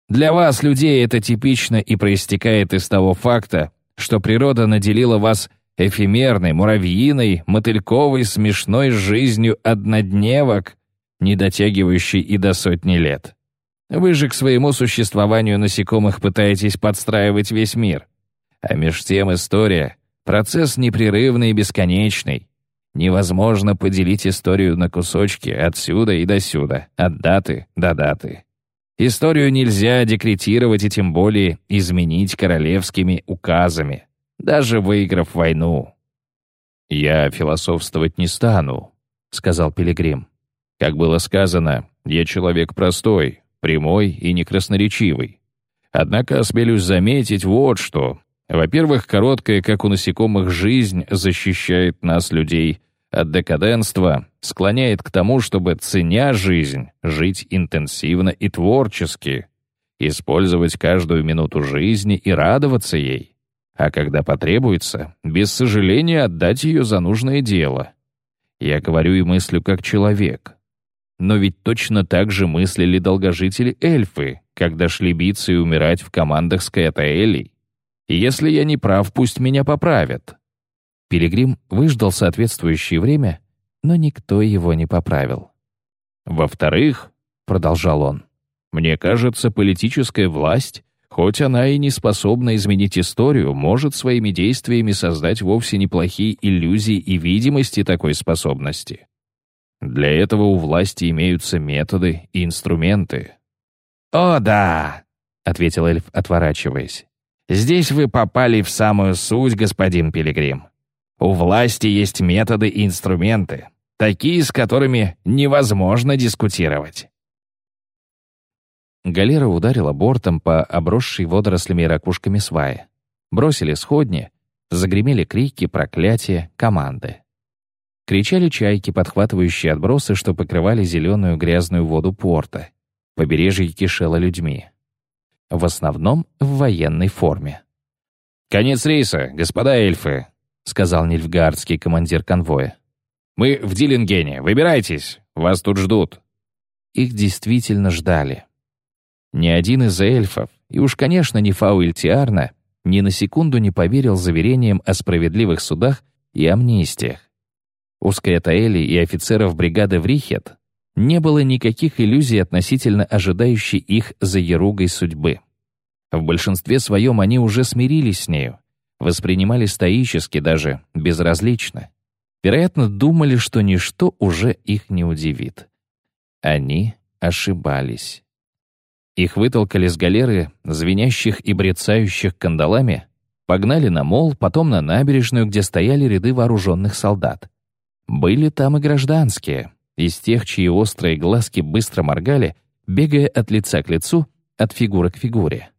Для вас, людей, это типично и проистекает из того факта, что природа наделила вас эфемерной, муравьиной, мотыльковой, смешной жизнью однодневок, не дотягивающей и до сотни лет. Вы же к своему существованию насекомых пытаетесь подстраивать весь мир. А меж тем история — процесс непрерывный и бесконечный. Невозможно поделить историю на кусочки отсюда и досюда, от даты до даты. Историю нельзя декретировать и тем более изменить королевскими указами, даже выиграв войну. «Я философствовать не стану», — сказал Пилигрим. «Как было сказано, я человек простой, прямой и некрасноречивый. Однако осмелюсь заметить вот что. Во-первых, короткая, как у насекомых, жизнь защищает нас, людей, от декаденства склоняет к тому, чтобы, ценя жизнь, жить интенсивно и творчески, использовать каждую минуту жизни и радоваться ей, а когда потребуется, без сожаления отдать ее за нужное дело. Я говорю и мыслю как человек. Но ведь точно так же мыслили долгожители-эльфы, когда шли биться и умирать в командах с Каэтаэлей. Если я не прав, пусть меня поправят. Пилигрим выждал соответствующее время, но никто его не поправил. «Во-вторых», — продолжал он, — «мне кажется, политическая власть, хоть она и не способна изменить историю, может своими действиями создать вовсе неплохие иллюзии и видимости такой способности. Для этого у власти имеются методы и инструменты». «О, да!» — ответил эльф, отворачиваясь. «Здесь вы попали в самую суть, господин Пилигрим. У власти есть методы и инструменты, такие, с которыми невозможно дискутировать».
Галера ударила бортом по обросшей водорослями и ракушками свае. Бросили сходни, загремели крики, проклятия, команды. Кричали чайки, подхватывающие отбросы, что покрывали зеленую грязную воду порта. Побережье кишело людьми. В основном в военной форме.
«Конец рейса, господа эльфы», — сказал нильфгардский командир конвоя. «Мы в Диллингене. Выбирайтесь. Вас тут ждут».
Их действительно ждали. Ни один из эльфов, и уж, конечно, не Фауэль Тиарна, ни на секунду не поверил заверениям о справедливых судах и амнистиях. У Скаэтаэли и офицеров бригады в Рихет не было никаких иллюзий относительно ожидающей их за еругой судьбы. В большинстве своем они уже смирились с нею, воспринимали стоически, даже безразлично. Вероятно, думали, что ничто уже их не удивит. Они ошибались. Их вытолкали с галеры, звенящих и брецающих кандалами, погнали на мол, потом на набережную, где стояли ряды вооруженных солдат. Были там и гражданские, из тех, чьи острые глазки быстро моргали, бегая от лица к лицу, от фигуры к фигуре.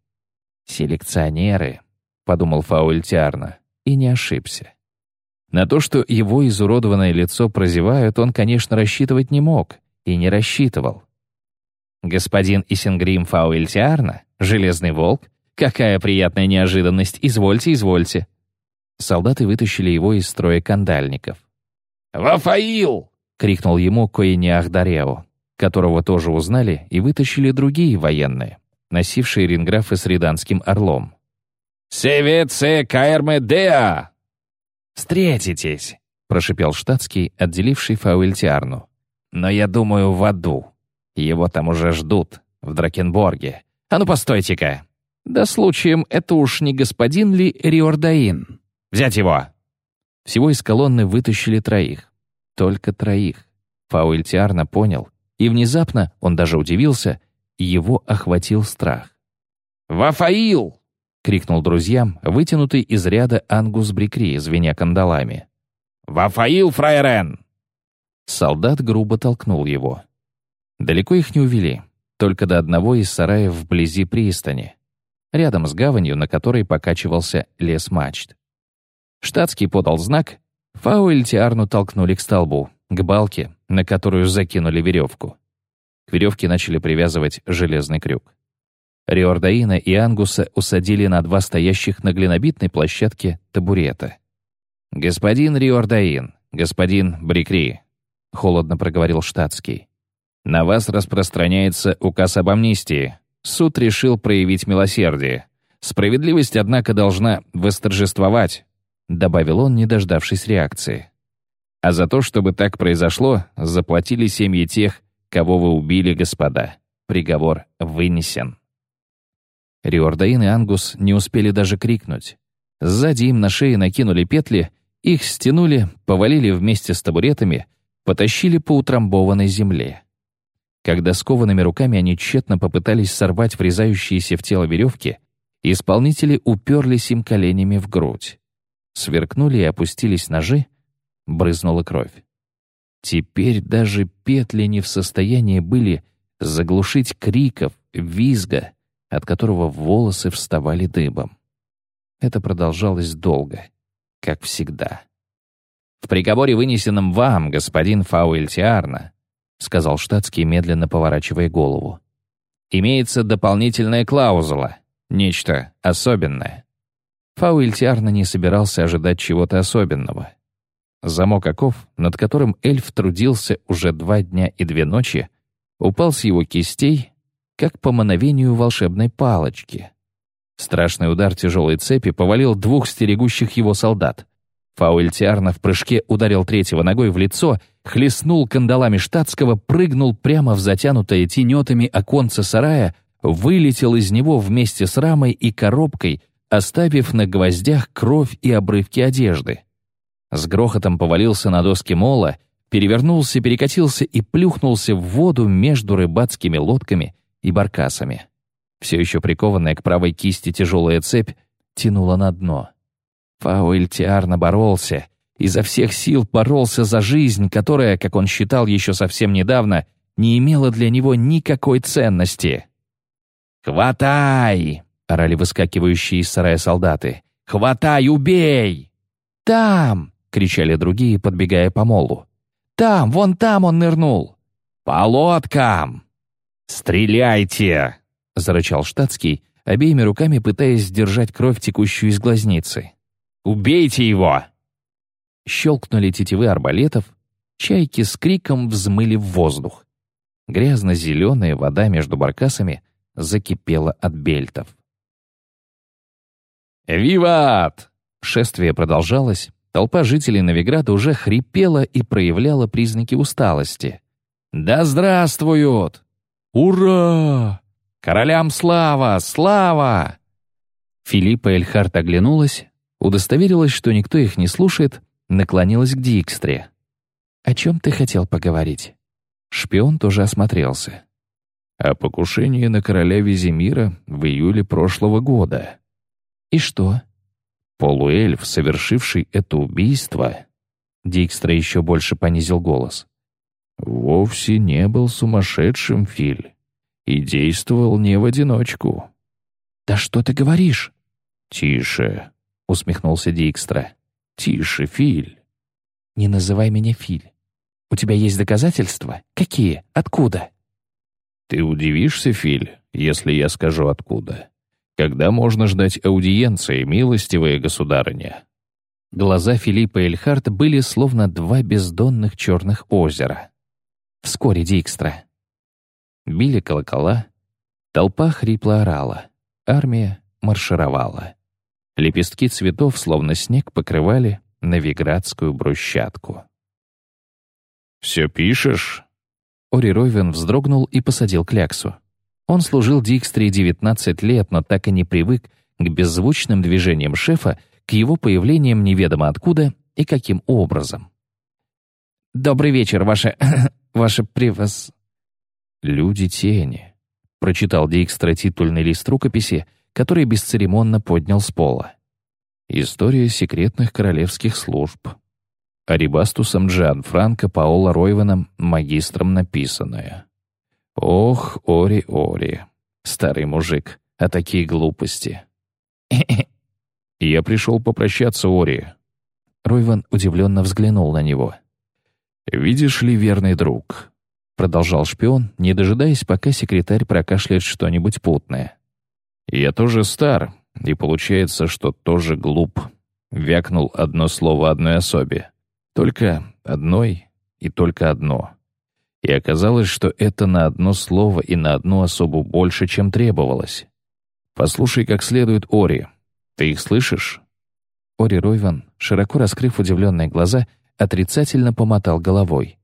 «Селекционеры», — подумал Фауль Тиарна, и не ошибся. На то, что его изуродованное лицо прозевают, он, конечно, рассчитывать не мог и не рассчитывал. «Господин Исенгрим Фауэльтиарна? Железный волк? Какая приятная неожиданность! Извольте, извольте!» Солдаты вытащили его из строя кандальников.
«Вафаил!»
— крикнул ему Коениах Дарео, которого тоже узнали и вытащили другие военные, носившие ринграфы с риданским орлом.
«Севеце каэрме деа!»
«Встретитесь!» — прошипел штатский, отделивший Фауэльтиарну. «Но я думаю, в аду». Его там уже ждут, в Дракенборге. А ну, постойте-ка. Да случаем, это уж не господин ли Риордаин? Взять его!» Всего из колонны вытащили троих. Только троих. Фауэльтиарна понял. И внезапно, он даже удивился, его охватил страх.
«Вафаил!»
— крикнул друзьям, вытянутый из ряда Ангус Брикри, звеня кандалами.
«Вафаил, фраерен!»
Солдат грубо толкнул его. Далеко их не увели, только до одного из сараев вблизи пристани, рядом с гаванью, на которой покачивался лес мачт. Штатский подал знак, Фау и Тиарну толкнули к столбу, к балке, на которую закинули веревку. К веревке начали привязывать железный крюк. Риордаина и Ангуса усадили на два стоящих на глинобитной площадке табурета. «Господин Риордаин, господин Брикри», — холодно проговорил штатский, на вас распространяется указ об амнистии. Суд решил проявить милосердие. Справедливость, однако, должна восторжествовать», — добавил он, не дождавшись реакции. «А за то, чтобы так произошло, заплатили семьи тех, кого вы убили, господа. Приговор вынесен». Риордаин и Ангус не успели даже крикнуть. Сзади им на шее накинули петли, их стянули, повалили вместе с табуретами, потащили по утрамбованной земле. Когда скованными руками они тщетно попытались сорвать врезающиеся в тело веревки, исполнители уперлись им коленями в грудь. Сверкнули и опустились ножи, брызнула кровь. Теперь даже петли не в состоянии были заглушить криков, визга, от которого волосы вставали дыбом. Это продолжалось долго, как всегда. В приговоре, вынесенном вам, господин Фауэльтиарна, — сказал штатский, медленно поворачивая голову. «Имеется дополнительная клаузула. Нечто особенное». Фауэльтиарно не собирался ожидать чего-то особенного. Замок оков, над которым эльф трудился уже два дня и две ночи, упал с его кистей, как по мановению волшебной палочки. Страшный удар тяжелой цепи повалил двух стерегущих его солдат. Фауэльтиарно в прыжке ударил третьего ногой в лицо — хлестнул кандалами штатского, прыгнул прямо в затянутое тенетами оконце сарая, вылетел из него вместе с рамой и коробкой, оставив на гвоздях кровь и обрывки одежды. С грохотом повалился на доски мола, перевернулся, перекатился и плюхнулся в воду между рыбацкими лодками и баркасами.
Все еще прикованная к правой кисти тяжелая цепь тянула на дно. Фауэльтиар наборолся, изо всех сил боролся за жизнь, которая, как он считал еще совсем недавно, не имела для него никакой ценности. «Хватай!» — орали выскакивающие из сарая солдаты. «Хватай, убей!» «Там!» — кричали другие, подбегая по молу. «Там, вон там он нырнул!» «По лодкам!» «Стреляйте!» — зарычал штатский, обеими руками пытаясь сдержать кровь, текущую из глазницы. «Убейте его!» Щелкнули тетивы арбалетов, чайки с криком взмыли в воздух. Грязно-зеленая вода между баркасами закипела от бельтов. «Виват!» Шествие продолжалось, толпа жителей Новиграда уже хрипела и проявляла признаки усталости. «Да здравствуют! Ура! Королям слава! Слава!» Филиппа Эльхарт оглянулась, удостоверилась, что никто их не слушает, наклонилась к Дикстре. «О чем ты хотел поговорить?» Шпион тоже осмотрелся. «О покушении на короля Визимира в июле прошлого года». «И что?» Полуэльф, совершивший это убийство, Дикстра еще больше понизил голос, вовсе не был сумасшедшим, Филь, и действовал не в одиночку. «Да что ты говоришь?» «Тише», — усмехнулся Дикстра. «Тише, Филь». «Не называй меня Филь. У тебя есть доказательства? Какие? Откуда?» «Ты удивишься, Филь, если я скажу откуда?» Когда можно ждать аудиенции, милостивая государыня?» Глаза Филиппа Эльхарта были словно два бездонных черных озера. Вскоре Дикстра. Били колокола, толпа хрипло орала, армия маршировала. Лепестки цветов, словно снег, покрывали новиградскую брусчатку. «Все пишешь?» Ори Ровен вздрогнул и посадил кляксу. Он служил Дикстре 19 лет, но так и не привык к беззвучным движениям шефа, к его появлениям неведомо откуда и каким образом. «Добрый вечер, ваше... ваше превос...» «Люди тени», — прочитал Дикстра титульный лист рукописи, который бесцеремонно поднял с пола. «История секретных королевских служб». Арибастусом Джан Франко Паоло Ройваном, магистром написанное. Ох, Ори-Ори, старый мужик, а такие глупости. Я пришел попрощаться, Ори. Ройван удивленно взглянул на него. «Видишь ли, верный друг?» Продолжал шпион, не дожидаясь, пока секретарь прокашляет что-нибудь путное. «Я тоже стар, и получается, что тоже глуп». Вякнул одно слово одной особе. Только одной и только одно. И оказалось, что это на одно слово и на одну особу больше, чем требовалось. «Послушай как следует Ори. Ты их слышишь?» Ори Ройван, широко раскрыв удивленные глаза, отрицательно помотал головой.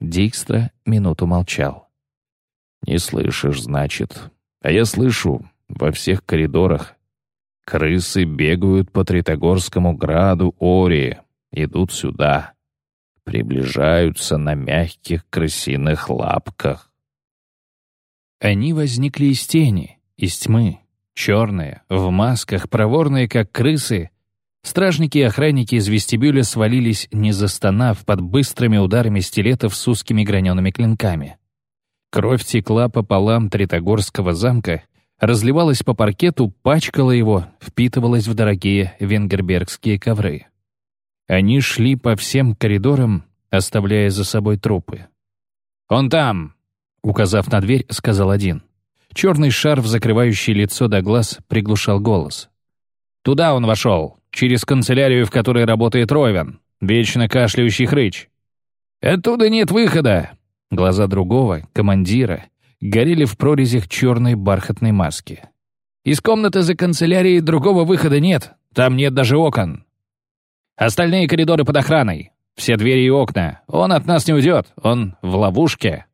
Дикстра минуту молчал. «Не слышишь, значит. А я слышу во всех коридорах. Крысы бегают по Тритогорскому граду Ори, идут сюда приближаются на мягких крысиных лапках. Они возникли из тени, из тьмы, черные, в масках, проворные, как крысы. Стражники и охранники из вестибюля свалились, не застонав, под быстрыми ударами стилетов с узкими гранеными клинками. Кровь текла по полам Тритогорского замка, разливалась по паркету, пачкала его, впитывалась в дорогие венгербергские ковры. Они шли по всем коридорам, оставляя за собой трупы. «Он там!» — указав на дверь, сказал один. Черный шарф, закрывающий лицо до глаз, приглушал голос. «Туда он вошел, через канцелярию, в которой работает Ровен, вечно кашляющий хрыч. Оттуда нет выхода!» Глаза другого, командира, горели в прорезях черной бархатной маски. «Из комнаты за канцелярией другого выхода нет, там нет даже окон. Остальные коридоры под охраной. Все двери и окна. Он от нас не уйдет. Он в ловушке.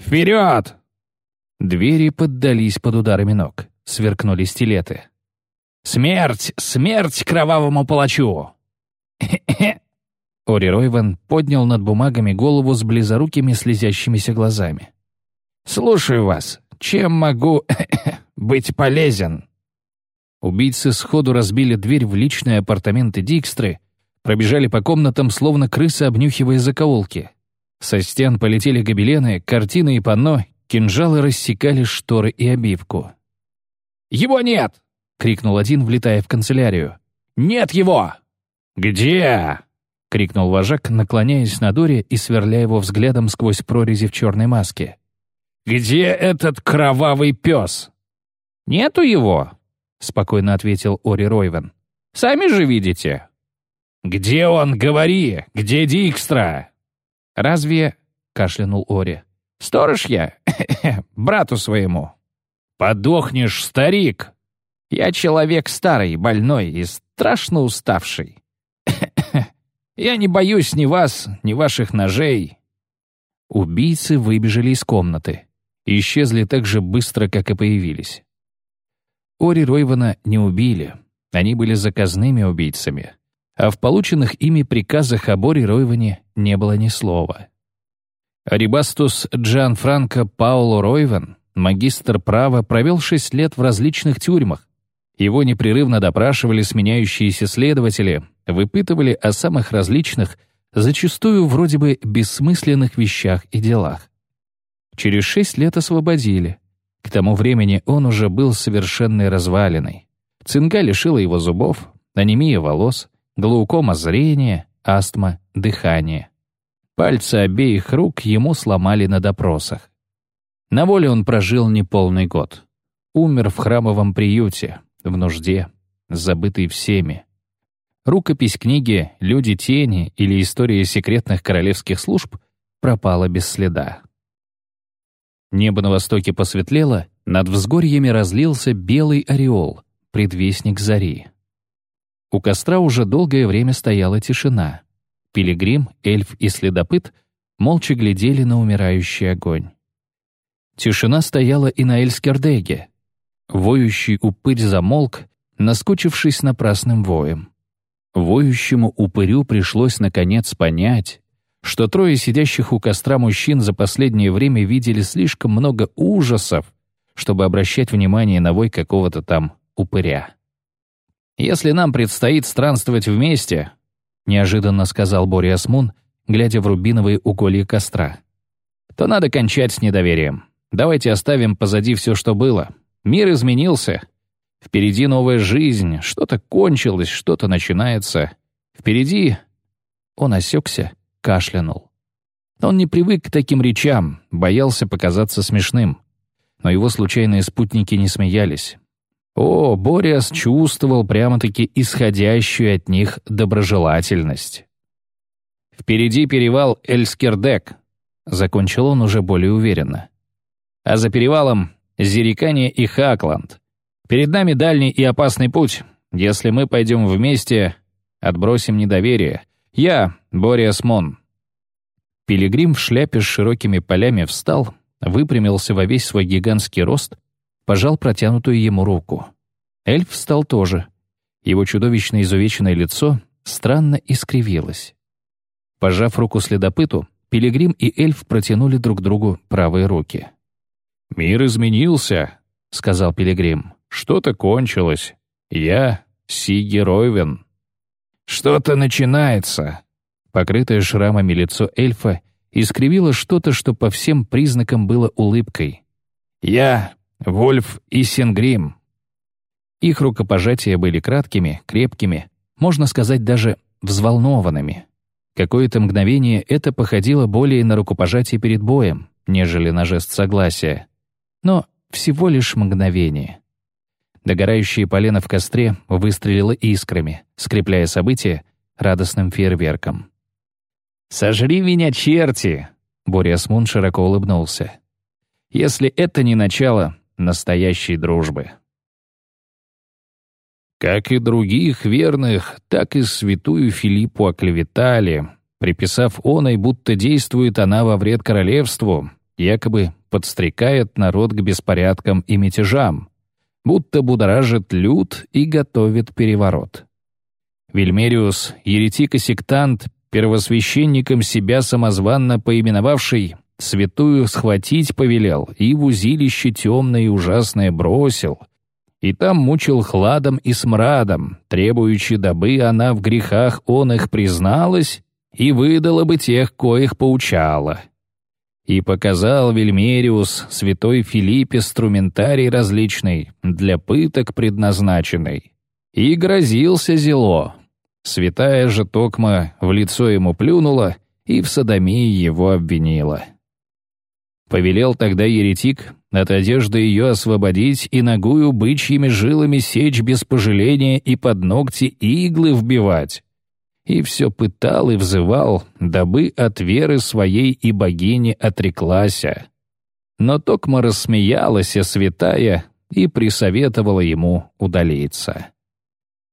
Вперед!» Двери поддались под ударами ног. Сверкнули стилеты. «Смерть! Смерть кровавому палачу!» Ори Ройван поднял над бумагами голову с близорукими слезящимися глазами. «Слушаю вас.
чем могу быть полезен?»
Убийцы сходу разбили дверь в личные апартаменты Дикстры, пробежали по комнатам, словно крысы, обнюхивая закоулки. Со стен полетели гобелены, картины и панно, кинжалы рассекали шторы и обивку.
«Его нет!» — крикнул один, влетая в канцелярию. «Нет его!» «Где?» — крикнул вожак, наклоняясь над Ори и сверля его взглядом сквозь прорези в черной маске. «Где этот кровавый пес?»
«Нету его», — спокойно ответил Ори Ройвен. «Сами же видите».
«Где он, говори? Где Дикстра?»
«Разве...» — кашлянул Ори. «Сторож я, брату своему».
«Подохнешь, старик!»
«Я человек старый, больной и страшно уставший. Я не боюсь ни вас, ни ваших ножей». Убийцы выбежали из комнаты. Исчезли так же быстро, как и появились. Ори Ройвана не убили. Они были заказными убийцами. А в полученных ими приказах об Ори Ройване не было ни слова. Рибастус Джан Франко Пауло Ройван, магистр права, провел шесть лет в различных тюрьмах. Его непрерывно допрашивали сменяющиеся следователи, выпытывали о самых различных, зачастую вроде бы бессмысленных вещах и делах. Через шесть лет освободили. К тому времени он уже был совершенной развалиной. Цинга лишила его зубов, анемия волос, глаукома зрения, астма, дыхания. Пальцы обеих рук ему сломали на допросах. На воле он прожил неполный год. Умер в храмовом приюте, в нужде, забытый всеми. Рукопись книги «Люди тени» или «История секретных королевских служб» пропала без следа. Небо на востоке посветлело, над взгорьями разлился белый ореол, предвестник зари. У костра уже долгое время стояла тишина. Пилигрим, эльф и следопыт молча глядели на умирающий огонь. Тишина стояла и на Эльскердеге. Воющий упырь замолк, наскучившись напрасным воем. Воющему упырю пришлось наконец понять, что трое сидящих у костра мужчин за последнее время видели слишком много ужасов, чтобы обращать внимание на вой какого-то там упыря. «Если нам предстоит странствовать вместе», — неожиданно сказал Бориас Мун, глядя в рубиновые уголья костра, «то надо кончать с недоверием. Давайте оставим позади все, что было. Мир изменился, Впереди новая жизнь, что-то кончилось, что-то начинается. Впереди... Он осекся, кашлянул. Он не привык к таким речам, боялся показаться смешным. Но его случайные спутники не смеялись. О, Бориас чувствовал прямо-таки исходящую от них доброжелательность. «Впереди перевал Эльскердек», — закончил он уже более уверенно. «А за перевалом — Зерикане и Хакланд. Перед нами дальний и опасный путь. Если мы пойдем вместе, отбросим недоверие. Я — Бориас Мон». Пилигрим в шляпе с широкими полями встал, выпрямился во весь свой гигантский рост, пожал протянутую ему руку. Эльф встал тоже. Его чудовищно изувеченное лицо странно искривилось. Пожав руку следопыту, Пилигрим и эльф протянули друг другу правые руки.
«Мир изменился», — сказал Пилигрим. Что-то кончилось. Я Сиги Ройвен. Что-то начинается.
Покрытое шрамами лицо эльфа искривило что-то, что по всем признакам было улыбкой.
Я Вольф и Сингрим.
Их рукопожатия были краткими, крепкими, можно сказать, даже взволнованными. Какое-то мгновение это походило более на рукопожатие перед боем, нежели на жест согласия. Но всего лишь мгновение. Догорающее полено в костре выстрелило искрами, скрепляя событие радостным фейерверком.
«Сожри меня, черти!»
— Бориас Мун широко улыбнулся. «Если это не начало настоящей дружбы».
Как и других верных, так и святую Филиппу оклеветали, приписав оной, будто действует она во вред королевству, якобы подстрекает народ к беспорядкам и мятежам, будто будоражит люд и готовит переворот. Вильмериус, еретик и сектант, первосвященником себя самозванно поименовавший,
святую схватить повелел и в узилище темное и ужасное бросил, и там мучил хладом и смрадом, требуючи, дабы она в грехах он их призналась и выдала бы тех, коих поучала. И показал Вельмериус святой Филиппе струментарий различный, для пыток предназначенный. И грозился зело. Святая же Токма в лицо ему плюнула и в садомии его обвинила. Повелел тогда еретик от одежды ее освободить и ногую бычьими жилами сечь без пожаления и под ногти иглы вбивать. И все пытал и взывал, дабы от веры своей и богини отреклася. Но Токма рассмеялась, святая, и присоветовала ему удалиться.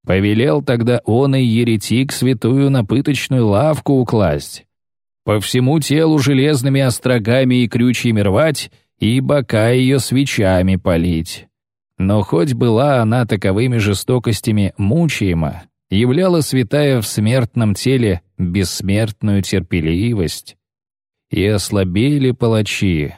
Повелел тогда он и еретик святую на пыточную лавку укласть, по всему телу железными острогами и крючьями рвать и бока ее свечами полить. Но хоть была она таковыми жестокостями мучаема, являла святая в смертном теле бессмертную терпеливость. И ослабели палачи,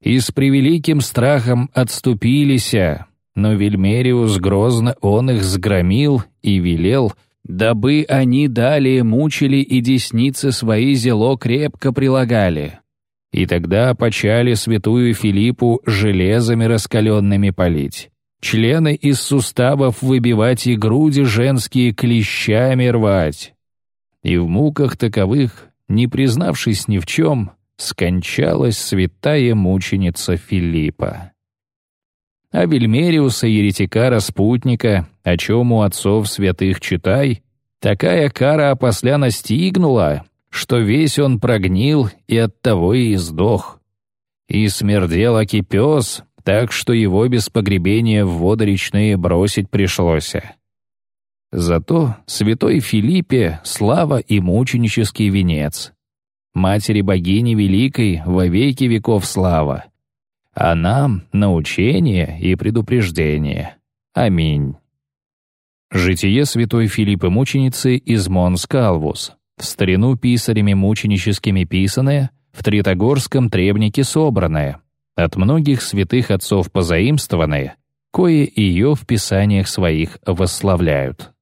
и с превеликим страхом отступилися, но Вельмериус грозно он их сгромил и велел — дабы они далее мучили и десницы свои зело крепко прилагали. И тогда почали святую Филиппу железами раскаленными полить, члены из суставов выбивать и груди женские клещами рвать. И в муках таковых, не признавшись ни в чем, скончалась святая мученица Филиппа а Вельмериуса, еретика-распутника, о чем у отцов святых читай, такая кара опосля настигнула, что весь он прогнил и оттого и издох. И смердел аки пес, так что его без погребения в воды речные бросить пришлось. Зато святой Филиппе слава и мученический венец. Матери богини великой во веки веков слава а нам — научение и предупреждение. Аминь. Житие святой Филиппы Мученицы из Монскалвус, в старину писарями мученическими писанное, в Тритогорском требнике собранное, от многих святых отцов позаимствованное, кое ее в писаниях своих восславляют.